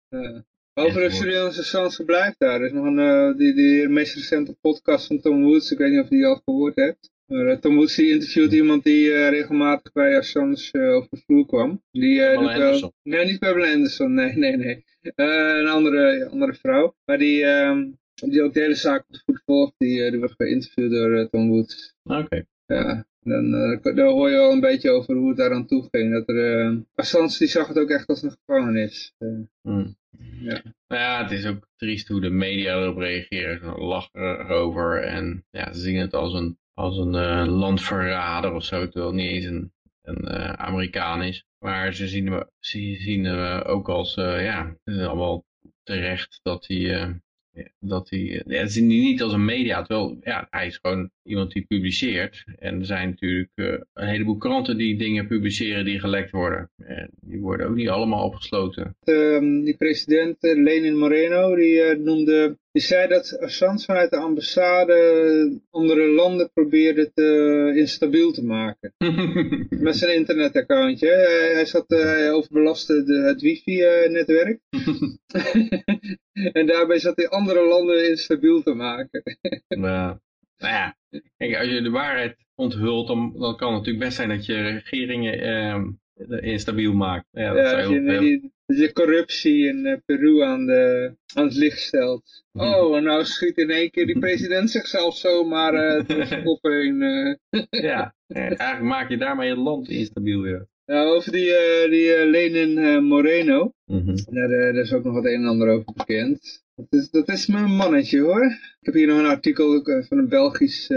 Over de Surinaamse Assange verblijf daar. Er is nog een, uh, die, die meest recente podcast van Tom Woods. Ik weet niet of je die al gehoord hebt. Maar uh, Tom Woods die interviewt iemand die uh, regelmatig bij Assange over de vloer kwam. Die, doet wel... Nee, niet Pamela Anderson. Nee, nee, nee. een andere, andere vrouw. Maar die, um, die ook de hele zaak op de voet volgt. Die, die wordt geïnterviewd door Tom Woods. Oké. Okay. Ja, dan, uh, hoor je wel een beetje over hoe het daar aan toe ging. Dat er, uh, Assange die zag het ook echt als een gevangenis. Uh, mm. Ja. Nou ja, het is ook triest hoe de media erop reageren. Ze lachen erover en ja, ze zien het als een, als een landverrader of zo. Terwijl het niet eens een, een Amerikaan is. Maar ze zien hem, ze zien hem ook als, ja, het is allemaal terecht dat hij dat hij, ja, het is niet als een media, terwijl ja, hij is gewoon iemand die publiceert. En er zijn natuurlijk uh, een heleboel kranten die dingen publiceren die gelekt worden. En die worden ook niet allemaal opgesloten. Uh, die president Lenin Moreno, die uh, noemde Die zei dat Assange vanuit de ambassade andere landen probeerde te instabiel te maken. Met zijn internetaccountje. Hij, hij, zat, uh, hij overbelastte de, het wifi-netwerk. en daarbij zat hij andere landen instabiel te maken. nou, nou ja, kijk, als je de waarheid onthult, dan, dan kan het natuurlijk best zijn dat je regeringen eh, instabiel maakt. Ja, dat ja, je, die, de corruptie in uh, Peru aan, de, aan het licht stelt. Mhm. Oh, en nou schiet in één keer die president zichzelf zomaar uh, de kop heen. Uh. ja, eigenlijk maak je daarmee het land instabiel weer. Nou, over die, uh, die Lenin Moreno, mm -hmm. daar, daar, is ook nog wat een en ander over bekend. Dat is, dat is mijn mannetje hoor. Ik heb hier nog een artikel van een Belgisch,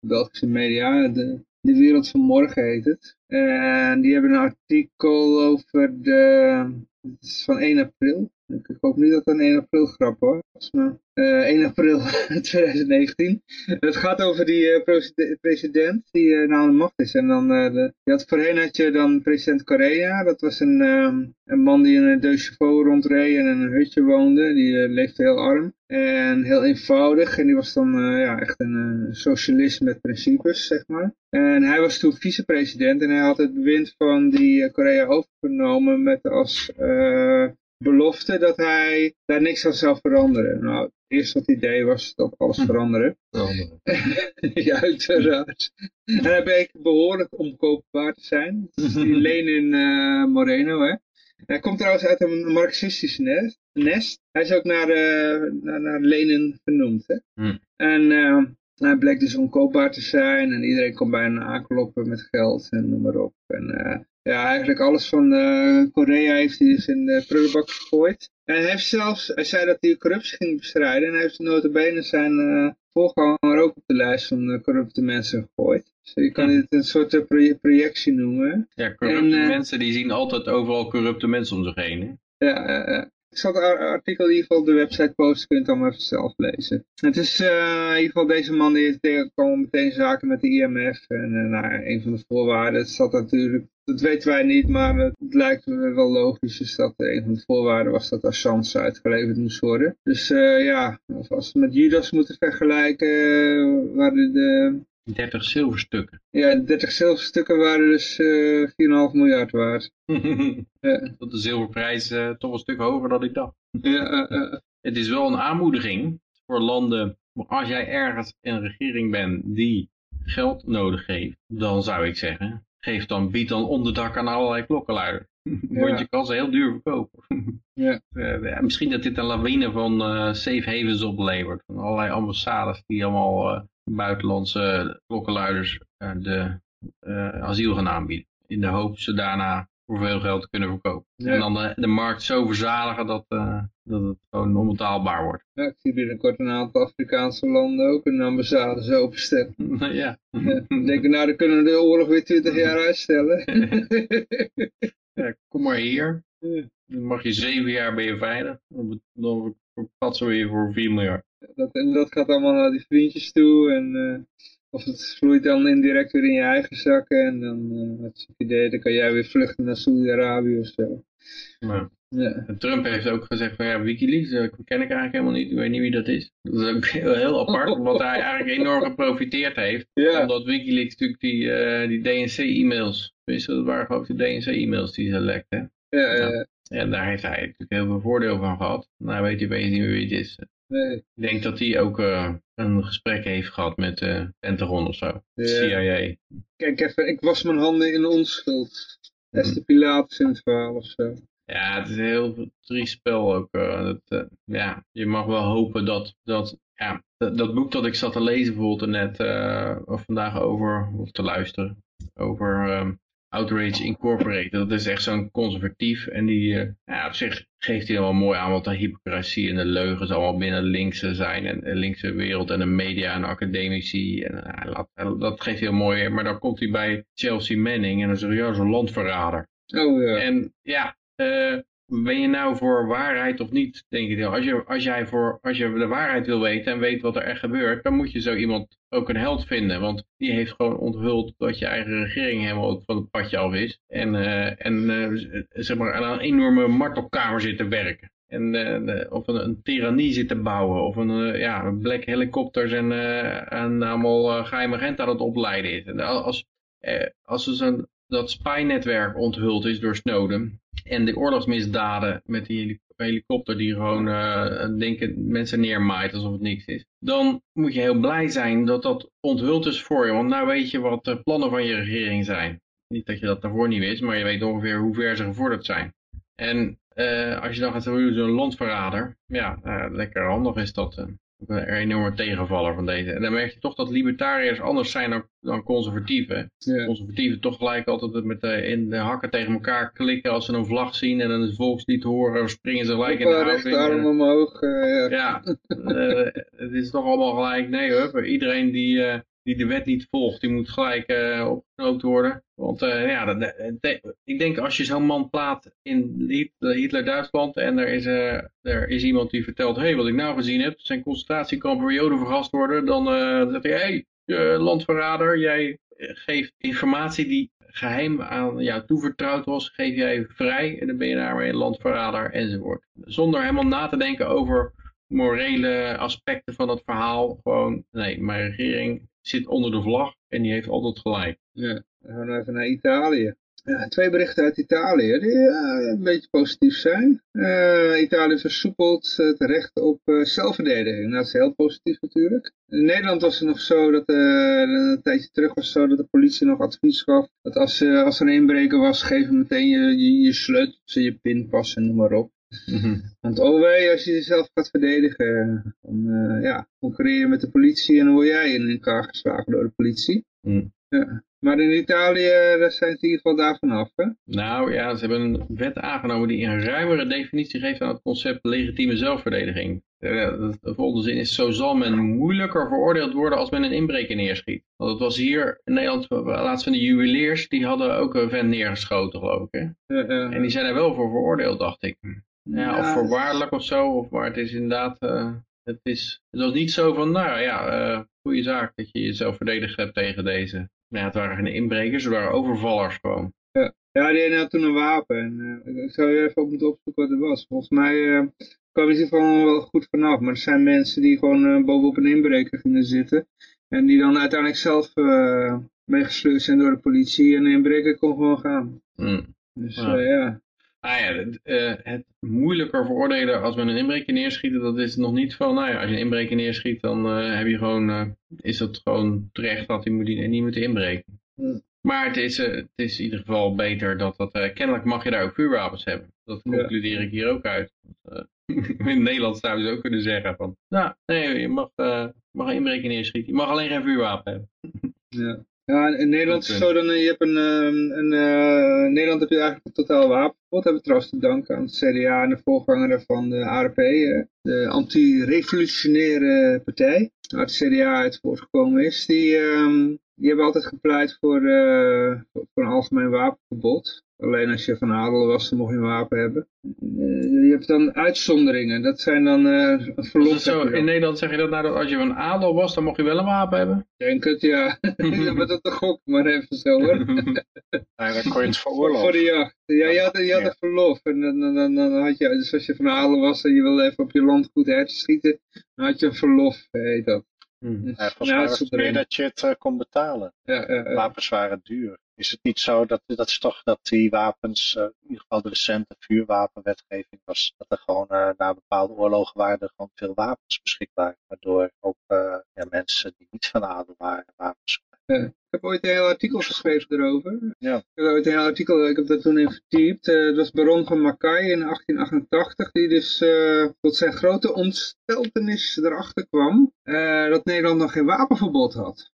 Belgische media, de, De Wereld van Morgen heet het. En die hebben een artikel over de, het is van 1 april. Ik hoop niet dat het een 1 april grap hoor. Maar, uh, 1 april 2019. Het gaat over die uh, president die uh, nou aan de macht is. En dan, je had, voorheen had je dan president Correa. Dat was een, um, een man die in een chevaux rondreed en in een hutje woonde. Die leefde heel arm. En heel eenvoudig. En die was dan ja, echt een socialist met principes, zeg maar. En hij was toen vicepresident. En hij had het bewind van die Korea overgenomen met als belofte dat hij daar niks aan zou veranderen. Nou, het eerste wat idee was dat alles hm. veranderen. ja, uiteraard. En hij bleek behoorlijk omkoopbaar te zijn. Die Lenin uh, Moreno, hè. Hij komt trouwens uit een marxistisch nest. nest. Hij is ook naar, uh, naar, naar, Lenin vernoemd, hè. Hm. En uh, hij bleek dus onkoopbaar te zijn en iedereen kon bij hem aankloppen met geld en noem maar op. En ja, eigenlijk alles van uh, Korea heeft hij dus in de prullenbak gegooid. En hij heeft zelfs, hij zei dat hij corruptie ging bestrijden. En hij heeft notabene zijn uh, voorganger ook op de lijst van uh, corrupte mensen gegooid. Dus je kan dit een soort projectie noemen. Ja, corrupte mensen die zien altijd overal corrupte mensen om zich heen. Hè? Ja, ik zal het artikel in ieder geval op de website posten, kunt het allemaal even zelf lezen. Het is uh, in ieder geval deze man die tegenkomen meteen zaken met de IMF. En uh, nou, een van de voorwaarden, zat natuurlijk, dat weten wij niet, maar het lijkt me wel logisch dus dat een van de voorwaarden was dat Assange uitgeleverd moest worden. Dus uh, ja, als we met Judas moeten vergelijken, waren de 30 zilverstukken. Ja, 30 zilverstukken waren dus uh, 4,5 miljard waard. ja. Dat de zilverprijs toch een stuk hoger dan ik dacht. ja, Het is wel een aanmoediging voor landen, als jij ergens een regering bent die geld nodig heeft, dan zou ik zeggen, geef dan, bied dan onderdak aan allerlei klokkenluiders. Want je kan ze heel duur verkopen. ja. misschien dat dit een lawine van safe havens oplevert. Van allerlei ambassades die allemaal buitenlandse klokkenluiders eh, de uh, asiel gaan aanbieden. In de hoop ze daarna voor veel geld te kunnen verkopen. En dan de, de, markt zo verzadigen dat, uh, dat het gewoon onbetaalbaar wordt. Ja, ik zie binnenkort een aantal Afrikaanse landen ook een ambassade openstellen. ja. ja. Denk nou, dan kunnen we de oorlog weer 20 jaar uitstellen. ja, kom maar hier. Dan mag je zeven jaar ben je veilig. Dan verpatsen we je voor 4 miljard. Dat, en dat gaat allemaal naar die vriendjes toe. En, uh, of het vloeit dan indirect weer in je eigen zakken. En dan, uh, het idee, dan kan jij weer vluchten naar Saudi-Arabië of zo. Maar, ja. Trump heeft ook gezegd van ja, Wikileaks dat ken ik eigenlijk helemaal niet. Ik weet niet wie dat is. Dat is ook heel, heel apart, omdat hij eigenlijk enorm geprofiteerd heeft. Ja. Omdat Wikileaks natuurlijk die, uh, die DNC-e-mails, dat waren geloof ik de DNC-e-mails die ze lekten. Ja, ja. En daar heeft hij natuurlijk heel veel voordeel van gehad. Nou weet hij opeens niet meer wie het is. Nee. Ik denk dat hij ook uh, een gesprek heeft gehad met de uh, Pentagon of zo. CIA. Kijk even, ik was mijn handen in onschuld. Mm. Esther Pilatus in het verhaal of zo. Ja, het is een heel triest spel ook. Uh, dat, ja, je mag wel hopen dat, dat ja, dat, dat, boek dat ik zat te lezen bijvoorbeeld net of vandaag over, of te luisteren, over ehm, Outrage Incorporated. Dat is echt zo'n conservatief. En die, uh, ja, op zich geeft hij wel mooi aan wat de hypocrisie en de leugens allemaal binnen linkse zijn. En de linkse wereld en de media en academici. En, uh, dat geeft hij heel mooi. Maar dan komt hij bij Chelsea Manning en dan zegt hij, ja, zo'n landverrader. Oh ja. En ja, uh, ben je nou voor waarheid of niet, denk ik. Als je, als, jij voor, als je de waarheid wil weten en weet wat er echt gebeurt, dan moet je zo iemand ook een held vinden. Want die heeft gewoon onthuld dat je eigen regering helemaal ook van het padje af is. En, uh, en uh, zeg maar aan een enorme martelkamer zit te werken. en eh, de- of een, een tirannie zit te bouwen. Of een eh, ja, black helikopters en, eh, en allemaal eh, geheime agenten aan het opleiden is. En als, eh, als er zo'n dat spy-netwerk onthuld is door Snowden en de oorlogsmisdaden met die heli- helikopter die gewoon eh, denken, mensen neermaait alsof het niks is, dan moet je heel blij zijn dat dat onthuld is voor je, want nou weet je wat de plannen van je regering zijn. Niet dat je dat daarvoor niet wist, maar je weet ongeveer hoe ver ze gevorderd zijn. En eh, als je dan gaat zo'n landverrader, ja, eh, lekker handig is dat. Eh. een enorme tegenvaller van deze. En dan merk je toch dat libertariërs anders zijn dan, dan conservatieven. Ja. Conservatieven toch gelijk altijd met de, in de hakken tegen elkaar klikken als ze een vlag zien en een volkslied horen, springen ze gelijk in de houding. rechterarm omhoog. eh, ja. Ja, eh, het is toch allemaal gelijk, nee hoor, iedereen die, eh, die de wet niet volgt, die moet gelijk opgeknoopt worden. Want eh, ja, dat- dat- ik denk als je zo'n man plaat in Hitler- Hitler-Duitsland en er is, eh, er is iemand die vertelt, hé, hey, wat ik nou gezien heb, zijn concentratiekampen waar Joden vergast worden, dan zegt hij, hé, hey, landverrader, jij geeft informatie die geheim aan jou toevertrouwd was, geef jij vrij en dan ben je daarmee een landverrader enzovoort. Zonder helemaal na te denken over morele aspecten van het verhaal. Gewoon, nee, mijn regering zit onder de vlag en die heeft altijd gelijk. Ja, dan gaan we even naar Italië. Twee berichten uit Italië die ja, een beetje positief zijn. Eh, Italië versoepelt het recht op eh, zelfverdediging. Dat is heel positief natuurlijk. In Nederland was het nog zo dat eh, een tijdje terug was zo dat de politie nog advies gaf. Dat als, eh, er een inbreker was, geef hem meteen je, je, je sleutels je pinpas en noem maar op. Want oh wee, als je jezelf gaat verdedigen, dan eh, ja, concurreer je met de politie en dan word jij in elkaar geslagen door de politie. Ja. Maar in Italië, daar zijn ze in ieder geval daarvan af, hè? Nou ja, ze hebben een wet aangenomen die een ruimere definitie geeft aan het concept legitieme zelfverdediging. Eh, De volgende zin is, zo zal men moeilijker veroordeeld worden als men een inbreker neerschiet. Want het was hier in Nederland, laatst van de juweliers, die hadden ook een vent neergeschoten geloof ik. Hè? En die zijn er wel voor veroordeeld, dacht ik. Ja, of voorwaardelijk of zo, of, maar het is inderdaad, eh, het, is, het was niet zo van, nou ja, eh goede zaak dat je jezelf verdedigd hebt tegen deze. Ja, het waren geen inbrekers, het waren overvallers gewoon. Ja, die had toen een wapen. En, eh, ik zou je even op moeten opzoeken wat het was. Volgens mij eh kwam hij er geval wel goed vanaf. Maar er zijn mensen die gewoon bovenop een inbreker gingen zitten. En die dan uiteindelijk zelf meegesleurd zijn door de politie. En de inbreker kon gewoon gaan. Hm. Dus Ja. ja, Ah ja, het, eh, het moeilijker veroordelen als men een inbreker neerschiet, dat is nog niet van, nou ja, als je een inbreker neerschiet, dan eh, heb je gewoon, eh, is dat gewoon terecht dat hij moet, die- niet moet inbreken. Hm. Maar het is, het is in ieder geval beter dat dat, kennelijk mag je daar ook vuurwapens hebben. Dat Ja. concludeer ik hier ook uit. Want, eh, in Nederland zouden ze ook kunnen zeggen van, nou, nee, je mag, eh, mag een inbreker neerschieten, je mag alleen geen vuurwapen hebben. Ja. Ja, in- Nederland is het Goed zo, dan, eh, je hebt een, ehm, een eh, in Nederland heb je eigenlijk een totaal wapenverbod. Hebben we trouwens te danken aan het CDA en de voorganger daarvan, de ARP, eh, de anti-revolutionaire partij, waar het CDA uit voortgekomen is. Die, ehm, die hebben altijd gepleit voor, voor voor een algemeen wapenverbod. Alleen als je van adel was, dan mocht je een wapen hebben. Eh, je hebt dan uitzonderingen, dat zijn dan eh een Is verlof. in Nederland zeg je dat nou, dat als je van adel was, dan mocht je wel een wapen hebben? Ik denk het, ja. maar dat de gok maar even zo hoor. Nee, dan kon je het Voor veroorloven. de jacht. Ja, je had, je had Ja. een verlof. En dan, dan, dan, dan had je, dus als je van adel was en je wilde even op je landgoed herten schieten, dan had je een verlof, heet dat. Hm. Dus Ja, volgens mij was het meer dat je het eh, kon betalen. Ja, ja, ja. Wapens waren duur. Is het niet zo dat, dat is toch dat die wapens, eh, in ieder geval de recente vuurwapenwetgeving was, dat er gewoon eh, na bepaalde oorlogen waren er gewoon veel wapens beschikbaar. Waardoor ook eh, ja, mensen die niet van adel waren, wapens Ik heb ooit een heel artikel geschreven erover. Ja. Ik heb ooit een heel artikel, ik heb dat toen in vertypt. Eh, dat was baron van Mackay in 1888, die dus eh, tot zijn grote ontsteltenis erachter kwam eh, dat Nederland nog geen wapenverbod had.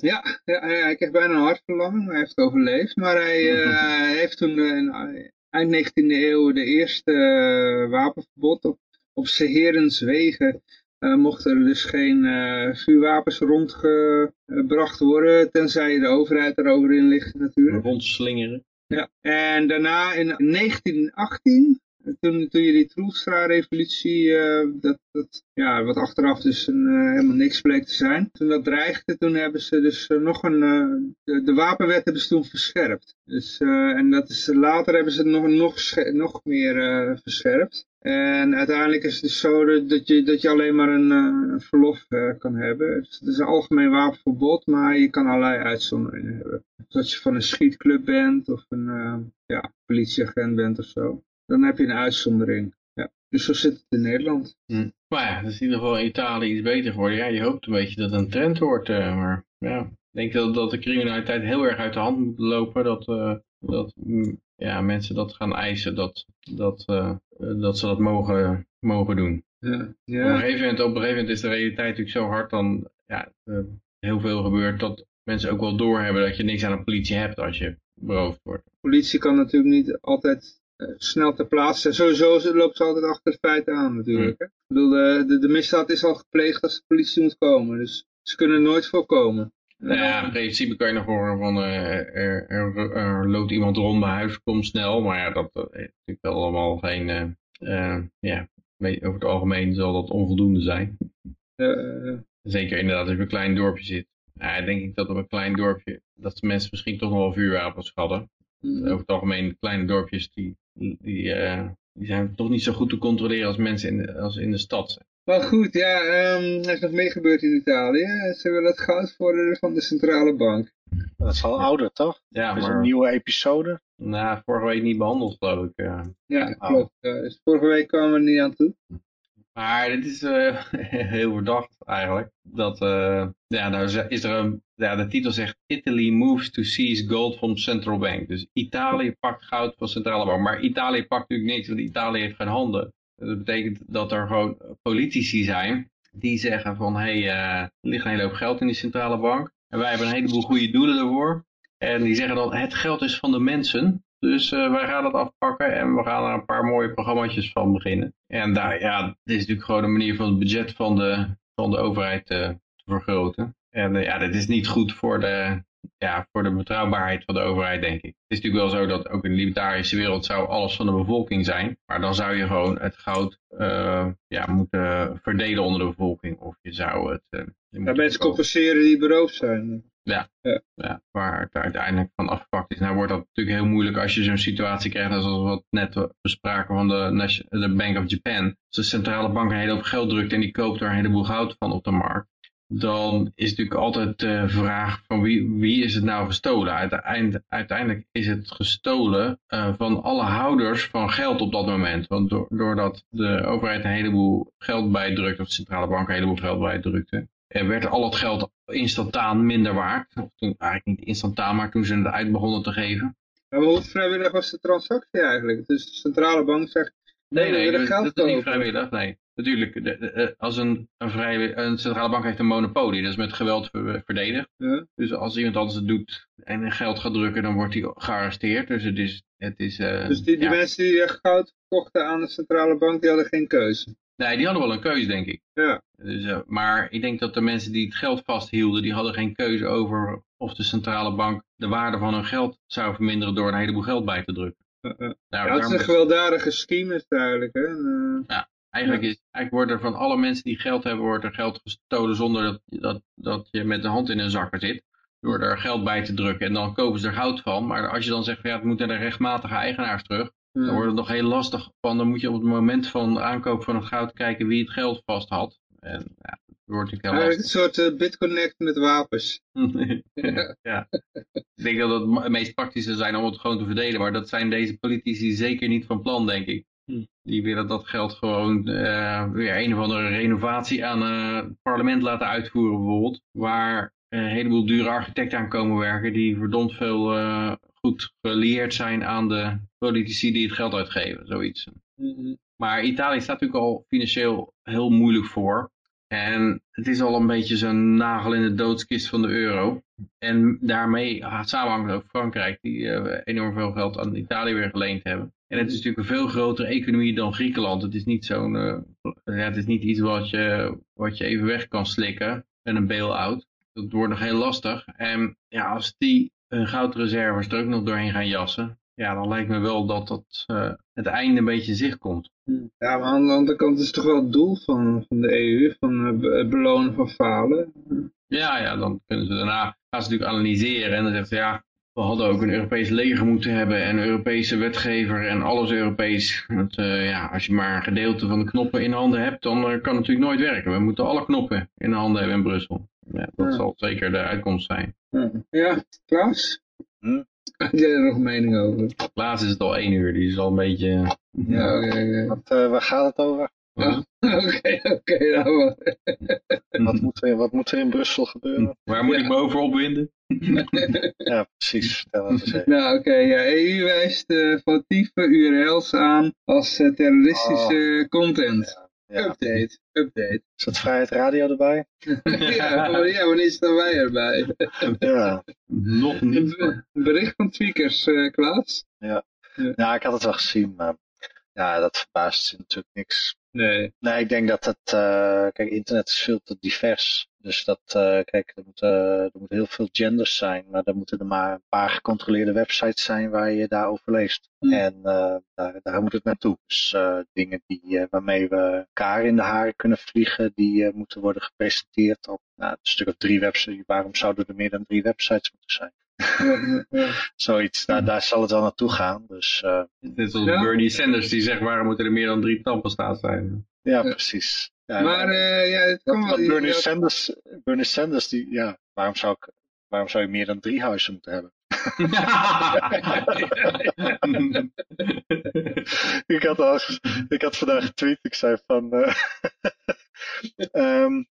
Ja, ja, hij kreeg bijna een hartverlamming, hij heeft overleefd. Maar hij eh, heeft toen eh, in, eh, eind 19e eeuw de eerste eh, wapenverbod op, op Seherens wegen. Eh, mochten er dus geen eh, vuurwapens rondgebracht worden, tenzij de overheid erover in ligt natuurlijk. Rondslingeren. Ja. En daarna in 1918 toen, toen je die Troelstra-revolutie, uh, dat, dat, ja, wat achteraf dus een, uh, helemaal niks bleek te zijn. Toen dat dreigde, toen hebben ze dus nog een, de, de, wapenwet hebben ze toen verscherpt. Dus, en dat is, later hebben ze het nog, nog, nog meer verscherpt. En uiteindelijk is het dus zo dat je, dat je alleen maar een, een verlof kan hebben. Dus het is een algemeen wapenverbod, maar je kan allerlei uitzonderingen hebben. Dus als je van een schietclub bent of een ja, politieagent bent of zo dan heb je een uitzondering. Ja. Dus zo zit het in Nederland. Hm. Maar ja, het is in ieder geval in Italië iets beter geworden. Ja, je hoopt een beetje dat het een trend wordt. Uh, maar ja, ik denk dat, dat de criminaliteit heel erg uit de hand moet lopen. Dat, uh, dat mm, ja, mensen dat gaan eisen. Dat, dat, uh, dat ze dat mogen, mogen doen. Ja, ja. Op, een gegeven moment, op een gegeven moment is de realiteit natuurlijk zo hard dan ja, heel veel gebeurt dat mensen ook wel doorhebben dat je niks aan de politie hebt als je beroofd wordt. De politie kan natuurlijk niet altijd eh, snel te plaatsen. Sowieso loopt ze altijd achter de feiten aan natuurlijk. Hè? Ik bedoel, de, de, de, misdaad is al gepleegd als de politie moet komen. Dus ze kunnen nooit voorkomen. Nou ja, in principe kan je nog horen van uh, er, er, er, loopt iemand rond bij huis, kom snel. Maar ja, dat, is natuurlijk wel allemaal geen, uh, ja, over het algemeen zal dat onvoldoende zijn. Zeker inderdaad als je op een klein dorpje zit. Ja, denk ik dat op een klein dorpje, dat de mensen misschien toch nog wel vuurwapens hadden. Mm. Over het algemeen kleine dorpjes die die, uh, die zijn toch niet zo goed te controleren als mensen in de, als in de stad zijn. Maar goed, ja, um, er is nog meer gebeurd in Italië. Ze willen het goud vorderen van de centrale bank. Dat is al ouder, toch? Ja, maar... is een nieuwe episode. Nou, vorige week niet behandeld, geloof ik. Uh. Ja, klopt. Uh, dus vorige week kwamen we er niet aan toe. Maar dit is uh, heel verdacht eigenlijk. Dat, uh, ja, nou is er een, ja, de titel zegt Italy moves to seize gold from central bank. Dus Italië pakt goud van centrale bank. Maar Italië pakt natuurlijk niks, want Italië heeft geen handen. Dat betekent dat er gewoon politici zijn die zeggen van, hé, hey, uh, er ligt een hele hoop geld in die centrale bank. En wij hebben een heleboel goede doelen ervoor. En die zeggen dan, het geld is van de mensen. Dus uh, wij gaan het afpakken en we gaan er een paar mooie programma's van beginnen. En daar, ja, dit is natuurlijk gewoon een manier van het budget van de, van de overheid uh, te vergroten. En uh, ja, dat is niet goed voor de, ja, voor de betrouwbaarheid van de overheid, denk ik. Het is natuurlijk wel zo dat ook in de libertarische wereld zou alles van de bevolking zijn. Maar dan zou je gewoon het goud ja, moeten verdelen onder de bevolking. Of je zou het... Je ja, mensen compenseren die beroofd zijn. Ja, ja. ja, waar het uiteindelijk van afgepakt is. Nou wordt dat natuurlijk heel moeilijk als je zo'n situatie krijgt als we wat net bespraken van de, de Bank of Japan. Als de centrale bank een hele hoop geld drukt en die koopt er een heleboel goud van op de markt. Dan is natuurlijk altijd de vraag van wie, wie is het nou gestolen? Uiteindelijk, uiteindelijk is het gestolen uh, van alle houders van geld op dat moment. Want doordat de overheid een heleboel geld bijdrukt, of de centrale bank een heleboel geld bijdrukte, er werd al het geld instantaan minder waard. Of toen, eigenlijk niet instantaan, maar toen ze het uit begonnen te geven. Maar hoe vrijwillig was de transactie eigenlijk? Dus de centrale bank zegt, nee, nee, nee dat, is niet vrijwillig, nee. Natuurlijk, de, als een, een, vrij, een centrale bank heeft een monopolie, dat is met geweld verdedigd. Ja. Dus als iemand anders het doet en geld gaat drukken, dan wordt hij gearresteerd. Dus het is... Het is uh, dus die, die mensen die goud kochten aan de centrale bank, die hadden geen keuze? Nee, die hadden wel een keuze, denk ik. Ja. Dus, uh, maar ik denk dat de mensen die het geld vasthielden, die hadden geen keuze over of de centrale bank de waarde van hun geld zou verminderen door een heleboel geld bij te drukken. Uh, uh. Nou, ja, dat is een gewelddadige scheme is duidelijk. Hè? ja, eigenlijk, is, eigenlijk wordt er van alle mensen die geld hebben, wordt er geld gestolen zonder dat, dat, dat je met de hand in een zakker zit. Door er geld bij te drukken en dan kopen ze er goud van. Maar als je dan zegt, van, ja, het moet naar de rechtmatige eigenaars terug. Dan wordt het nog heel lastig, van dan moet je op het moment van aankoop van het goud kijken wie het geld vast had. En ja, dat wordt heel lastig. Een soort uh, BitConnect met wapens. ja. Ik denk dat het het meest praktische zijn om het gewoon te verdelen, maar dat zijn deze politici zeker niet van plan, denk ik. Hm. Die willen dat geld gewoon uh, weer een of andere renovatie aan uh, het parlement laten uitvoeren bijvoorbeeld. Waar een heleboel dure architecten aan komen werken die verdomd veel goed geleerd zijn aan de politici die het geld uitgeven, zoiets. Mhm. Maar Italië staat natuurlijk al financieel heel moeilijk voor. En het is al een beetje zo'n nagel in de doodskist van de euro. En daarmee samenhangt ook Frankrijk, die uh, enorm veel geld aan Italië weer geleend hebben. En het is natuurlijk een veel grotere economie dan Griekenland. Het is niet zo'n, uh, ja, het is niet iets wat je, wat je even weg kan slikken met een bail-out. Dat wordt nog heel lastig. En ja, als die hun goudreserves er ook nog doorheen gaan jassen, ja, dan lijkt me wel dat dat, uh, het einde een beetje in zicht komt. Ja, maar aan de andere kant is het toch wel het doel van, van de EU, van het belonen van falen. Ja, ja, dan kunnen ze daarna gaan ze natuurlijk analyseren en dan zeggen ze ja, we hadden ook een Europees leger moeten hebben en een Europese wetgever en alles Europees. Want, uh, ja, als je maar een gedeelte van de knoppen in handen hebt, dan uh, kan het natuurlijk nooit werken. We moeten alle knoppen in de handen hebben in Brussel. Ja, dat zal zeker de uitkomst zijn. Ja, Klaas? Hm? Heb jij er nog een mening over? Laatst is het al één uur, die is al een beetje... Ja, oké. Okay, okay. Wat, uh, waar gaat het over? Oké, oké. nou, wat, moet er, wat moet er in Brussel gebeuren? Waar moet ja. ik me over opwinden? ja, precies. Nou, oké. ja, EU wijst uh, foutieve URL's aan als uh, terroristische oh. content. Ja. Update, update. Is dat Vrijheid Radio erbij? ja, maar, ja, wanneer is dan wij erbij? ja. Nog niet. Een bericht van tweakers, uh, Klaas? Ja. ja. Ja, ik had het wel gezien, maar ja, dat verbaast natuurlijk niks. Nee. Nee, ik denk dat het, uh, kijk, internet is veel te divers. Dus dat, uh, kijk, er moeten, er moeten heel veel genders zijn, maar er moeten er maar een paar gecontroleerde websites zijn waar je daarover leest. Mm. En uh, daar, daar moet het naartoe. Dus dingen die, waarmee we elkaar in de haren kunnen vliegen, die moeten worden gepresenteerd op nou, een stuk of drie websites. Waarom zouden er meer dan drie websites moeten zijn? Zoiets, nou, daar zal het wel naartoe gaan. Dus, uh, Dit is als ja. Bernie Sanders die zegt waarom moeten er meer dan drie tandpasta zijn. Ja, precies. Ja, maar uh, ja, het kan wel... Bernie, Sanders, Bernie Sanders, die, ja, waarom zou, ik, waarom zou je meer dan drie huizen moeten hebben? ik, had al, ik had vandaag getweet, ik zei van... Uh, um,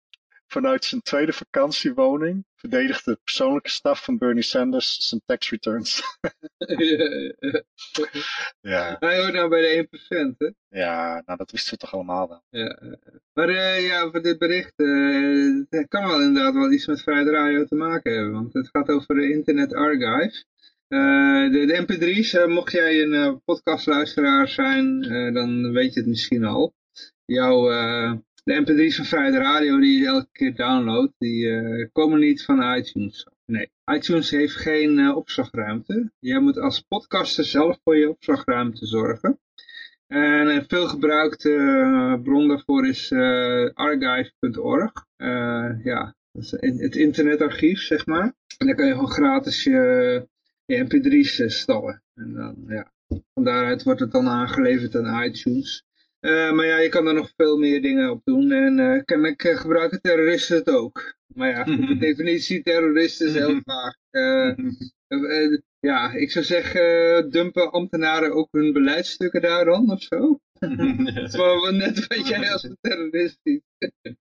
vanuit zijn tweede vakantiewoning verdedigt de persoonlijke staf van Bernie Sanders zijn tax returns. ja. Hij hoort nou bij de 1%, hè? Ja, nou dat wisten we toch allemaal wel. Ja. Maar uh, ja, voor dit bericht, uh, het kan wel inderdaad wel iets met Vrijheid Radio te maken hebben, want het gaat over de Internet Archive. Uh, de, de mp3's, mocht jij een podcastluisteraar zijn, dan weet je het misschien al. Jouw de mp3's van Vrijheid Radio die je elke keer downloadt, die uh, komen niet van iTunes. Nee, iTunes heeft geen uh, opslagruimte. Jij moet als podcaster zelf voor je opslagruimte zorgen. En een veel gebruikte uh, bron daarvoor is archive.org. ja, dat is het internetarchief, zeg maar. En dan kan je gewoon gratis je, je mp3's stallen. En dan, ja, van daaruit wordt het dan aangeleverd aan iTunes. Uh, maar ja, je kan er nog veel meer dingen op doen. En uh, kennelijk uh, gebruiken terroristen het ook. Maar ja, de definitie terroristen is heel vaag. ja, ik zou zeggen, dumpen ambtenaren ook hun beleidsstukken daar dan of zo? Het is wel net wat jij als een terrorist ziet.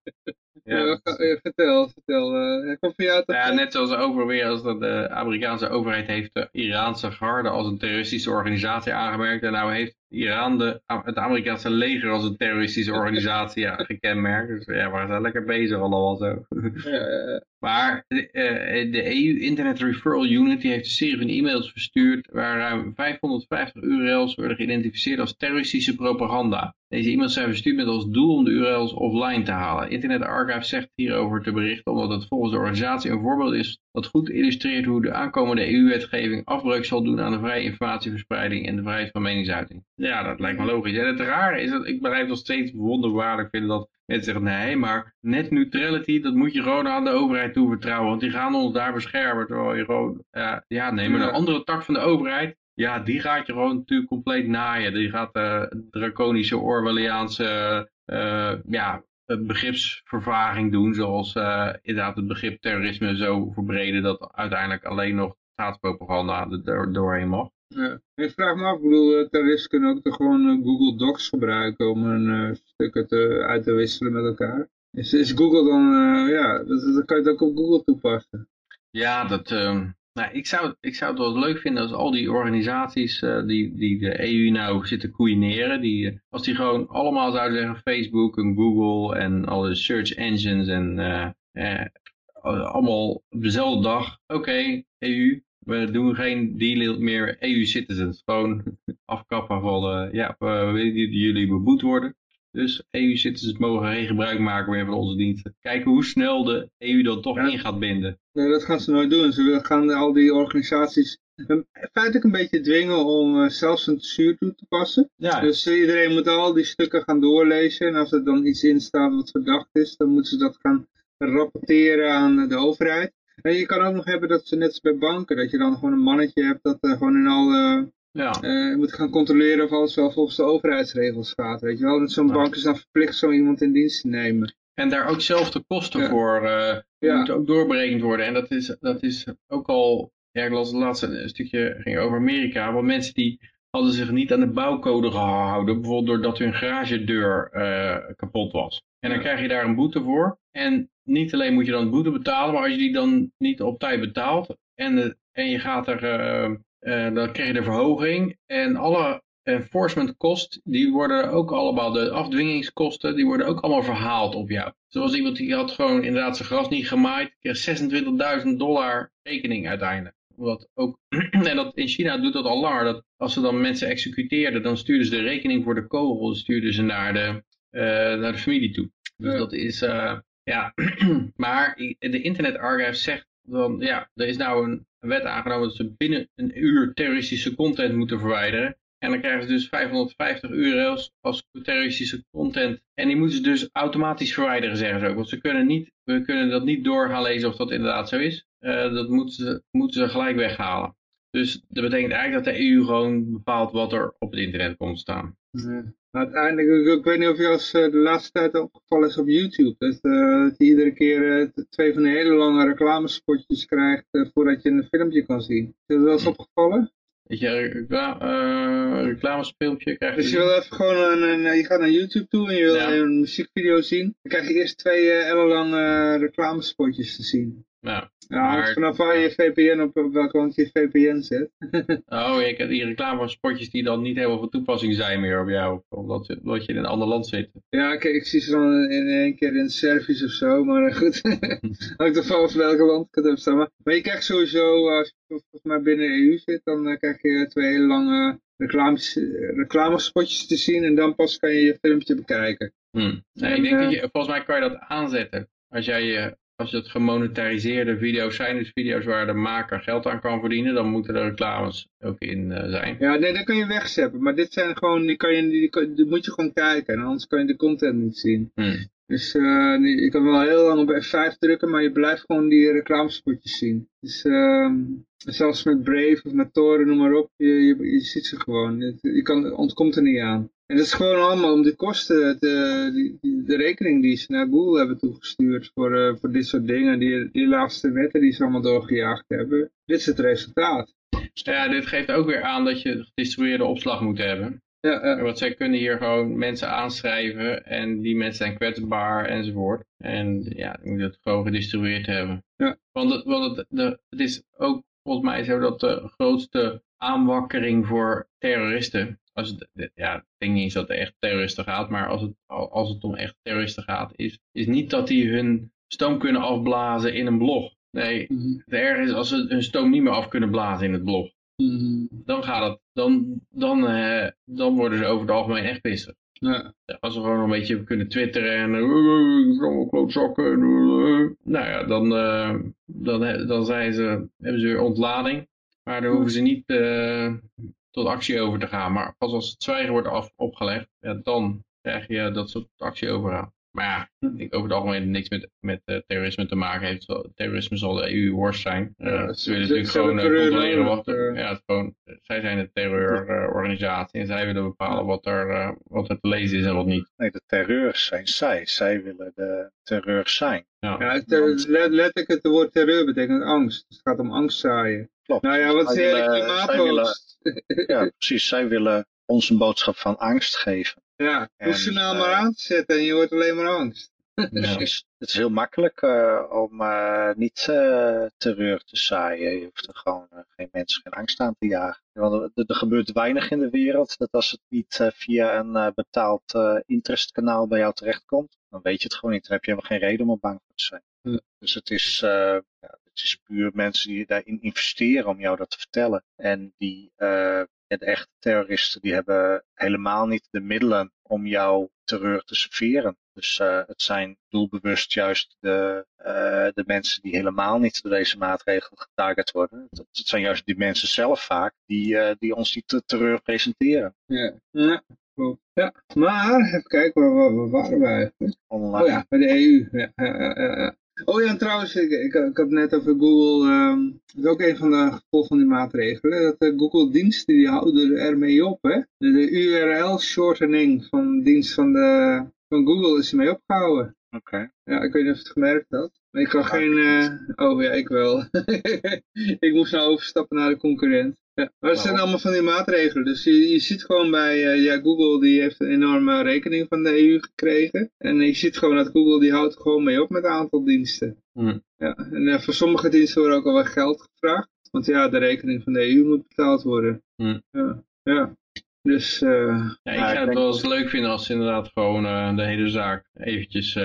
Ja. vertel, vertel. Uh, jou ja, net zoals overweer als dat de Amerikaanse overheid heeft de Iraanse garde als een terroristische organisatie aangemerkt. En nou heeft Iran de, het Amerikaanse leger als een terroristische organisatie ja, gekenmerkt. Dus ja, waren ze lekker bezig allemaal zo. Ja, maar de, uh, de EU Internet Referral Unit die heeft een serie van e-mails verstuurd waar ruim 550 URL's worden geïdentificeerd als terroristische propaganda. Deze e-mails zijn verstuurd met als doel om de URL's offline te halen. Internet Archive zegt hierover te berichten omdat het volgens de organisatie een voorbeeld is dat goed illustreert hoe de aankomende EU-wetgeving afbreuk zal doen aan de vrije informatieverspreiding en de vrijheid van meningsuiting. Ja, dat lijkt me logisch. En het rare is dat ik blijf nog steeds wonderbaarlijk vinden dat mensen zeggen nee, maar net neutrality, dat moet je gewoon aan de overheid toevertrouwen, want die gaan ons daar beschermen. Terwijl je gewoon, uh, ja nee, maar een andere tak van de overheid, ja, die gaat je gewoon natuurlijk compleet naaien. Die gaat uh, draconische Orwelliaanse uh, ja, begripsvervaging doen, zoals inderdaad het begrip terrorisme zo verbreden dat uiteindelijk alleen nog staatspropaganda er doorheen mag. Ik vraag me af, ik bedoel, terroristen kunnen ook gewoon Google Docs gebruiken om hun stukken te, uit te wisselen met elkaar. Is, is Google dan, ja, dan kan je het ook op Google toepassen. Ja, dat, ehm, nou, ik, zou, ik zou het wel leuk vinden als al die organisaties die, die de EU nou zitten koeineren, die, als die gewoon allemaal zouden zeggen Facebook en Google en alle search engines en uh, allemaal op dezelfde dag, oké, EU, we doen geen deal meer EU-citizens. Gewoon afkappen van, ja, we willen dat jullie beboet worden. Dus EU-citizens mogen geen gebruik maken meer van onze diensten. Kijken hoe snel de EU dan toch in gaat binden. Nee, dat gaan ze nooit doen. Ze gaan al die organisaties feitelijk een beetje dwingen om zelfs een censuur toe te passen. Ja, Dus iedereen moet al die stukken gaan doorlezen en als er dan iets in staat wat verdacht is, dan moeten ze dat gaan rapporteren aan de overheid. En je kan ook nog hebben dat ze net als bij banken, dat je dan gewoon een mannetje hebt dat uh, gewoon in alle ja. uh, moet gaan controleren of alles wel volgens de overheidsregels gaat. Weet je wel, dat zo'n Ja. bank is dan verplicht zo iemand in dienst te nemen. En daar ook zelf de kosten Ja. voor eh, Ja. moeten ook doorberekend worden. En dat is, dat is ook al, ja, ik las het laatste een stukje ging over Amerika. Want mensen die hadden zich niet aan de bouwcode gehouden. Bijvoorbeeld doordat hun garagedeur eh, kapot was. En dan krijg je daar een boete voor. En niet alleen moet je dan boete betalen, maar als je die dan niet op tijd betaalt. En, en je gaat er, eh, eh, dan krijg je de verhoging. En alle enforcement kost, die worden ook allemaal, de afdwingingskosten, die worden ook allemaal verhaald op jou. Zoals iemand die had gewoon inderdaad zijn gras niet gemaaid, kreeg 26.000 dollar rekening uiteindelijk. Omdat ook, en dat, in China doet dat al langer, dat als ze dan mensen executeerden, dan stuurden ze de rekening voor de kogel, stuurden ze naar de, eh, naar de familie toe. Dus Ja. dat is, ja, maar de Internet Archive zegt dan, ja, er is nou een wet aangenomen dat ze binnen een uur terroristische content moeten verwijderen. En dan krijgen ze dus 550 euro's als terroristische content. En die moeten ze dus automatisch verwijderen, zeggen ze ook. Want ze kunnen, niet, we kunnen dat niet door gaan lezen of dat inderdaad zo is. Eh, dat moeten ze, moeten ze gelijk weghalen. Dus dat betekent eigenlijk dat de EU gewoon bepaalt wat er op het internet komt staan. Uiteindelijk, ik, ik weet niet of je als eh, de laatste tijd opgevallen is op YouTube. Dat, eh, dat je iedere keer eh, twee van die hele lange reclamespotjes krijgt voordat je een filmpje kan zien. Is dat wel eens opgevallen? Weet je, recla eh, reclamespeeltje krijg je. Dus je wil even gewoon een, een- je gaat naar YouTube toe en je wil Ja. een muziekvideo zien. Dan krijg je eerst twee eh, ellenlange reclamespotjes te zien. Nou, Ja, hangt Maar- vanaf waar je VPN op, op welke kant je VPN zet. oh, ik heb die reclamespotjes die dan niet helemaal van toepassing zijn meer op jou. Omdat, je- omdat je in een ander land zit. Ja, ik, ik zie ze dan in één keer in Servisch of zo, maar eh, goed. Hangt er vanaf welke land ik het heb staan. Maar, maar je krijgt sowieso, als je volgens mij binnen de EU zit, dan eh, krijg je twee hele lange reclames, eh, reclamespotjes te zien en dan pas kan je je filmpje bekijken. Hm. Nee, En, ik denk eh, dat je, volgens mij kan je dat aanzetten. Als jij je, als het gemonetariseerde video's zijn, dus video's waar de maker geld aan kan verdienen, dan moeten er reclames ook in eh, zijn. Ja, nee, dat kan je wegzetten. Maar dit zijn gewoon, die, kan je, die, moet je gewoon kijken. En anders kan je de content niet zien. Hm. Dus eh, je kan wel heel lang op F5 drukken, maar je blijft gewoon die reclamespotjes zien. Dus ehm, zelfs met Brave of met Toren, noem maar op, je, je, je ziet ze gewoon. Je, je kan, ontkomt er niet aan. En dat is gewoon allemaal om de kosten, te, die, die- de rekening die ze naar Google hebben toegestuurd voor, eh, voor dit soort dingen. Die, die laatste wetten die ze allemaal doorgejaagd hebben. Dit is het resultaat. Ja, dit geeft ook weer aan dat je gedistribueerde opslag moet hebben. Ja, ja. Want zij kunnen hier gewoon mensen aanschrijven en die mensen zijn kwetsbaar enzovoort. En ja, je moet het gewoon gedistribueerd hebben. Ja. Want, het, want het, de, het is ook volgens mij zo dat de grootste aanwakkering voor terroristen, als het, ja, ik denk niet eens dat het echt terroristen gaat, maar als het, als het om echt terroristen gaat, is, is niet dat die hun stoom kunnen afblazen in een blog. Nee, Mhm. het erg is als ze hun stoom niet meer af kunnen blazen in het blog Mhm. dan gaat het, dan, dan, eh, dan worden ze over het algemeen echt pissig. Ja. Als we gewoon een beetje kunnen twitteren en eh, uh, allemaal klootzakken, en, eh, nou ja, dan, eh, dan, dan zijn ze, hebben ze weer ontlading. Maar dan hoeven ze niet eh, tot actie over te gaan. Maar pas als het zwijgen wordt af, opgelegd, ja, dan krijg je dat ze tot actie overgaan. Maar ja, ik denk over het algemeen niks met, met eh, terrorisme te maken heeft. Terrorisme zal de EU worst zijn. Eh, ze willen ze- natuurlijk gewoon eh, terreur controleren wat er, ja, het gewoon, zij zijn de terreurorganisatie en zij willen bepalen wat er, wat er te lezen is en wat niet. Nee, de terreur zijn zij. Zij willen de terreur zijn. Ja. Ja, eh, let- letterlijk het woord terreur betekent angst. Dus het gaat om angst zaaien. Klopt. Nou ja, wat Zij je, willen- klimaathoogst. Ja, precies. Zij willen ons een boodschap van angst geven. Ja, hoef ze nou eh, maar aan te zetten en je hoort alleen maar angst. Ja. Het is heel makkelijk eh, om eh, niet eh, terreur te zaaien. Je hoeft er gewoon eh, geen mensen geen angst aan te jagen. Want er, er gebeurt weinig in de wereld dat als het niet eh, via een eh, betaald eh interestkanaal bij jou terechtkomt, dan weet je het gewoon niet. Dan heb je helemaal geen reden om er bang voor te zijn. Ja. Dus het is, eh, ja, het is puur mensen die daarin investeren om jou dat te vertellen. En die, eh, ja, de echte terroristen die hebben helemaal niet de middelen om jouw terreur te serveren. Dus uh, het zijn doelbewust juist de, uh, de mensen die helemaal niet door deze maatregelen getarget worden. Het, het zijn juist die mensen zelf vaak die, uh, die ons die terreur presenteren. Ja, ja. Ja, maar even kijken, waar, waar, waar waren we eigenlijk? Online. Oh ja, bij de EU. Ja, ja, Oh ja, en trouwens, ik, ik, ik, had net over Google. Um, dat is ook een van de gevolgen van die maatregelen. Dat de Google-diensten die houden ermee op. Hè? De, de URL-shortening van dienst van, de, van Google is ermee opgehouden. Oké. Okay. Ja, ik weet niet of je het gemerkt had. Maar ik kan geen... Uh... Oh ja, ik wel. ik moest nou overstappen naar de concurrent. Ja, maar het zijn allemaal van die maatregelen. Dus je, je ziet gewoon bij, uh, ja, Google die heeft een enorme rekening van de EU gekregen. En je ziet gewoon dat Google die houdt gewoon mee op met een aantal diensten. Hmm. Ja, en uh, voor sommige diensten wordt ook al geld gevraagd. Want ja, de rekening van de EU moet betaald worden. Hmm. Ja, ja. Dus, uh, ja, ik zou het wel eens leuk vinden als ze inderdaad gewoon de hele zaak eventjes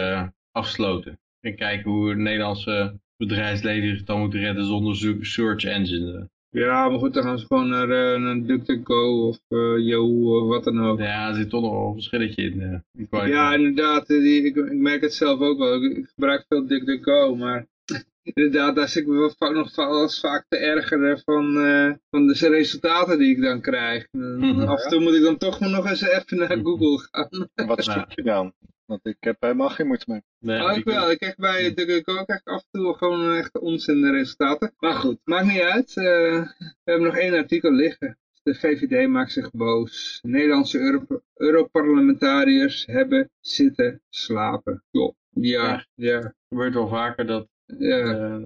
afsloten. En kijken hoe Nederlandse bedrijfsleven zich dan moeten redden zonder search engine. Ja, maar goed, dan gaan ze gewoon naar, uh, naar DuckDuckGo of uh, Yahoo of wat dan ook. Ja, er zit toch nog wel een verschilletje in. Uh, ja, inderdaad. Die, ik, ik, merk het zelf ook wel. Ik, ik gebruik veel DuckDuckGo, maar inderdaad, daar zit ik me wel nog wel vaak te ergeren van, uh, van de resultaten die ik dan krijg. Af en toe moet ik dan toch nog eens even naar Google gaan. Wat zoek je dan? Want ik heb helemaal geen moeite mee. Nee, oh, ik wel. Ik krijg bij krijg ik af en toe gewoon echt onzin de resultaten. Maar goed, maakt niet uit. Uh, we hebben nog één artikel liggen. De VVD maakt zich boos. Nederlandse Euro Europarlementariërs hebben zitten slapen. Jo. Ja, ja. Het gebeurt wel vaker dat... Ja. Uh,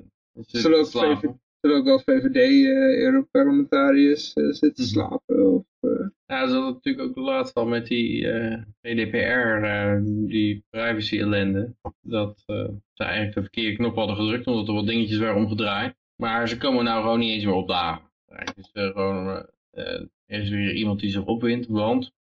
zullen, ook zullen ook wel VVD-Europarlementariërs uh, zitten Mhm. slapen? Of. Ja, ze hadden natuurlijk ook laatst al met die uh, GDPR, uh, die privacy ellende. Dat uh, ze eigenlijk de verkeerde knop hadden gedrukt, omdat er wat dingetjes waren omgedraaid. Maar ze komen nou gewoon niet eens meer opdagen. Eigenlijk is er gewoon, er is weer iemand die zich opwindt, want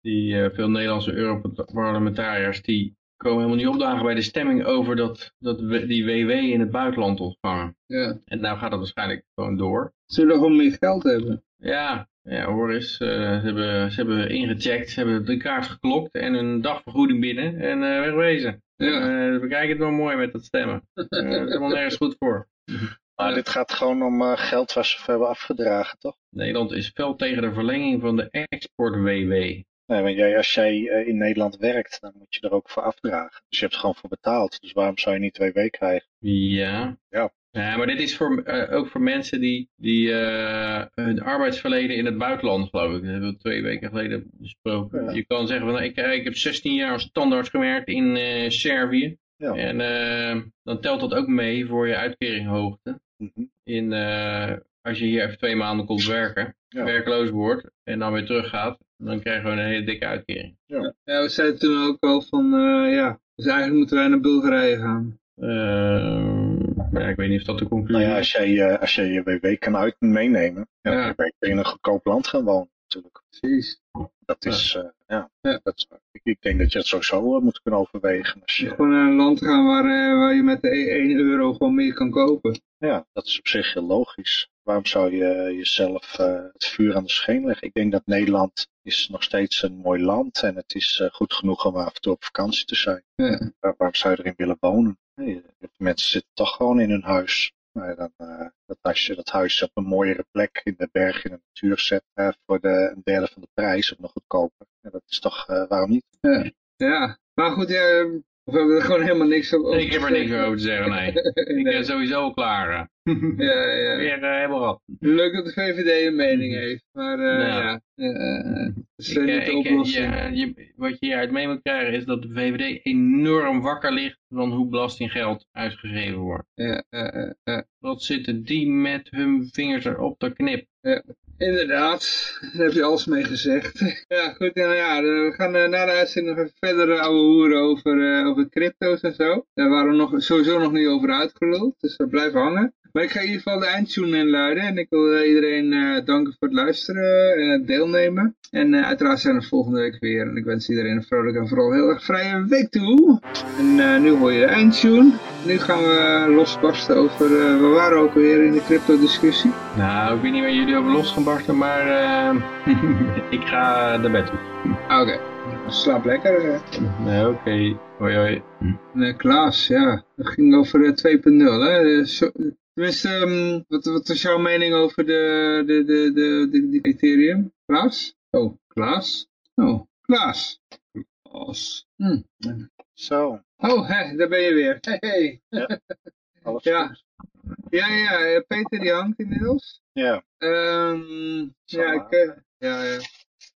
die veel Nederlandse Europarlementariërs die komen helemaal niet opdagen bij de stemming over dat, dat we, die WW in het buitenland ontvangen. Ja. En nou gaat dat waarschijnlijk gewoon door. Ze willen gewoon meer geld hebben. Ja, ja hoor eens. Uh, ze, hebben, ze hebben ingecheckt, ze hebben de kaart geklokt en een dagvergoeding binnen en uh, wegwezen. Ja. Uh, we kijken het wel mooi met dat stemmen. dat is helemaal nergens goed voor. Maar dit gaat gewoon om geld waar ze voor hebben afgedragen, toch? Nederland is fel tegen de verlenging van de export-WW. Nee, maar jij, als jij in Nederland werkt, dan moet je er ook voor afdragen. Dus je hebt er gewoon voor betaald. Dus waarom zou je niet weken krijgen? Ja. Ja. Ja, maar dit is voor, uh, ook voor mensen die, die uh, hun arbeidsverleden in het buitenland, geloof ik. Dat hebben we twee weken geleden besproken. Ja. Je kan zeggen, van, ik, ik heb 16 jaar als standaard gewerkt in Servië. Ja. En dan telt dat ook mee voor je uitkeringhoogte. Mm -hmm. in, als je hier even twee maanden komt werken, ja. werkloos wordt en dan weer teruggaat, dan krijg je een hele dikke uitkering. Ja, ja we zeiden toen ook al van, uh, ja, dus eigenlijk moeten wij naar Bulgarije gaan. Uh, maar ja, ik weet niet of dat de conclusie nou ja, als jij, uh, als jij je WW kan uit meenemen, ja, ja. dan kun je in een goedkoop land gaan wonen natuurlijk. Precies. Dat is, ja, ja. ja. Dat, ik, ik, denk dat je het sowieso moet kunnen overwegen. Als je... Gewoon naar een land gaan waar, waar je met 1 euro gewoon meer kan kopen. Ja, dat is op zich heel logisch. Waarom zou je jezelf uh, het vuur aan de scheen leggen? Ik denk dat Nederland is nog steeds een mooi land en het is uh, goed genoeg om af en toe op vakantie te zijn. Ja. Waar, waarom zou je erin willen wonen? Nee, mensen zitten toch gewoon in hun huis. Maar dan, uh, dat als je dat huis op een mooiere plek in de berg in de natuur zet voor de, een derde van de prijs of nog goedkoper. Ja, dat is toch, waarom niet? Ja. ja, maar goed, ja, of hebben we er gewoon helemaal niks over Ik heb er niks over te zeggen, nee. Ik ben sowieso klaar. ja, ja. Weer uh, helemaal wat. Leuk dat de VVD een mening heeft, maar uh, ja. ja uh, dat is ik, niet de oplossing. Ja, je, wat je hieruit mee moet krijgen is dat de VVD enorm wakker ligt van hoe belastinggeld uitgegeven wordt. Ja, Wat zitten die met hun vingers erop te knip? Ja. Inderdaad, daar heb je alles mee gezegd. Ja, goed, en ja, we gaan uh, na de uitzending nog even verder ouwe hoeren over, over crypto's en zo. Daar waren we nog, sowieso nog niet over uitgeluld, dus we blijven hangen. Maar ik ga in ieder geval de eindtune inluiden. En ik wil iedereen danken voor het luisteren en het deelnemen. En uiteraard zijn we volgende week weer. En ik wens iedereen een vrolijke en vooral heel erg vrije week toe. En nu hoor je de eindtune. Nu gaan we losbarsten over, we waren ook weer in de crypto discussie. Nou, ik weet niet waar jullie over los gaan barsten, maar ik ga naar bed toe. Oké. Slaap lekker. Nee, oké. Hoi hoi. Nee, Klaas, ja. Het ging over 2.0, hè. Tenminste, um, wat, wat is jouw mening over de, de, de, de, de, de criterium? Klaas? Oh, Klaas? Oh, Klaas. Klaas. Hm. Zo. Oh, hè, daar ben je weer. Hey, hey. Ja, alles ja. Ja, ja, Peter die hangt inmiddels. Ja. Um, ja, ik, uh, ja, ja.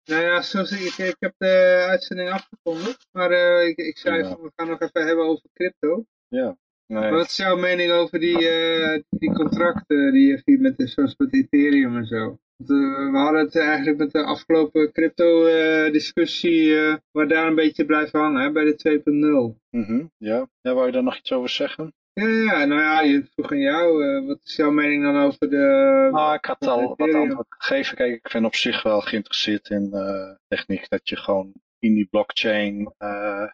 Nou ja, zoals ik, ik heb de uitzending afgevonden, maar uh, ik, ik zei van, we gaan nog even hebben over crypto. Ja. Nee. Wat is jouw mening over die, uh, die contracten die je ziet met, zoals met Ethereum en zo? Want, uh, we hadden het eigenlijk met de afgelopen crypto discussie, waar daar een beetje blijven hangen, hè, bij de 2.0. Mm -hmm. Ja, ja, wou je daar nog iets over zeggen? Ja, ja, nou ja, je vroeg aan jou, uh, wat is jouw mening dan over de... Ah, ik had al wat antwoord gegeven. Kijk, ik ben op zich wel geïnteresseerd in uh, techniek dat je gewoon in die blockchain uh,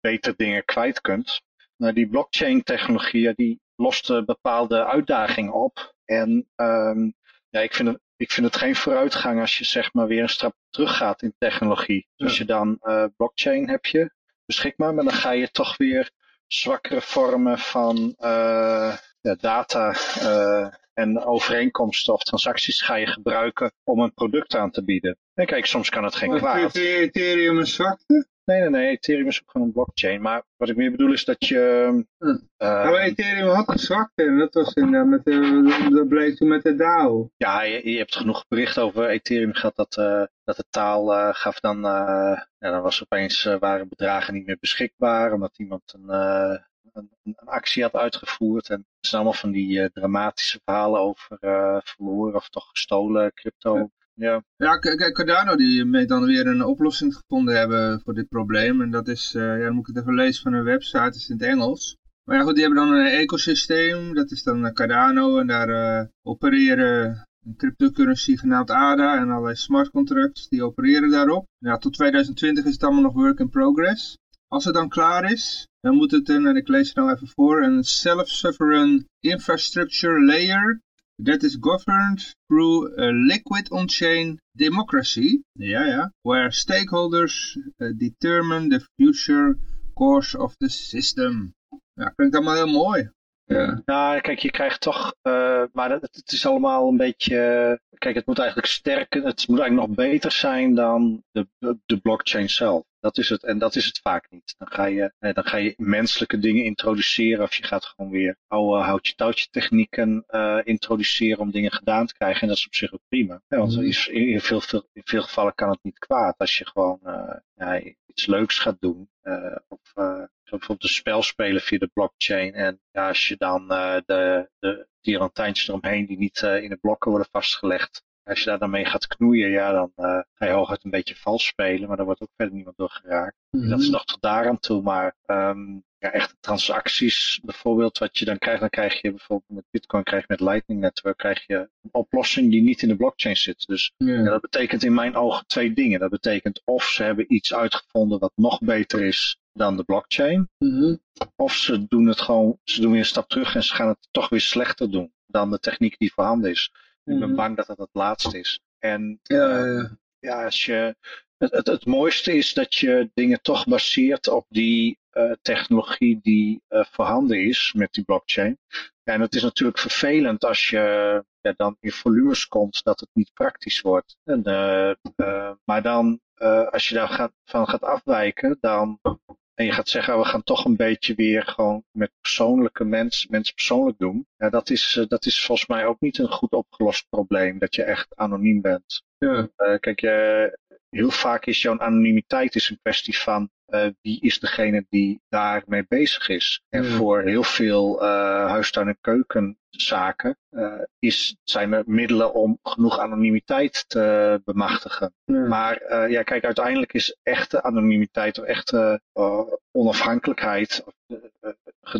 beter dingen kwijt kunt. Nou, die blockchain technologie, die lost bepaalde uitdagingen op. En um, ja, ik vind, het, ik vind het geen vooruitgang als je zeg maar weer een stap terug gaat in technologie. Dus als je dan blockchain heb je beschikbaar, maar dan ga je toch weer zwakkere vormen van uh, ja, data uh, en overeenkomsten of transacties ga je gebruiken om een product aan te bieden. En kijk, soms kan het geen maar kwaad. Ethereum een zwakte? Nee, nee, nee. Ethereum is ook gewoon een blockchain. Maar wat ik meer bedoel is dat je... Hm. Uh, maar Ethereum had een zwakte en dat was in, met de, dat bleek toen met de DAO. Ja, je, je hebt genoeg bericht over Ethereum gehad dat, uh, dat de taal uh, gaf dan... ja, dan was opeens, waren bedragen niet meer beschikbaar omdat iemand een, een, een, actie had uitgevoerd. En het zijn allemaal van die dramatische verhalen over verloren of toch gestolen crypto. Ja, ja kijk, Cardano die may dan weer een oplossing gevonden hebben voor dit probleem. En dat is, uh, ja, dan moet ik het even lezen van hun website, het is in het Engels. Maar ja goed, die hebben dan een ecosysteem, dat is dan Cardano. En daar uh, opereren een cryptocurrency genaamd ADA en allerlei smart contracts, die opereren daarop. Ja, tot 2020 is het allemaal nog work in progress. Als het dan klaar is, dan moet het een, en ik lees het nou even voor, een self-sovereign infrastructure layer that is governed through a liquid on-chain democracy, ja, ja, where stakeholders uh, determine the future course of the system. Ja, klinkt allemaal heel mooi. Ja. ja, kijk, je krijgt toch, uh, maar het, het, is allemaal een beetje, kijk, het moet eigenlijk sterker, het moet eigenlijk nog beter zijn dan de, de blockchain zelf. Dat is het, en dat is het vaak niet. Dan ga je, eh, dan ga je menselijke dingen introduceren of je gaat gewoon weer oude houtje-touwtje technieken uh, introduceren om dingen gedaan te krijgen. En dat is op zich ook prima. Ja, want mhm. in, veel, veel, in veel gevallen kan het niet kwaad als je gewoon uh, ja, iets leuks gaat doen. Uh, of bijvoorbeeld een spel spelen via de blockchain. En ja, als je dan de, de eromheen die niet in de blokken worden vastgelegd, als je daar dan mee gaat knoeien, ja, dan uh, ga je hooguit een beetje vals spelen, maar daar wordt ook verder niemand door geraakt. Mm Dat is nog tot daar aan toe, maar um, ja, echte transacties bijvoorbeeld, wat je dan krijgt, dan krijg je bijvoorbeeld met Bitcoin, krijg je met Lightning Network, krijg je een oplossing die niet in de blockchain zit. Dus ja, dat betekent in mijn ogen twee dingen. Dat betekent of ze hebben iets uitgevonden wat nog beter is dan de blockchain, mm -hmm. of ze doen het gewoon, ze doen weer een stap terug en ze gaan het toch weer slechter doen dan de techniek die voorhanden is. Ik ben mhm. bang dat het het laatste is. En ja, ja. als je, het, het, het, mooiste is dat je dingen toch baseert op die uh, technologie die uh, voorhanden is met die blockchain. Ja, en het is natuurlijk vervelend als je ja, dan in volumes komt dat het niet praktisch wordt. En, uh, maar dan, als je daar gaat, van gaat afwijken, dan en je gaat zeggen, we gaan toch een beetje weer gewoon met persoonlijke mensen, mensen persoonlijk doen. Ja, dat is, uh, dat is volgens mij ook niet een goed opgelost probleem, dat je echt anoniem bent. Ja. Uh, kijk, je, heel vaak is jouw anonimiteit is een kwestie van uh, wie is degene die daarmee bezig is. En voor heel veel uh, huistuin- en keukenzaken uh, is, zijn er middelen om genoeg anonimiteit te bemachtigen. Maar ja, kijk, uiteindelijk is echte anonimiteit of echte onafhankelijkheid,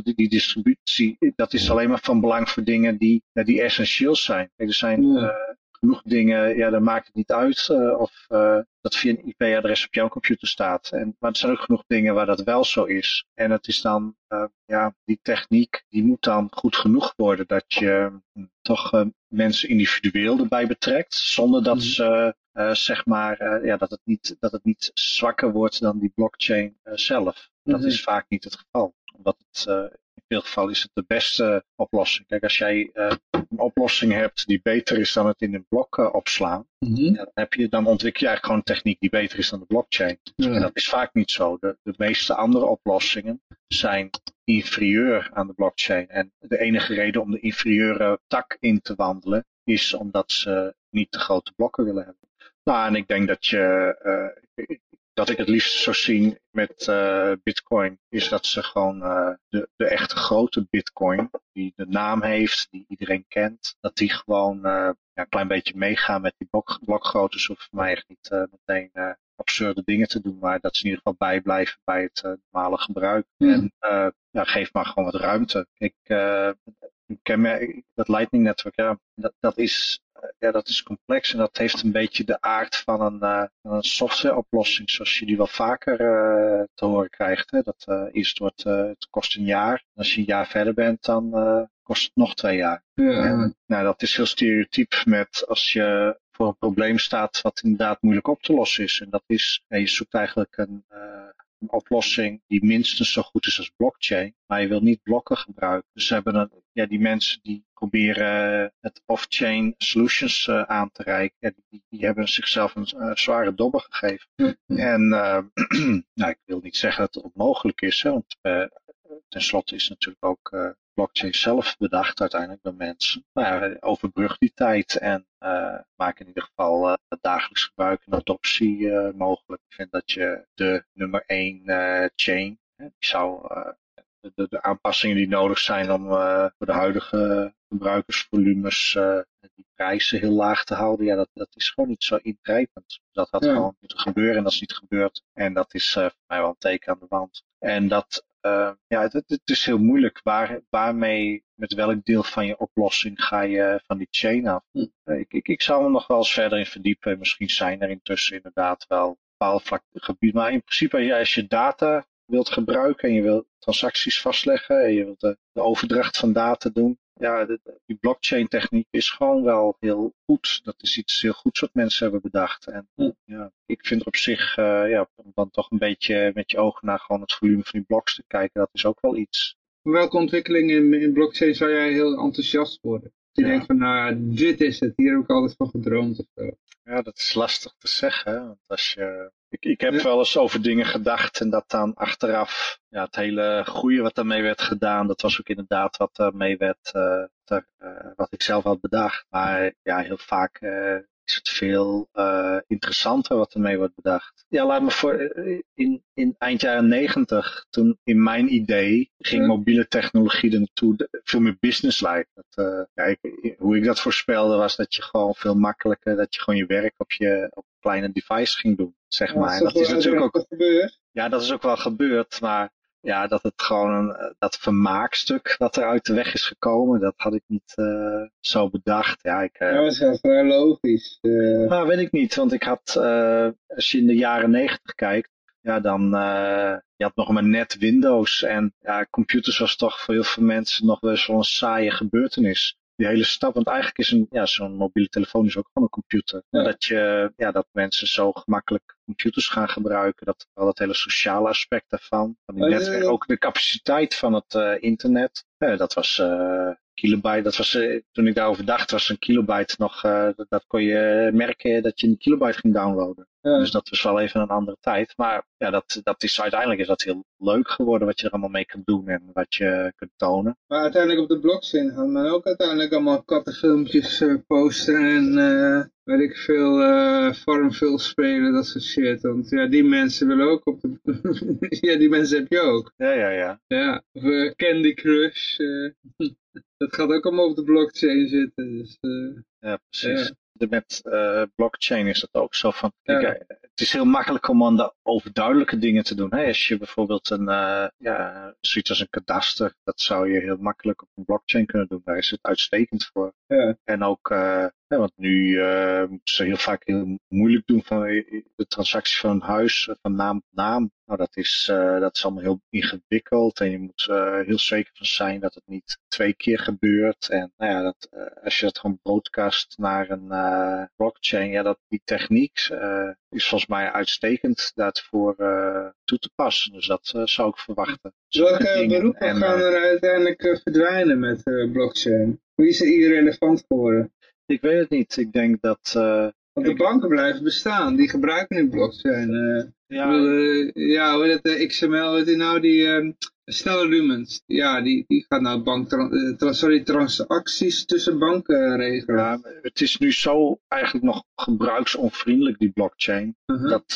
die distributie, dat is alleen maar van belang voor dingen die, die essentieel zijn. Er zijn. Genoeg dingen, ja, dan maakt het niet uit eh, of eh, dat via een IP-adres op jouw computer staat. En, maar er zijn ook genoeg dingen waar dat wel zo is. En het is dan, eh, ja, die techniek, die moet dan goed genoeg worden dat je hm, toch mensen individueel erbij betrekt, zonder dat Mhm. ze, zeg maar, ja, dat het, niet, dat het niet zwakker wordt dan die blockchain zelf. Dat Mhm. is vaak niet het geval. Omdat het, in veel gevallen is het de beste oplossing. Kijk, als jij eh, een oplossing hebt die beter is dan het in een blok eh, opslaan, Mhm. dan, heb je, dan ontwikkel je eigenlijk gewoon een techniek die beter is dan de blockchain. En dat is vaak niet zo. De, de meeste andere oplossingen zijn inferieur aan de blockchain. En de enige reden om de inferieure tak in te wandelen is omdat ze niet te grote blokken willen hebben. Nou, en ik denk dat je, eh, dat ik het liefst zou zien met eh, Bitcoin, is dat ze gewoon eh, de, de echte grote Bitcoin, die de naam heeft, die iedereen kent, dat die gewoon eh, ja, een klein beetje meegaan met die blok, blokgrootte. Ze hoeven voor mij echt niet meteen absurde dingen te doen, maar dat ze in ieder geval bijblijven bij het normale gebruik. Ja. En ja, geef maar gewoon wat ruimte. Ik, ik ken me- dat Lightning Network, ja, dat, dat is eh, ja, dat is complex en dat heeft een beetje de aard van een, eh, een softwareoplossing zoals je die wel vaker eh, te horen krijgt. Hè? Dat eh, eerst wordt, het kost een jaar. Als je een jaar verder bent, dan kost het nog twee jaar. Ja. En, nou, dat is heel stereotyp met als je voor een probleem staat wat inderdaad moeilijk op te lossen is. En dat is, ja, je zoekt eigenlijk een, een oplossing die minstens zo goed is als blockchain. Maar je wil niet blokken gebruiken. Dus ze hebben een, ja, die mensen die proberen het off-chain solutions eh, aan te reiken. Ja, die, die hebben zichzelf een eh, zware dobber gegeven. En eh, nou, ik wil niet zeggen dat het onmogelijk is. Hè, want eh, tenslotte is natuurlijk ook eh, blockchain zelf bedacht uiteindelijk door mensen. Maar ja, overbrug die tijd en eh, maak in ieder geval eh, het dagelijks gebruik en adoptie mogelijk. Ik vind dat je de nummer één chain, hè, die zou de, de, aanpassingen die nodig zijn om voor de huidige gebruikersvolumes eh, die prijzen heel laag te houden, ja, dat, dat is gewoon niet zo ingrijpend. Dat had Ja. gewoon moeten gebeuren en dat is niet gebeurd. En dat is voor mij wel een teken aan de wand. En dat, eh, ja, het, het is heel moeilijk. Waar, waarmee, met welk deel van je oplossing ga je van die chain af? Hm. Eh, Ik, ik, ik zou me nog wel eens verder in verdiepen. Misschien zijn er intussen inderdaad wel bepaald vlak gebied. Maar in principe, ja, als je data wilt gebruiken en je wilt transacties vastleggen en je wilt de, de overdracht van data doen. Ja, de- die blockchain techniek is gewoon wel heel goed. Dat is iets heel goeds wat mensen hebben bedacht. En ja, ik vind er op zich, eh, ja, om dan toch een beetje met je ogen naar gewoon het volume van die bloks te kijken, dat is ook wel iets. Welke ontwikkelingen in, in blockchain zou jij heel enthousiast worden? Je Ja. denkt van, nou, dit is het. Hier heb ik altijd van gedroomd of zo. Ja, dat is lastig te zeggen. Want als je, ik, ik heb Ja. wel eens over dingen gedacht en dat dan achteraf, ja, het hele goede wat daarmee werd gedaan, dat was ook inderdaad wat daarmee werd, eh, ter- eh, wat ik zelf had bedacht. Maar ja, heel vaak eh, is het veel eh, interessanter wat ermee wordt bedacht. Ja, laat me voor, eh, in, in eind jaren negentig, toen in mijn idee ging Ja. mobiele technologie er naartoe veel meer business-like. Dat, eh, ja, ik- hoe ik dat voorspelde was dat je gewoon veel makkelijker, dat je gewoon je werk op je op een kleine device ging doen, zeg maar. En dat is natuurlijk ook gebeurd. ja, dat is ook wel gebeurd, maar ja, dat het gewoon een, eh, dat vermaakstuk wat er uit de weg is gekomen, dat had ik niet eh, zo bedacht. Ja, ik, eh, Ja, dat is wel vrij logisch. eh. nou, weet ik niet, want ik had, als je in de jaren negentig kijkt, ja, dan, je had nog maar net Windows en ja, computers was toch voor heel veel mensen nog wel een saaie gebeurtenis. Die hele stap, want eigenlijk is een, ja, zo'n mobiele telefoon is ook gewoon een computer. Ja. Dat, je, ja, dat mensen zo gemakkelijk computers gaan gebruiken, dat wel het hele sociale aspect daarvan. Van die Eh, netwerk, ook de capaciteit van het eh, internet. Dat was eh, kilobyte, dat was, eh, toen ik daarover dacht, was een kilobyte nog, dat, dat kon je merken dat je een kilobyte ging downloaden. Ja. Dus dat was wel even een andere tijd. Maar ja, dat, dat is uiteindelijk is dat heel leuk geworden wat je er allemaal mee kunt doen en wat je kunt tonen. Maar uiteindelijk op de blockchain gaat men ook uiteindelijk allemaal kattenfilmpjes posten en weet ik veel, eh Farmville spelen, dat soort shit. Want ja, die mensen willen ook op de... ja, die mensen heb je ook. Ja, ja, ja. Ja, of eh, Candy Crush. eh, dat gaat ook allemaal op de blockchain zitten. Dus, Ja, precies. Ja. De, met blockchain is dat ook zo van, kijk, Ja. eh, het is heel makkelijk om aan de overduidelijke dingen te doen. Hè? Als je bijvoorbeeld een, uh, ja, zoiets als een kadaster, dat zou je heel makkelijk op een blockchain kunnen doen. Daar is het uitstekend voor. Ja. En ook, uh, ja, want nu uh, moeten ze heel vaak heel moeilijk doen van de transactie van een huis, van naam op naam. Nou, dat is, uh, dat is allemaal heel ingewikkeld en je moet uh, heel zeker van zijn dat het niet twee keer gebeurt. En nou ja, dat, uh, als je dat gewoon broadcast naar een blockchain, ja, dat die techniek is volgens mij uitstekend daarvoor toe te passen. Dus dat zou ik verwachten. Welke beroepen en, gaan er uiteindelijk verdwijnen met blockchain? Wie is er irrelevant geworden? Ik weet het niet. Ik denk dat... Want de banken blijven bestaan, die gebruiken nu blockchain. Uh, ja, bedoel, uh, ja hoe heet het, XML, weet je nou, die uh, snelle lumens. Ja, die, die gaat nou bank, sorry, transacties tussen banken regelen. Ja, het is nu zo eigenlijk nog gebruiksonvriendelijk, die blockchain. -huh. Dat,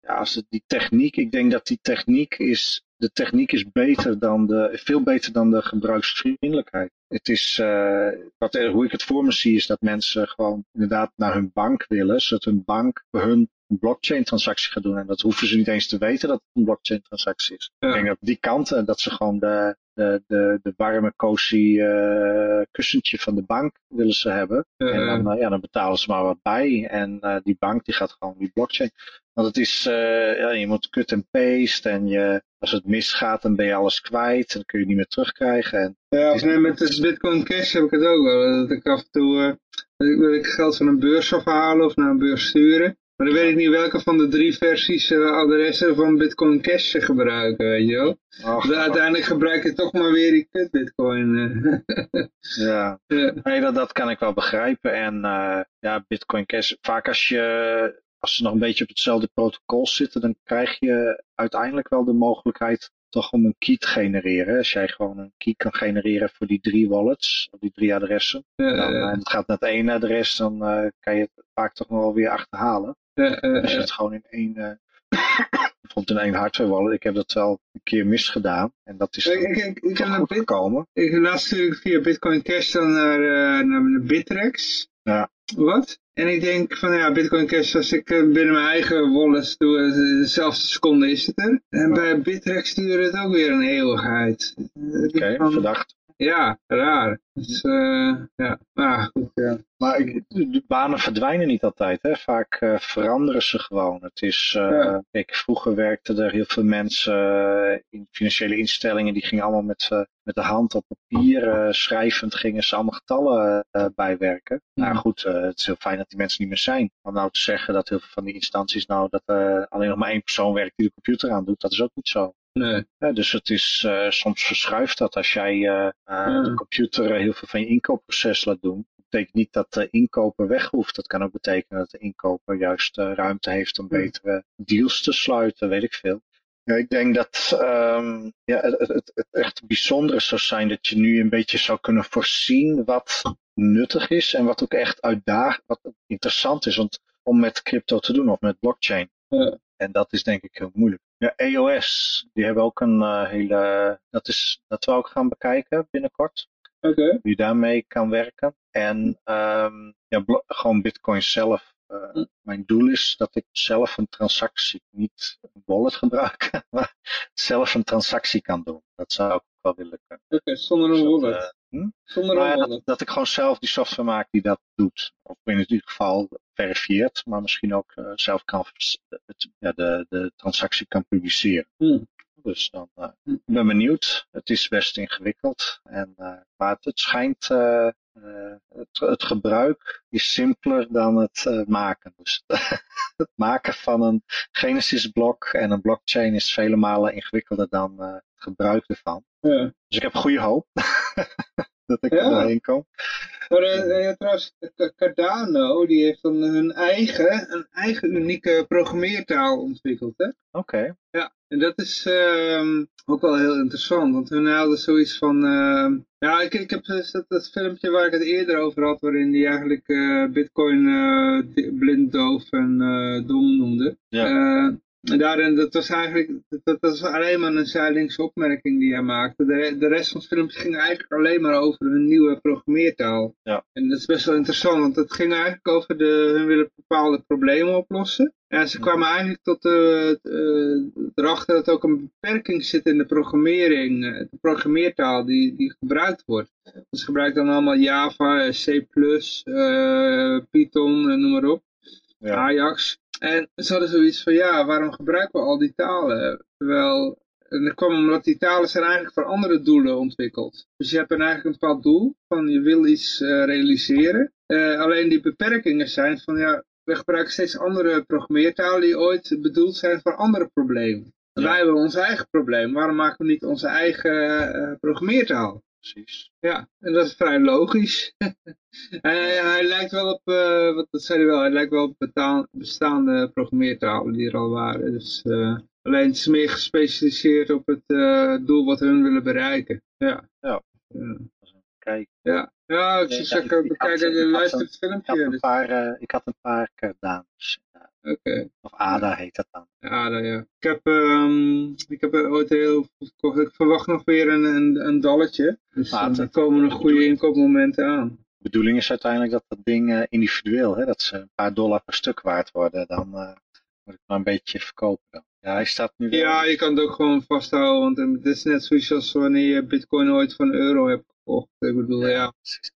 ja, als het die techniek, ik denk dat die techniek is, de techniek is beter dan de, veel beter dan de gebruiksvriendelijkheid. Het is, uh, wat, hoe ik het voor me zie, is dat mensen gewoon inderdaad naar hun bank willen, zodat hun bank hun blockchain transactie gaat doen. En dat hoeven ze niet eens te weten dat het een blockchain transactie is. Ja. Ik denk dat die kant, dat ze gewoon de, de, de, de warme, cozy uh, kussentje van de bank willen ze hebben. En dan, uh, ja, dan betalen ze maar wat bij. En die bank die gaat gewoon die blockchain. Want het is, ja, je moet cut en paste. En je, als het misgaat, dan ben je alles kwijt. En dan kun je niet meer terugkrijgen. En ja, of nee, met de Bitcoin Cash heb ik het ook wel. Dat ik af en toe wil ik geld van een beurs afhalen of naar een beurs sturen. Maar dan weet ik niet welke van de drie versies uh, adressen van Bitcoin Cash ze gebruiken, weet je wel. Dus uiteindelijk gebruik je toch maar weer die kut Bitcoin. ja, ja. Nee, dat, dat kan ik wel begrijpen. En uh, ja, Bitcoin Cash, vaak als je als ze nog een beetje op hetzelfde protocol zitten, dan krijg je uiteindelijk wel de mogelijkheid toch om een key te genereren. Als jij gewoon een key kan genereren voor die drie wallets, die drie adressen. Ja, dan, en het gaat naar het één adres, dan uh, kan je het vaak toch nog wel weer achterhalen. Ja, uh, Als je het gewoon in één, bijvoorbeeld in één hardware wallet. Ik heb dat wel een keer misgedaan. En dat is ik, ik, ik, heb goed gekomen. Ik laatst natuurlijk via Bitcoin Cash dan naar, naar Bittrex. Ja. Wat? En ik denk van ja, Bitcoin Cash, als ik binnen mijn eigen wallet doe, dezelfde seconde is het er. En bij Bittrex duurt het ook weer een eeuwigheid. Oké, okay, verdacht. Ja, raar. Dus, uh, ja, ah, goed, ja. Maar ik, de banen verdwijnen niet altijd, hè? vaak uh, veranderen ze gewoon. Het is, uh, ja. kijk, vroeger werkten er heel veel mensen in financiële instellingen, die gingen allemaal met, met de hand op papier, schrijvend gingen ze allemaal getallen bijwerken. Nou goed, het is heel fijn dat die mensen niet meer zijn. Om nou te zeggen dat heel veel van die instanties nou, dat alleen nog maar één persoon werkt die de computer aan doet, dat is ook niet zo. Nee. Ja, dus het is, uh, soms verschuift dat als jij uh, uh, ja. de computer heel veel van je inkoopproces laat doen. Dat betekent niet dat de inkoper weg hoeft. Dat kan ook betekenen dat de inkoper juist ruimte heeft om betere deals te sluiten, weet ik veel. Ja, ik denk dat um, ja, het, het, het echt bijzondere zou zijn dat je nu een beetje zou kunnen voorzien wat nuttig is en wat ook echt uitdagend, wat interessant is want, om met crypto te doen of met blockchain. Ja. En dat is denk ik heel moeilijk. Ja, EOS, die hebben ook een uh, hele, dat is, dat wou ik gaan bekijken binnenkort. Oké. Okay. Wie daarmee kan werken. En um, ja, gewoon Bitcoin zelf. Uh, hm. Mijn doel is dat ik zelf een transactie, niet een wallet gebruik, maar zelf een transactie kan doen. Dat zou ik wel willen kunnen. Oké, okay, zonder een wallet. Uh, hm? Zonder een wallet. Dat, dat, ik gewoon zelf die software maak die dat doet. Of in ieder geval verifieert, maar misschien ook uh, zelf kan het, ja, de, de transactie kan publiceren. Hmm. Dus dan uh, ik ben benieuwd. Het is best ingewikkeld. En, maar het, schijnt, het, het, gebruik is simpeler dan het maken. Dus het maken van een Genesis blok en een blockchain is vele malen ingewikkelder dan het gebruik ervan. Ja. Dus ik heb goede hoop. dat ik ja. er doorheen kom. Maar trouwens, Cardano, die heeft dan hun eigen, een eigen unieke programmeertaal ontwikkeld, hè? Oké. Okay. Ja, en dat is uh, ook wel heel interessant, want hun hadden zoiets van, uh, ja, ik, ik heb dat, dat, filmpje waar ik het eerder over had, waarin die eigenlijk uh, Bitcoin blind, doof en dom noemde. Ja. En daarin, dat was eigenlijk, dat, dat was alleen maar een zijlinkse opmerking die hij maakte. De, de rest van het filmpje ging eigenlijk alleen maar over hun nieuwe programmeertaal. Ja. En dat is best wel interessant, want het ging eigenlijk over de, hun willen bepaalde problemen oplossen. Ja, ze kwamen eigenlijk tot uh, erachter dat ook een beperking zit in de programmering, de programmeertaal die, die gebruikt wordt. Dus ze gebruiken dan allemaal Java, C++, Python, noem maar op, ja. Ajax. En ze hadden zoiets van, ja, waarom gebruiken we al die talen? Terwijl en dat kwam omdat die talen zijn eigenlijk voor andere doelen ontwikkeld. Dus je hebt een eigenlijk een bepaald doel, van je wil iets uh, realiseren. Uh, alleen die beperkingen zijn van ja, we gebruiken steeds andere programmeertalen die ooit bedoeld zijn voor andere problemen. Ja. Wij hebben ons eigen probleem, waarom maken we niet onze eigen uh, programmeertaal? Precies. Ja, en dat is vrij logisch. hij, hij, lijkt wel op, wat dat zei hij wel, hij lijkt wel op bestaande programmeertalen die er al waren. Dus Alleen het is meer gespecialiseerd op het doel wat hun willen bereiken. Ja. Ja. Kijk. Ja. Ja, ik zou zeggen, bekijken en luister het filmpje. Ik had een paar, uh, ik had een paar Cardanos. Oké. Okay. Of ADA heet dat dan. ADA, ja. Ik heb, um, ik heb ooit heel Ik verwacht nog weer een, een, een dalletje. Dus er komen nog goede inkoopmomenten aan. De bedoeling is uiteindelijk dat dat ding individueel, hè, dat ze een paar dollar per stuk waard worden. Dan uh, moet ik maar een beetje verkopen dan. Ja, hij staat nu wel... Ja, je kan het ook gewoon vasthouden, want het is net zoiets als wanneer je bitcoin ooit van een euro hebt gekocht. Ik bedoel, ja,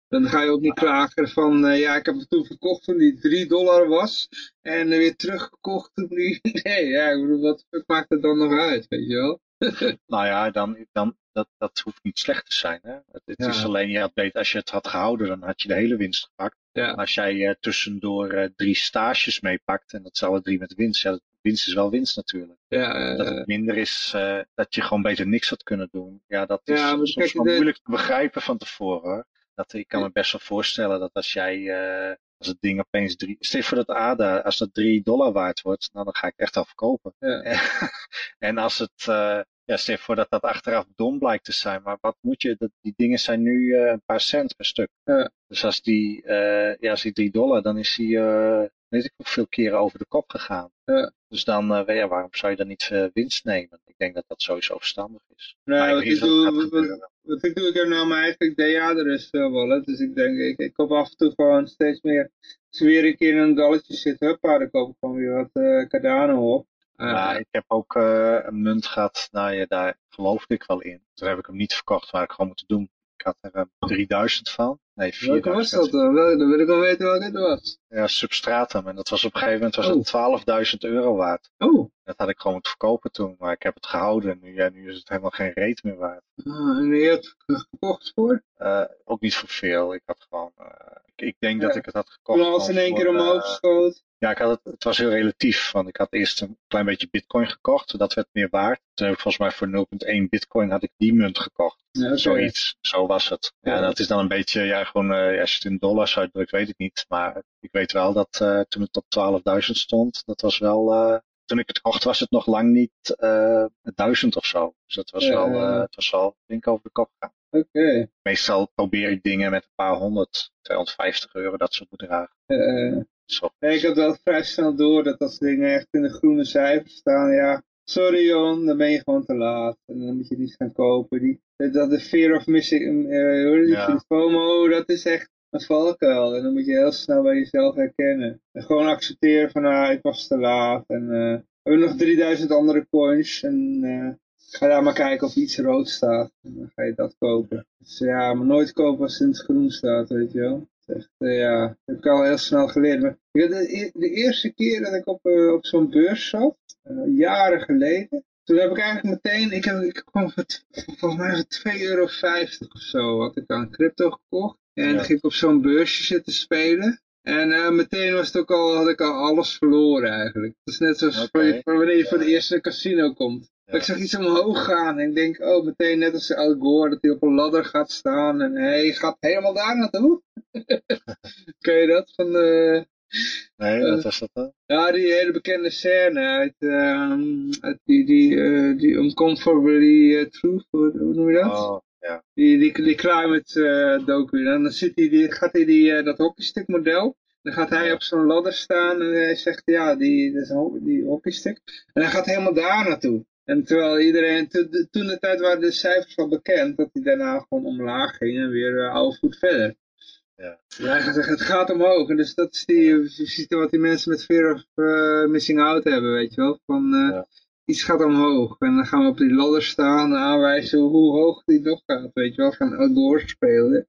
dan ga je ook niet klagen van, uh, ja, ik heb het toen verkocht toen die 3 dollar was en weer teruggekocht toen die... Nee, ja, ik bedoel, wat maakt het dan nog uit, weet je wel? nou ja, dan, dan, dat, dat hoeft niet slecht te zijn. Hè? Het, het is alleen, je had beter, als je het had gehouden, dan had je de hele winst gepakt. Ja. Als jij uh, tussendoor uh, drie stages meepakt, en dat zou het drie met winst, ja, winst is wel winst natuurlijk. Ja, dat het minder is uh, dat je gewoon beter niks had kunnen doen. Ja, dat is ja, soms wel de... moeilijk te begrijpen van tevoren. Dat, ik kan me best wel voorstellen dat als jij, uh, als het ding opeens drie, stel voor dat ADA, als dat drie dollar waard wordt, nou, dan ga ik echt. Ja. en als het, ja, stel voor dat dat achteraf dom blijkt te zijn, maar wat moet je, dat, die dingen zijn nu een paar cent per stuk. Dus als die, ja, als die drie dollar, dan is die, weet ik hoeveel keren over de kop gegaan. Ja. Dus dan, uh, ja, waarom zou je dan niet uh, winst nemen? Ik denk dat dat sowieso verstandig is. Nou, wat ik, doe, wat, wat, ik doe, ik heb nou mijn eigen DA-adres uh, wallet. Dus ik denk, ik, ik koop af en toe gewoon steeds meer. Als we weer een keer in een dalletje zit, huppa, dan koop ik gewoon weer wat Cardano op. ja, ik heb ook een munt gehad, nou ja, daar geloofde ik wel in. Toen heb ik hem niet verkocht, waar ik gewoon moeten doen. Ik had er 3000 van. Nee, 4000. Welke was dat dan? Dan wil ik wel weten wat dit was. Ja, Substratum. En dat was op een gegeven moment was oh. het 12.000 euro waard. Oh. Dat had ik gewoon moeten verkopen toen. Maar ik heb het gehouden. Nu, ja, nu is het helemaal geen reet meer waard. Ah, en je hebt het gekocht voor? Uh, ook niet voor veel. Ik had gewoon... Uh, ik, ik, denk ja. dat ik het had gekocht. Toen was in één keer omhoog geschoten. Ja, ik had het, het was heel relatief, want ik had eerst een klein beetje bitcoin gekocht, dat werd meer waard. Toen heb ik volgens mij voor 0,1 bitcoin had ik die munt gekocht. Ja, okay. Zoiets, zo was het. Ja, ja, dat is dan een beetje, ja, gewoon, uh, als je het in dollars uitdrukt, weet ik niet. Maar ik weet wel dat uh, toen het op 12.000 stond, dat was wel, uh, toen ik het kocht was het nog lang niet 1000 of zo. Dus dat was wel, het was wel, denk ik, over de kop gaan. Okay. Meestal probeer ik dingen met een paar honderd, 250 euro, dat soort bedragen. Nee, ik had wel vrij snel door dat als dingen echt in de groene cijfers staan, ja, sorry Jon, dan ben je gewoon te laat. En dan moet je niet gaan kopen. Die, dat de fear of missing, uh, ja. FOMO, dat is echt een valkuil. En dan moet je heel snel bij jezelf herkennen. En gewoon accepteren van, ah, ik was te laat. En uh, we hebben nog 3000 andere coins. En uh, ga daar maar kijken of iets rood staat. En dan ga je dat kopen. Dus ja, maar nooit kopen als het in het groen staat, weet je wel. Echt, uh, ja, dat heb ik al heel snel geleerd. Maar de, de eerste keer dat ik op, uh, op zo'n beurs zat, uh, jaren geleden, toen heb ik eigenlijk meteen, ik heb, ik gewoon voor, volgens mij voor 2,50 euro of zo, had ik aan crypto gekocht. En ja. dan ging ik op zo'n beursje zitten spelen. En meteen was het ook al, had ik al alles verloren eigenlijk. Het is net zoals okay. wanneer je voor de eerste casino komt. Ja. Ik zag iets omhoog gaan en ik denk, oh, meteen net als Al Gore, dat hij op een ladder gaat staan en hij gaat helemaal daar naartoe. Ken je dat? Van de, nee, wat uh, was dat dan? Ja, die hele bekende scène uit, um, uit die, die, uh, die Uncomfortably Truth, hoe, hoe noem je dat? Oh, ja. Die, die, die climate docu. En dan zit hij, die, gaat hij die, dat hockeystick model dan gaat hij op zo'n ladder staan en hij zegt, ja, die, dat is een, die hockeystick. En hij gaat helemaal daar naartoe. En terwijl iedereen, to, toen de tijd waren de cijfers al bekend, dat hij daarna gewoon omlaag ging en weer uh, oude voet verder. Ja. Ja, hij gaat zeggen, het gaat omhoog. En dus dat is die, je ziet wat die mensen met fear of eh, missing out hebben, weet je wel. Van, eh, Ja. iets gaat omhoog. En dan gaan we op die ladder staan en aanwijzen hoe hoog die nog gaat, weet je wel. Gaan Al Gore spelen.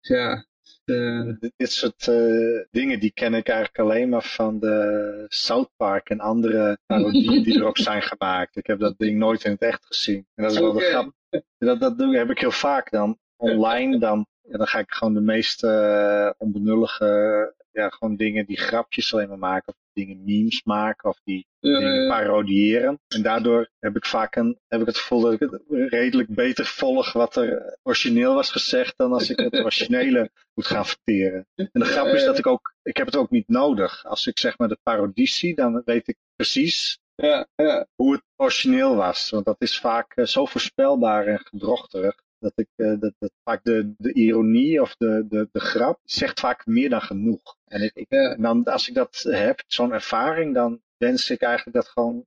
Dus ja, Dit, dit soort eh, dingen die ken ik eigenlijk alleen maar van de South Park en andere parodieën die erop zijn gemaakt. Ik heb dat ding nooit in het echt gezien. En dat is wel de Oké. grap. Dat, dat doe, heb ik heel vaak dan online. Dan, ja, dan ga ik gewoon de meest eh, onbenullige ja, gewoon dingen die grapjes alleen maar maken. Of dingen memes maken. Of die dingen parodiëren. En daardoor heb ik vaak een, heb ik het gevoel dat ik het redelijk beter volg wat er origineel was gezegd dan als ik het originele moet gaan verteren. En de grap is dat ik ook, ik heb het ook niet nodig. Als ik zeg maar de parodie zie, dan weet ik precies ja, ja, hoe het origineel was. Want dat is vaak eh, zo voorspelbaar en gedrochterig. Dat ik eh, dat, dat vaak de, de ironie of de, de, de grap zegt vaak meer dan genoeg. En ik, ik, Ja. en dan, als ik dat heb, zo'n ervaring, dan wens ik eigenlijk dat gewoon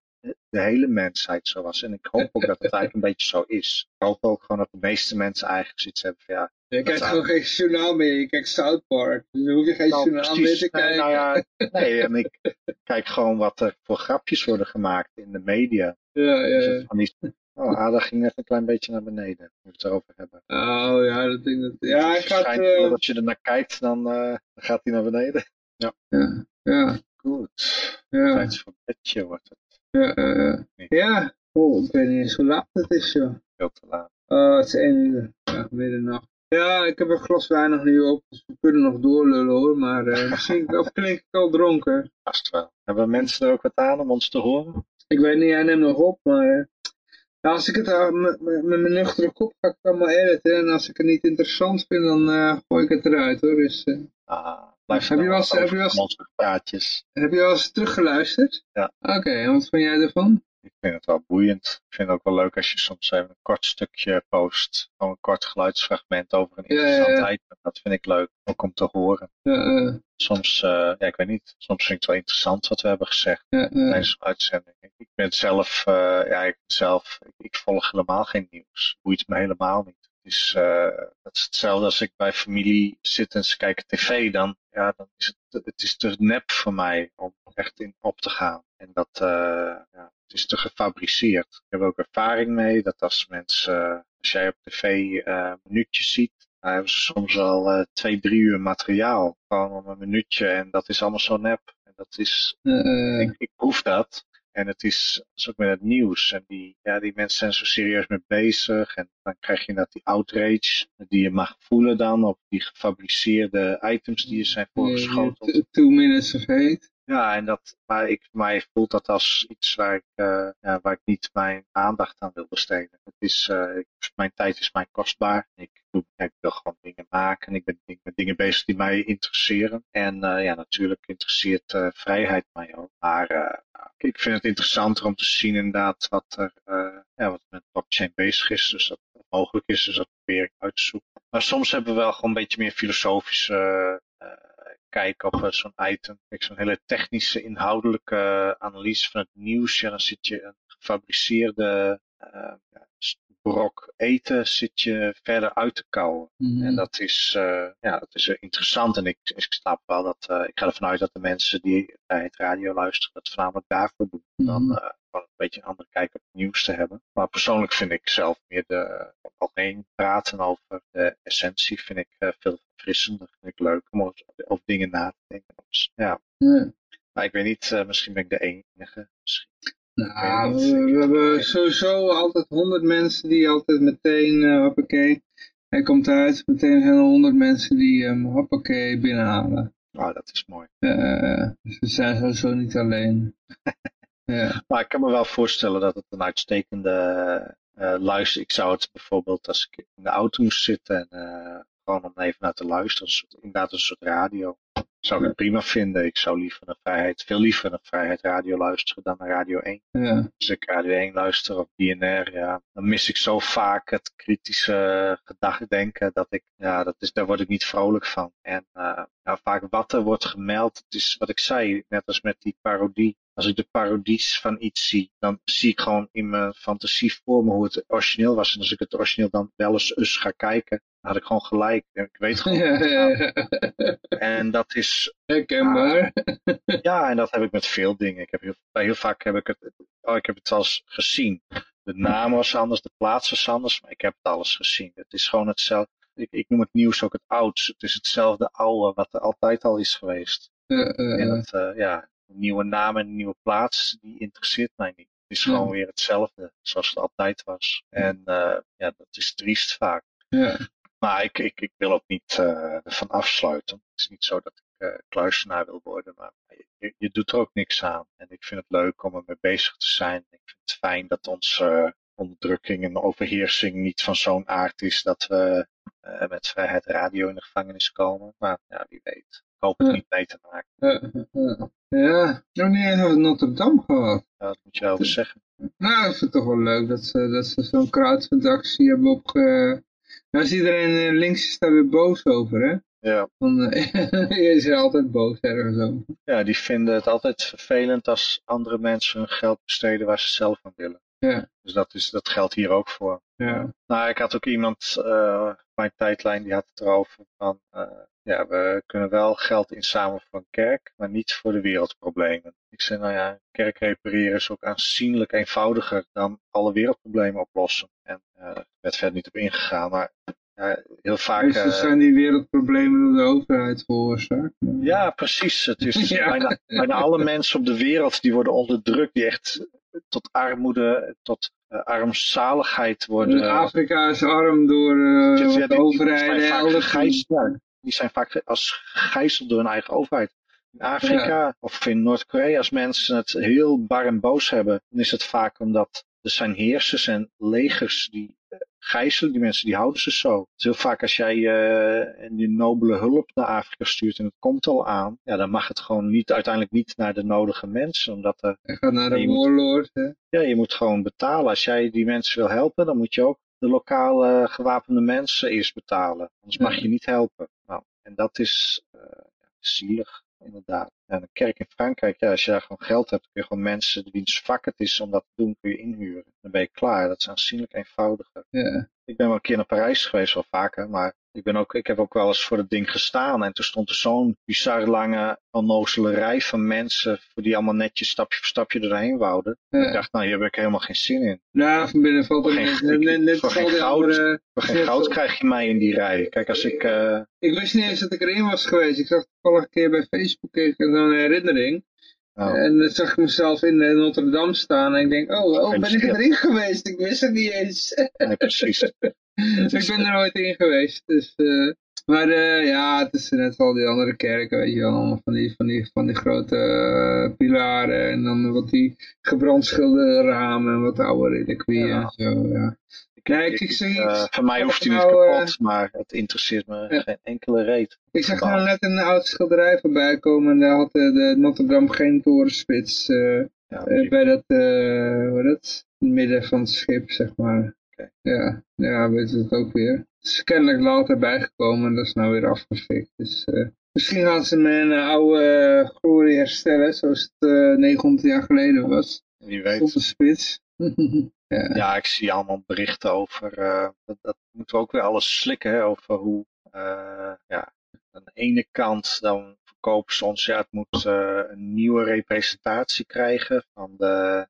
de hele mensheid zo was. En ik hoop ook dat het eigenlijk een beetje zo is. Ik hoop ook gewoon dat de meeste mensen eigenlijk zoiets hebben van ja, Je kijkt gewoon geen journaal meer, je kijkt South Park. Dus dan hoef je geen nou, journaal meer te Nee, kijken. nou ja, nee, en ik kijk gewoon wat er voor grapjes worden gemaakt in de media. ja, ja, Dus van die, oh, Ada ging net een klein beetje naar beneden. We het erover hebben. Oh ja, dat ding dat... Ja, hij Het gaat... schijnt eh, dat je er naar kijkt, dan, eh, dan gaat hij naar beneden. ja, ja, Goed. ja, Tijd voor bedje wordt het ja, ja. Ja, oh, ik weet niet eens hoe laat het is, joh. veel te laat. Oh, het is één uur. Ja, middernacht. Ja, ik heb een glas wijn nog niet op, dus we kunnen nog doorlullen hoor. Maar eh, misschien of klink ik al dronken. Vast wel. Hebben mensen er ook wat aan om ons te horen? Ik weet niet, hij neemt nog op, maar... als ik het eh, met mijn nuchtere kop ga ik allemaal editen. En als ik het niet interessant vind, dan eh, gooi ik het eruit hoor. Dus, eh, Ah, blijf Heb je wel eens- heb je wel eens- heb je al eens teruggeluisterd? Ja. Oké, en wat vond jij ervan? Ik vind het wel boeiend. Ik vind het ook wel leuk als je soms even een kort stukje post. Gewoon een kort geluidsfragment over een Ja, ja, interessant ja. item. Dat vind ik leuk, ook om te horen. Soms, eh, ja, ik weet niet. Soms vind ik het wel interessant wat we hebben gezegd tijdens een uitzending. Ik ben zelf, eh, ja, ik zelf, ik, ik volg helemaal geen nieuws. Boeit me helemaal niet. Het is, eh, dat is hetzelfde als ik bij familie zit en ze kijken tv, dan, ja, dan is het, het is te nep voor mij om echt in op te gaan. En dat, eh, ja, het is te gefabriceerd. Ik heb ook ervaring mee dat als mensen, eh, als jij op tv eh minuutjes ziet, dan hebben ze soms al eh, twee, drie uur materiaal. Gewoon om een minuutje en dat is allemaal zo nep. En dat is, ik, ik proef dat. En het is, het is ook met het nieuws. En die, ja, die mensen zijn zo serieus mee bezig. En dan krijg je dat die outrage die je mag voelen dan op die gefabriceerde items die je zijn voorgeschoteld. Two minutes of hate. Ja, en dat, maar ik, mij voelt dat als iets waar ik, eh, ja, waar ik niet mijn aandacht aan wil besteden. Het is, eh, ik- mijn tijd is mij kostbaar. Ik, ik wil gewoon dingen maken. Ik ben met dingen bezig die mij interesseren. En eh, ja, natuurlijk interesseert vrijheid mij ook. Maar ik vind het interessanter om te zien inderdaad wat er ja, wat met blockchain bezig is. Dus dat mogelijk is. Dus dat probeer ik uit te zoeken. Maar soms hebben we wel gewoon een beetje meer filosofische eh, kijk op eh, zo'n item. Kijk, zo'n hele technische, inhoudelijke eh, analyse van het nieuws. Ja, dan zit je een gefabriceerde eh, ja, brok eten zit je verder uit te kouwen. Mhm. En dat is, ja, dat is interessant. En ik, ik snap wel dat, ik ga ervan uit dat de mensen die bij het radio luisteren, dat voornamelijk daarvoor doen. Dan Mhm. Een beetje een andere kijk op het nieuws te hebben. Maar persoonlijk vind ik zelf meer de algemeen praten over de essentie vind ik eh, veel verfrissender. Vind ik leuk om over, over dingen na te denken. Dus, ja, maar ik weet niet, eh, misschien ben ik de enige. Misschien. Nou, we, hebben sowieso altijd honderd mensen die altijd meteen, eh hoppakee, hij komt uit, meteen zijn er honderd mensen die hem hoppakee binnenhalen. Nou, dat is mooi. Dus we zijn sowieso niet alleen. Maar ik kan me wel voorstellen dat het een uitstekende eh luister. Ik zou het bijvoorbeeld als ik in de auto moest zitten en eh, gewoon om even naar te luisteren, inderdaad een soort radio. Zou ik het prima vinden. Ik zou liever naar vrijheid, veel liever naar vrijheid radio luisteren dan naar Radio 1. Ja. Als ik Radio 1 luister of BNR, ja, dan mis ik zo vaak het kritische gedachtdenken dat ik, ja, dat is, daar word ik niet vrolijk van. En eh, ja, vaak wat er wordt gemeld. Het is wat ik zei, net als met die parodie. Als ik de parodies van iets zie, dan zie ik gewoon in mijn fantasie voor me hoe het origineel was. En als ik het origineel dan wel eens, eens ga kijken, dan had ik gewoon gelijk. Ik weet gewoon. Ja, ja, ja. En dat is Herkenbaar. Ja, en dat heb ik met veel dingen. Ik heb heel, heel vaak heb ik het, oh, ik heb het zelfs gezien. De naam was anders, de plaats was anders, maar ik heb het alles gezien. Het is gewoon hetzelfde. Ik, ik noem het nieuws ook het ouds. Het is hetzelfde oude wat er altijd al is geweest. En eh, ja, een nieuwe naam en een nieuwe plaats, die interesseert mij niet. Het is gewoon weer hetzelfde, zoals het altijd was. En eh, ja, dat is triest vaak. Ja. Maar ik, ik, ik wil ook niet eh ervan afsluiten. Het is niet zo dat ik eh, kluisenaar wil worden, maar je, je doet er ook niks aan. En ik vind het leuk om ermee bezig te zijn. Ik vind het fijn dat onze eh, onderdrukking en overheersing niet van zo'n aard is dat we eh, met Vrijheid Radio in de gevangenis komen. Maar ja, wie weet. Ik hoop het Ja. niet mee te maken. Ja, ja. ja, nog niet eens over Notre Dame gehad. Ja, dat moet je over zeggen. Nou, ik vind het toch wel leuk dat ze, dat ze zo'n crowdfundactie hebben opge... Nou is iedereen eh, links is daar weer boos over, hè? Ja. Eh, je is er altijd boos ergens over. ja, die vinden het altijd vervelend als andere mensen hun geld besteden waar ze zelf aan willen. Ja. Dus dat, is, dat geldt hier ook voor. Ja, Nou, ik had ook iemand eh, op mijn tijdlijn die had het erover van, eh, ja, we kunnen wel geld inzamelen voor een kerk, maar niet voor de wereldproblemen. Ik zei, nou ja, kerk repareren is ook aanzienlijk eenvoudiger dan alle wereldproblemen oplossen. En eh er werd verder niet op ingegaan, maar ja, heel vaak... meestal eh, zijn die wereldproblemen door de overheid veroorzaakt. ja, precies. Het is Ja. bijna, bijna alle mensen op de wereld die worden onderdrukt, die echt tot armoede, tot eh, armzaligheid worden. Dus Afrika is arm door eh, Ja, wat die- de overheid die zijn vaak als gegijzeld door hun eigen overheid. In Afrika of in Noord-Korea, als mensen het heel bar en boos hebben, dan is het vaak omdat er zijn heersers en legers die eh, gijzelen die mensen, die houden ze zo. Is heel vaak als jij eh die nobele hulp naar Afrika stuurt en het komt al aan, ja, dan mag het gewoon niet, uiteindelijk niet naar de nodige mensen, omdat er Hij gaat naar de Je moet- warlord. ja, je moet gewoon betalen. Als jij die mensen wil helpen, dan moet je ook de lokale gewapende mensen eerst betalen. Anders mag je niet helpen. Nou, en dat is eh, zielig, inderdaad. En een kerk in Frankrijk, ja, als je daar gewoon geld hebt, kun je gewoon mensen wiens vak het is om dat te doen, kun je inhuren. Dan ben je klaar. Dat is aanzienlijk eenvoudiger. Ja. Ik ben wel een keer naar Parijs geweest, wel vaker, maar ik, ben ook, ik heb ook wel eens voor het ding gestaan. En toen stond er zo'n bizar lange, onnozele rij van mensen, die allemaal netjes stapje voor stapje erheen wouden. Ja. Ik dacht, nou, hier heb ik helemaal geen zin in. Nou, van binnen valt er geen- net, net, net voor geen goud. andere... Voor geen Net goud zo- krijg je mij in die rij. Kijk, als ik... eh, Ik wist niet eens dat ik erin was geweest. Ik zag toevallig een keer bij Facebook zo'n herinnering. nou, En dan zag ik mezelf in eh, Notre Dame staan. En ik denk, oh, oh ben ik erin geweest? Ik wist het niet eens. nee, precies. ik ben er nooit in geweest. Dus, eh, maar eh, ja, het is net al die andere kerken, weet je wel. Allemaal van die, van die, van die grote eh, pilaren. En dan wat die gebrandschilderde ramen. En wat oude reliquieën Ja. en zo, ja. Nee, ik, ik, ik, van mij hoeft hij niet nou, kapot, maar het interesseert me Ja. geen enkele reet. Ik zag nou net een oud schilderij voorbij komen en daar had de, de Notre Dame geen torenspits Ja, bij dat, hoe dat, midden van het schip, zeg maar. Ja, ja, weet je het ook weer. Het is kennelijk later bijgekomen en dat is nou weer afgefikt. Dus eh, misschien gaan ze mijn eh, oude eh, glorie herstellen, zoals het eh 900 jaar geleden was. wie weet. Zonder spits. ja. Ja, ik zie allemaal berichten over, eh, dat, dat moeten we ook weer alles slikken, hè, over hoe, eh, ja, aan de ene kant dan verkopen ze ons, ja, het moet eh, een nieuwe representatie krijgen van de,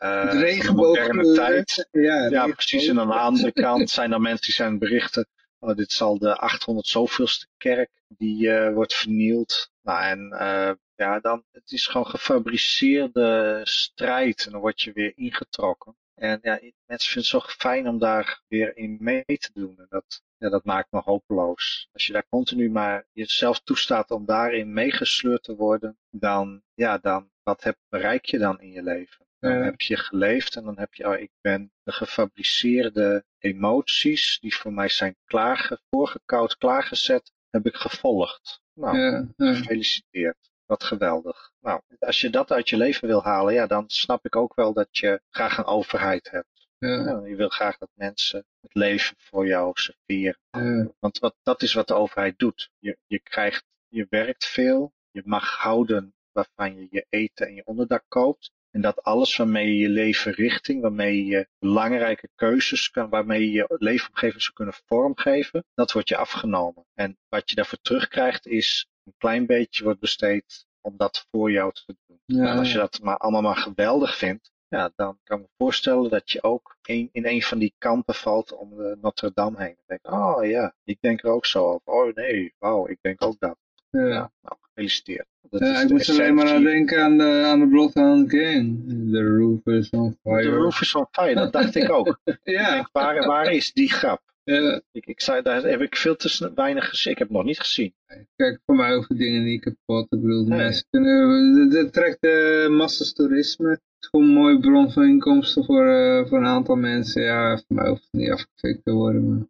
regenboog. moderne tijd. Ja, Ja, precies. En aan de andere kant zijn er mensen die zijn berichten, oh, dit zal de 800 zoveelste kerk, die eh, wordt vernield. Nou, en eh, ja, dan, het is gewoon gefabriceerde strijd en dan word je weer ingetrokken. En ja, mensen vinden het zo fijn om daar weer in mee te doen. En dat, ja, dat maakt me hopeloos. Als je daar continu maar jezelf toestaat om daarin meegesleurd te worden, dan, ja, dan, wat heb, bereik je dan in je leven? Dan Ja. heb je geleefd en dan heb je, oh, ik ben de gefabriceerde emoties die voor mij zijn klaarge, voorgekoud, klaargezet, heb ik gevolgd. Nou, ja, ja. gefeliciteerd. Wat geweldig. Nou, als je dat uit je leven wil halen, ja, dan snap ik ook wel dat je graag een overheid hebt. ja, je wil graag dat mensen het leven voor jou serveren. Want wat, dat is wat de overheid doet. Je, je krijgt je werkt veel, je mag houden waarvan je je eten en je onderdak koopt. En dat alles waarmee je je leven richting, waarmee je belangrijke keuzes kan, waarmee je je leefomgeving zou kunnen vormgeven, dat wordt je afgenomen. En wat je daarvoor terugkrijgt is een klein beetje wordt besteed om dat voor jou te doen. Ja, en als je dat maar allemaal maar geweldig vindt, ja, dan kan ik me voorstellen dat je ook een, in een van die kampen valt om de Notre Dame heen. Dan denk oh ja, ik denk er ook zo over. Oh nee, wauw, ik denk ook dat. ja. Ja, nou, gefeliciteerd. Ja, ik moest alleen maar aan denken aan de, aan de Bloodhound Gang. The roof is on fire. The roof is on fire, dat dacht ik ook. Ja, waar, waar is die grap? ja. Ik, ik zei, daar heb ik veel te weinig gezien. Ik heb het nog niet gezien. kijk voor mij over dingen die kapot. Ik bedoel, de Nee. mensen kunnen, trekt de massas toerisme. Het is gewoon een mooie bron van inkomsten voor, eh, voor een aantal mensen. Ja, voor mij hoeft het niet afgefikt te worden. Maar...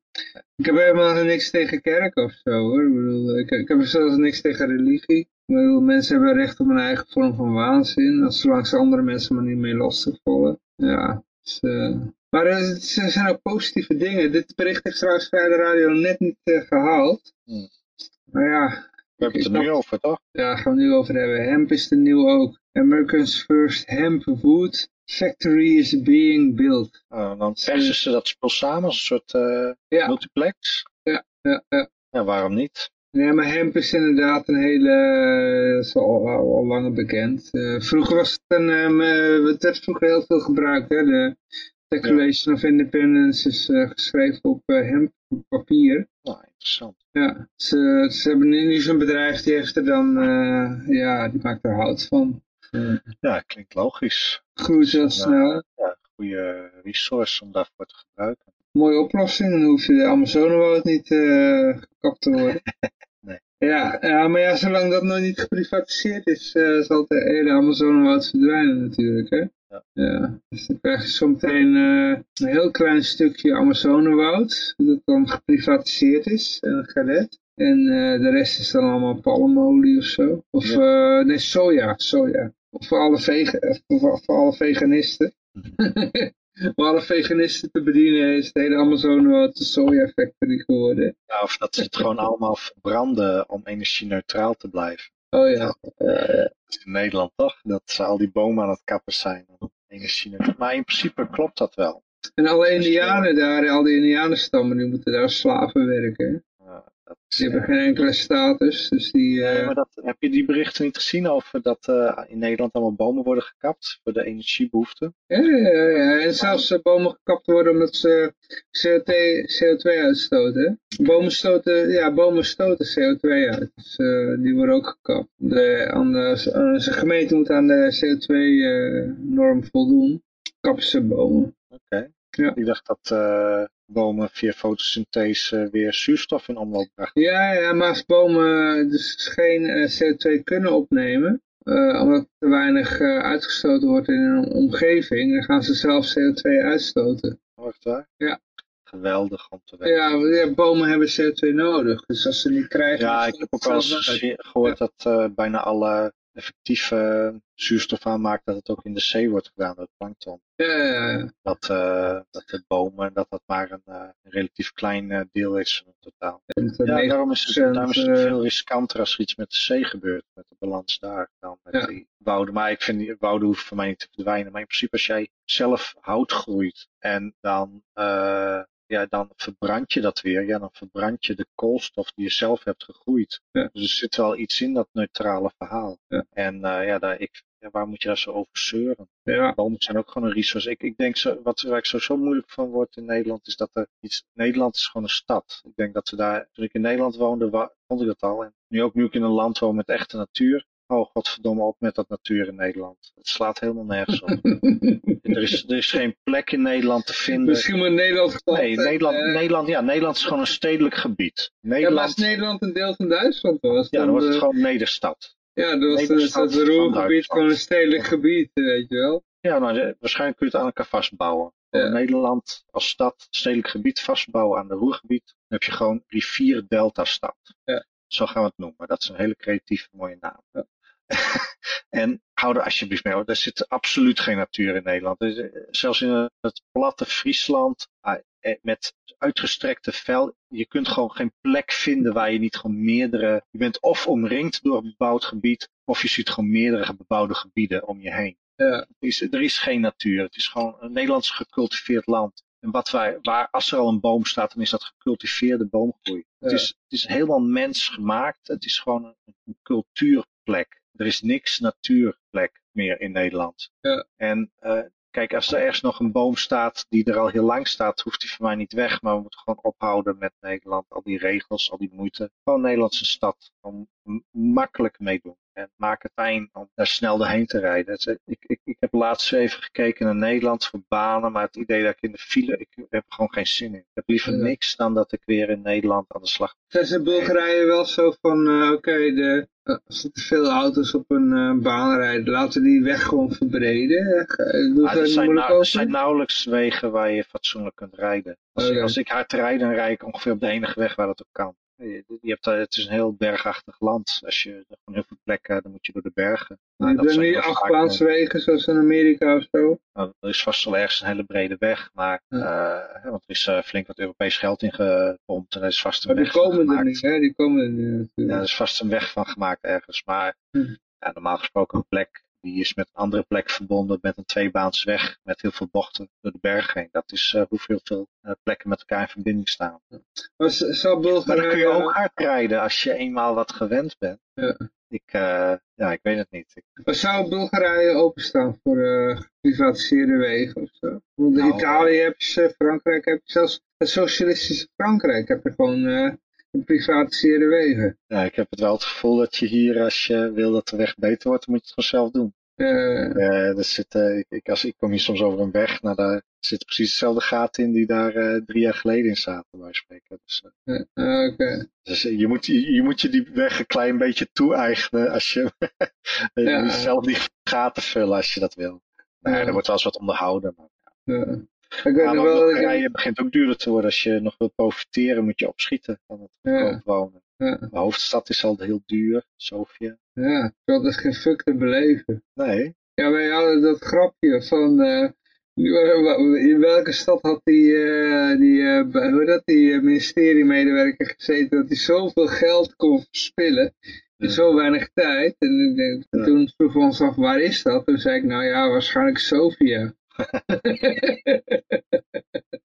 Ik heb helemaal niks tegen kerk of zo hoor. Ik bedoel, ik, ik heb zelfs niks tegen religie. Bedoel, mensen hebben recht op een eigen vorm van waanzin. Als zolang ze andere mensen maar niet mee lastig vallen. Ja, dus, eh, maar er er zijn ook positieve dingen. Dit bericht heeft trouwens de radio net niet eh, gehaald. Hmm. Maar ja, We hebben het er nu over, toch? daar gaan we het nu over hebben. Hemp is de nieuw ook. America's first hemp wood factory is being built. Dan persen ze dat spul samen als een soort eh, Ja. multiplex. Ja, ja, ja. Ja, waarom niet? Nee, maar hemp is inderdaad een hele, eh, dat is al, al, al langer bekend. Eh, vroeger was het een, ehm, eh, het werd vroeger heel veel gebruikt. Hè? De Declaration of Independence is eh, geschreven op eh, hemp op papier. Nou, interessant. Ja, ze, ze hebben nu, zo'n bedrijf die heeft er dan, eh, ja, die maakt er hout van. Eh, Ja, klinkt logisch. groeit heel Ja. snel. Ja, goede resource om daarvoor te gebruiken. Mooie oplossing, dan hoef je de Amazonewoud niet eh gekapt te worden. Nee. Ja, ja, maar ja, zolang dat nog niet geprivatiseerd is, eh, zal de hele Amazonewoud verdwijnen natuurlijk, hè. Ja. dus dan krijg je zometeen eh, een heel klein stukje Amazonewoud, dat dan geprivatiseerd is en gered. En de rest is dan allemaal palmolie of zo. Of nee, soja, soja. Of voor alle, vega of voor, voor alle veganisten. Om alle veganisten te bedienen is de hele Amazonewoud de soja factory geworden. Ja, of dat ze het gewoon allemaal verbranden om energie-neutraal te blijven. Oh ja. Dat is in Nederland toch? Dat ze al die bomen aan het kappen zijn. om Energie maar in principe klopt dat wel. en alle indianen daar, al die indianenstammen, die moeten daar slaven werken. Ja, Die hebben geen enkele status, dus die... eh, Nee, maar dat, heb je die berichten niet gezien over dat eh, in Nederland allemaal bomen worden gekapt voor de energiebehoeften? Ja, ja, ja, en zelfs eh, bomen gekapt worden omdat ze CO2, uitstoten. Bomen stoten, ja, bomen stoten CO2 uit. Dus die worden ook gekapt. De, de gemeente moet aan de CO2-norm voldoen. Kappen ze bomen. Oké. Ja. Ik dacht dat eh, bomen via fotosynthese weer zuurstof in omloop brachten. Ja, ja, maar als bomen dus geen eh, CO2 kunnen opnemen, eh, omdat er te weinig eh, uitgestoten wordt in een omgeving, dan gaan ze zelf CO2 uitstoten. Wacht waar? Ja. Geweldig om te weten. Ja, bomen hebben CO2 nodig. Dus als ze niet krijgen... Ja, ik heb ook wel eens gehoord dat eh, bijna alle effectieve zuurstof aanmaakt dat het ook in de zee wordt gedaan door het plankton. Dat, eh, dat de bomen, dat dat maar een, eh, een relatief klein eh, deel is van het totaal. Ja, 90% daarom is het, daarom is het eh, veel riskanter als er iets met de zee gebeurt, met de balans daar, dan met Ja. die wouden. Maar ik vind, die wouden hoeven voor mij niet te verdwijnen. Maar in principe als jij zelf hout groeit en dan, eh, ja, dan verbrand je dat weer, ja, dan verbrand je de koolstof die je zelf hebt gegroeid. Ja. Dus er zit wel iets in dat neutrale verhaal. Ja. En eh, ja, daar, ik, waar moet je daar zo over zeuren? ja, Bomen zijn ook gewoon een resource. Ik, ik denk, zo, wat waar ik zo, zo moeilijk van word in Nederland, is dat er iets. Nederland is gewoon een stad. Ik denk dat we daar. Toen ik in Nederland woonde, wa- vond ik dat al. En nu ook nu ik in een land woon met echte natuur. Oh, godverdomme op met dat natuur in Nederland. Het slaat helemaal nergens op. er, is, er is geen plek in Nederland te vinden. Misschien moet Nederland Nee, Nederland, Nederland, ja, Nederland is gewoon een stedelijk gebied. Ja, maar Nederland, als Nederland een deel van Duitsland was, ja, dan dan, wordt het eh, gewoon Nederstad. ja, dan was het, Ruhrgebied gewoon een stedelijk gebied, weet je wel. Ja, nou, de- waarschijnlijk kun je het aan elkaar vastbouwen. Ja. Nederland als stad, stedelijk gebied vastbouwen aan de Roergebied. Dan heb je gewoon rivier delta stad. Ja. Zo gaan we het noemen. Dat is een hele creatieve mooie naam. Ja. en hou er alsjeblieft mee. hoor. Er zit absoluut geen natuur in Nederland. Er is, eh, Zelfs in het platte Friesland. ah, eh, met uitgestrekte vel. Je kunt gewoon geen plek vinden waar je niet gewoon meerdere... Je bent of omringd door een bebouwd gebied, of je ziet gewoon meerdere bebouwde gebieden om je heen. Ja. Er, is, er is geen natuur. Het is gewoon een Nederlands gecultiveerd land. En wat wij, waar, als er al een boom staat, dan is dat gecultiveerde boomgroei. Het, is, het is helemaal mensgemaakt. Het is gewoon een, een cultuurplek. Er is niks natuurplek meer in Nederland. Ja. En eh, kijk, als er ergens nog een boom staat die er al heel lang staat, hoeft die voor mij niet weg. Maar we moeten gewoon ophouden met Nederland. Al die regels, al die moeite. Gewoon Nederlandse stad. Gewoon makkelijk meedoen. En maak het fijn om daar snel doorheen te rijden. Het is- Ik, ik, ik heb laatst even gekeken naar Nederland voor banen. Maar het idee dat ik in de file, ik heb er gewoon geen zin in. Ik heb liever Ja. niks dan dat ik weer in Nederland aan de slag Zijn ze in Bulgarije wel zo van, eh, oké, de eh, als er te veel auto's op een eh, baan rijden, laten die weg gewoon verbreden? Eh, Doe Maar er zijn er nauwelijks wegen waar je fatsoenlijk kunt rijden. Als, ik, Oké. als ik hard rijd, dan rijd ik ongeveer op de enige weg waar dat ook kan. Je, je hebt, daar- het is een heel bergachtig land. Als je er gewoon heel veel plekken, dan moet je door de bergen. Nou, bent zijn niet vaak, afbaanswegen zoals in Amerika of zo? Nou, er is vast wel ergens een hele brede weg, maar eh, want er is eh, flink wat Europees geld in gepompt en er is vast een Maar die weg van komen er gemaakt. niet, hè? Die komen er niet Ja, er is vast een weg van gemaakt ergens, maar Hm. ja, normaal gesproken een plek die is met een andere plek verbonden met een tweebaans weg met heel veel bochten door de berg heen. Dat is eh, hoeveel veel eh, plekken met elkaar in verbinding staan. Maar zou Maar dan kun je ook hard rijden als je eenmaal wat gewend bent. Ja. Ik, eh, ja, ik weet het niet. Maar zou Bulgarije openstaan voor geprivatiseerde wegen of zo? Want in Nou, Italië heb je ze, Frankrijk heb je zelfs het socialistische Frankrijk heb je gewoon geprivatiseerde wegen. ja, ik heb het wel het gevoel dat je hier, als je wil dat de weg beter wordt, dan moet je het gewoon zelf doen. Eh, Eh, er zit, eh, ik, als, ik kom hier soms over een weg, nou, daar zit precies hetzelfde gaten in die daar eh, drie jaar geleden in zaten, bij spreken. Dus, eh, eh, Oké. dus eh, je, moet, je, je moet je die weg een klein beetje toe-eigenen als je, Ja. zelf die gaten vullen als je dat wil. Nou, Ja. er wordt wel eens wat onderhouden. Maar, Ja. Ik weet ja, wel ik- begint ook duurder te worden. Als je nog wil profiteren, moet je opschieten van het Ja. wonen. Ja, De hoofdstad is al heel duur, Sofia. ja, dat is geen fuck te beleven. Nee, Ja, wij hadden dat grapje van eh, in welke stad had die, eh, die, eh, hoe dat, die ministeriemedewerker gezeten dat hij zoveel geld kon verspillen in Ja. zo weinig tijd. En, toen vroegen we ons af, waar is dat? Toen zei ik, nou ja, waarschijnlijk Sofia.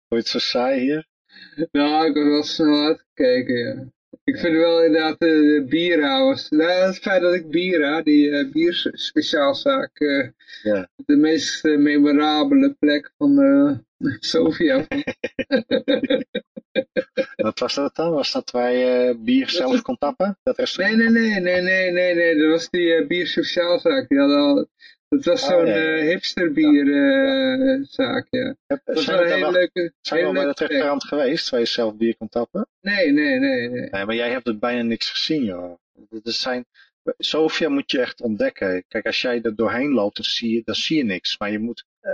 Het zo saai hier? nou, ik was wel snel uitgekeken, ja. Ik vind wel inderdaad, de, de Bira was, nou, het feit dat ik Bira, die eh bierspeciaalzaak, eh, Ja. de meest eh, memorabele plek van Sofia. Wat was dat dan? Was dat je bier zelf kon tappen? Dat nee, nee, nee, nee, nee, nee, nee, dat was die eh bierspeciaalzaak. Die hadden al, dat was Oh, zo'n ja. eh, hipsterbierzaak, ja. Dat was zijn wel we een hele wel, leuke, zijn we al bij dat restaurant geweest waar je zelf bier kon tappen? Nee, nee, nee, nee. Nee, maar jij hebt er bijna niks gezien, joh. Er zijn, Sofia moet je echt ontdekken. Kijk, als jij er doorheen loopt, dan zie je, dan zie je niks. Maar je moet, eh,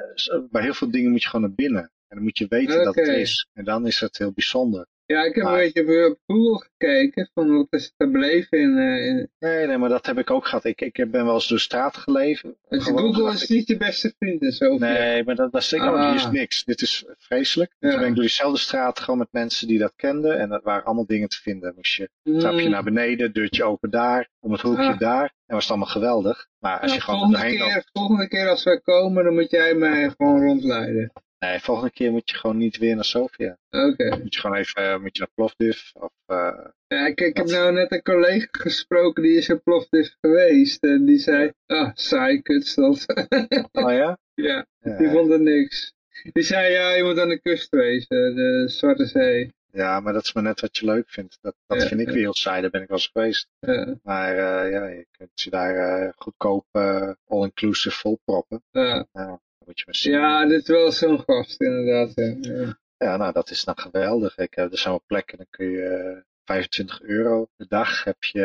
bij heel veel dingen moet je gewoon naar binnen. En dan moet je weten dat het is. En dan is het heel bijzonder. Ja, ik heb Maar- een beetje op Google gekeken van wat is te beleven in, eh, in Nee, nee, maar dat heb ik ook gehad. Ik, ik ben wel eens door de straat geleven. dus Google is ik- niet je beste vriend en zo. Nee, maar dat, dat is ik ook. Hier is Ah. niks. Dit is vreselijk. Ja. Toen ben ik door diezelfde straat gewoon met mensen die dat kenden. En dat waren allemaal dingen te vinden. Moest je trapje Mm. naar beneden, deurtje open daar, om het hoekje Ah. daar. En was het allemaal geweldig. Maar als Ja, je gewoon volgende, doorheen keer, loopt. volgende keer als wij komen, dan moet jij mij gewoon rondleiden. Nee, volgende keer moet je gewoon niet weer naar Sofia. Oké. Moet je gewoon even eh, moet je naar Plovdiv. Of, eh, Ja, ik, ik heb nou net een collega gesproken, die is in Plovdiv geweest. En die zei, ah, saai kutstad. oh ja? ja, Ja. die vond er niks. Die zei, ja, je moet aan de kust wezen, de Zwarte Zee. Ja, maar dat is maar net wat je leuk vindt. Dat, dat Ja, vind ik weer heel saai. Daar ben ik wel eens geweest. Ja, Maar eh, ja, je kunt je daar goedkoop all-inclusive volproppen. ja. Dan moet je maar zien. ja, dit is wel zo'n gast, inderdaad. Ja. Nou, dat is dan geweldig. Ik, eh, er zijn wel plekken, dan kun je eh, 25 euro per dag heb je,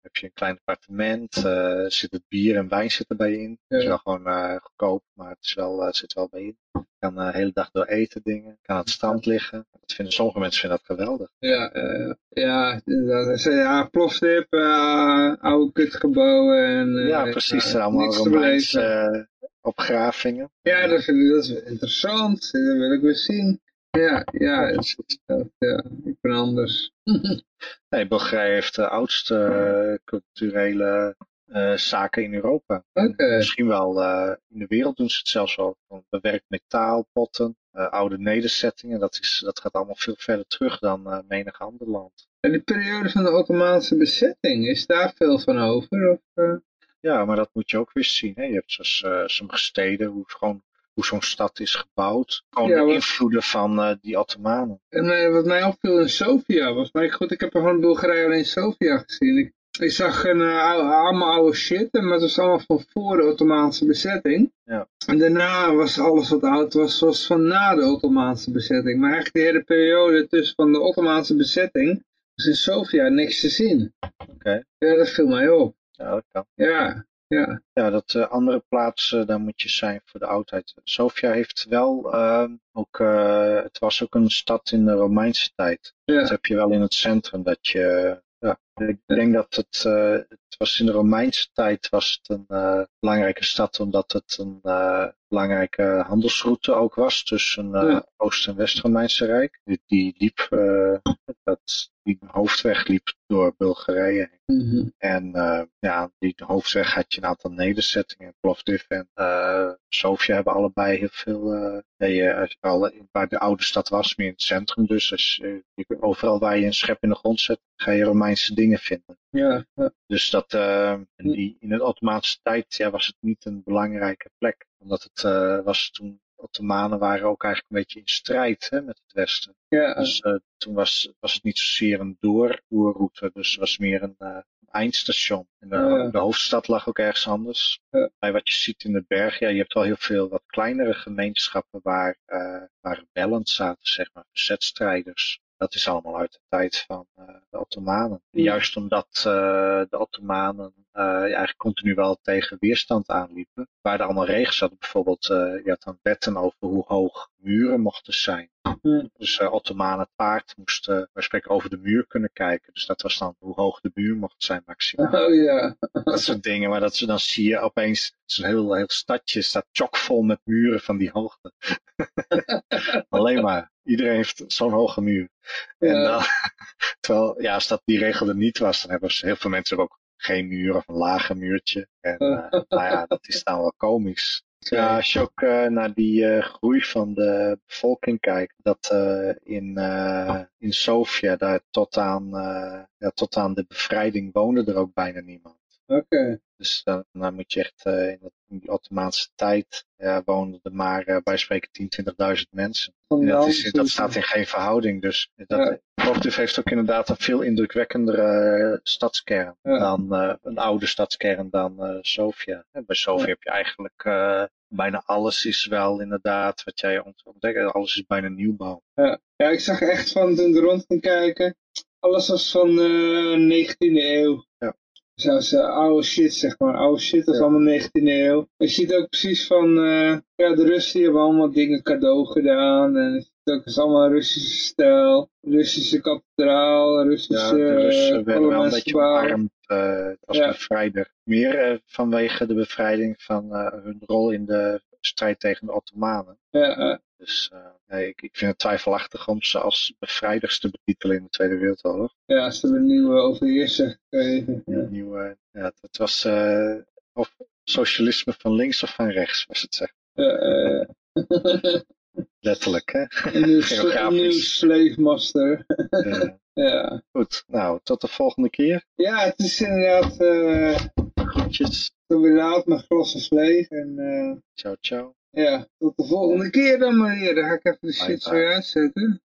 heb je een klein appartement. eh zit het bier en wijn zit erbij in. Het is wel gewoon eh, goedkoop, maar het is wel, eh, zit wel bij in. Je kan eh, de hele dag door eten dingen. Kan aan het strand liggen. Dat vinden, sommige mensen vinden dat geweldig. Ja, eh, ja, ja, plofdip, eh, oude kutgebouwen. En, eh, ja, precies. allemaal niks eh, opgravingen. Ja, dat vind ik dat is interessant. Dat wil ik weer zien. Ja, ja, is ja. ik ben anders. Nee, Bulgarije heeft de oudste eh, culturele eh, zaken in Europa. Misschien wel eh, in de wereld doen ze het zelfs wel. Bewerkt metaal, potten, eh, oude nederzettingen. Dat, is, dat gaat allemaal veel verder terug dan eh, menig ander land. En die periode van de Ottomaanse bezetting, is daar veel van over? Of, eh? Ja, maar dat moet je ook weer zien. Hè? Je hebt zoals eh, sommige steden, hoe, gewoon, hoe zo'n stad is gebouwd. Gewoon Ja, de invloeden van eh, die Ottomanen. En mij- wat mij opviel in Sofia was, maar goed, ik heb er van Bulgarije alleen Sofia gezien. Ik, ik zag een, eh, oude- allemaal oude shit, en maar het was allemaal van voor de Ottomaanse bezetting. Ja. En daarna was alles wat oud was, was van na de Ottomaanse bezetting. Maar eigenlijk de hele periode tussen van de Ottomaanse bezetting was in Sofia niks te zien. Oké. Ja, dat viel mij op. Ja, dat kan. Ja, ja. Ja, dat eh, andere plaatsen, daar moet je zijn voor de oudheid. Sofia heeft wel ehm, ook, eh, het was ook een stad in de Romeinse tijd. ja. Dat heb je wel in het centrum, dat je, ja, ik denk dat het, eh, het was in de Romeinse tijd was het een eh, belangrijke stad, omdat het een eh, belangrijke handelsroute ook was tussen Ja. Oost- en West-Romeinse Rijk. Die, die liep, dat, die hoofdweg liep door Bulgarije. Mhm. En ja, die hoofdweg had je een aantal nederzettingen. Plovdiv en Sofia hebben allebei heel veel. je, als je al, waar de oude stad was, meer in het centrum. Dus als, je- je- overal waar je een schep in de grond zet, ga je Romeinse dingen vinden. ja, ja. Dus dat, eh, die, in de Ottomaanse tijd ja, was het niet een belangrijke plek. Omdat het eh, was toen, Ottomanen waren ook eigenlijk een beetje in strijd hè, met het Westen. ja. Dus eh, toen was, was het niet zozeer een doorvoerroute, dus het was meer een eh, eindstation. En de, Ja. de hoofdstad lag ook ergens anders. Ja. Bij wat je ziet in de berg, ja, je hebt wel heel veel wat kleinere gemeenschappen waar, eh waar rebellen zaten, zeg maar, verzetstrijders. Dat is allemaal uit de tijd van eh, de Ottomanen. En Ja. Juist omdat eh, de Ottomanen eh, eigenlijk continu wel tegen weerstand aanliepen. Waar er allemaal regels hadden. Bijvoorbeeld, je had dan wetten over hoe hoog muren mochten zijn. Hm. Dus eh Ottomanen paard moest uh, spreken over de muur kunnen kijken. Dus dat was dan hoe hoog de muur mocht zijn maximaal. Oh ja. Dat soort dingen. Maar dat ze dan zie je opeens zo'n heel, heel stadje staat chockvol met muren van die hoogte. Alleen maar. Iedereen heeft zo'n hoge muur. En Ja. dan, terwijl, ja, als dat die regel er niet was, dan hebben ze heel veel mensen ook geen muur of een lage muurtje. En uh, nou ja, dat is dan wel komisch. Ja, als je ook uh, naar die uh, groei van de bevolking kijkt, dat uh, in, in Sofia daar tot aan, ja, tot aan de bevrijding woonde er ook bijna niemand. Oké. Okay. Dus dan, dan, moet je echt in, dat, in die Ottomaanse tijd ja, woonden er maar bij spreken 10.000, 20.000 mensen. En dat, is, dat staat in geen verhouding. Dus dat, Plovdiv heeft ook inderdaad een veel indrukwekkendere stadskern ja. dan uh, een oude stadskern dan uh, Sofia. En bij Sofia ja. heb je eigenlijk uh, bijna alles is wel inderdaad wat jij ontdekt. Alles is bijna nieuwbouw. Ja, ja ik zag echt van toen ik rond ging kijken. Alles was van de 19e eeuw. Ja. Zoals uh, oude shit, zeg maar. Oude shit was ja. allemaal 19e eeuw. Je ziet ook precies van, uh, ja, de Russen hebben allemaal dingen cadeau gedaan. En het is ook is allemaal Russische stijl. Russische kathedraal, Russische Ja, de Russen werden wel een beetje omarmd uh, als Ja. bevrijder. Meer vanwege de bevrijding van hun rol in de strijd tegen de Ottomanen. Ja, Dus uh, nee, ik, ik vind het twijfelachtig om ze als bevrijders te betitelen in de Tweede Wereldoorlog. ja, ze hebben een nieuwe overheerser gekregen. Ja. Een nieuwe, ja, het was uh, of socialisme van links of van rechts, was het zeg. Uh, Letterlijk, hè? Een nieuw, sla een nieuw slave master. ja. ja. Goed, nou, tot de volgende keer. Ja, het is inderdaad... Groetjes. Toen weer laat, mijn glas is leeg. En, ciao, ciao. Ja, tot de volgende keer dan maar hier. Dan ga ik even de shit zo uitzetten.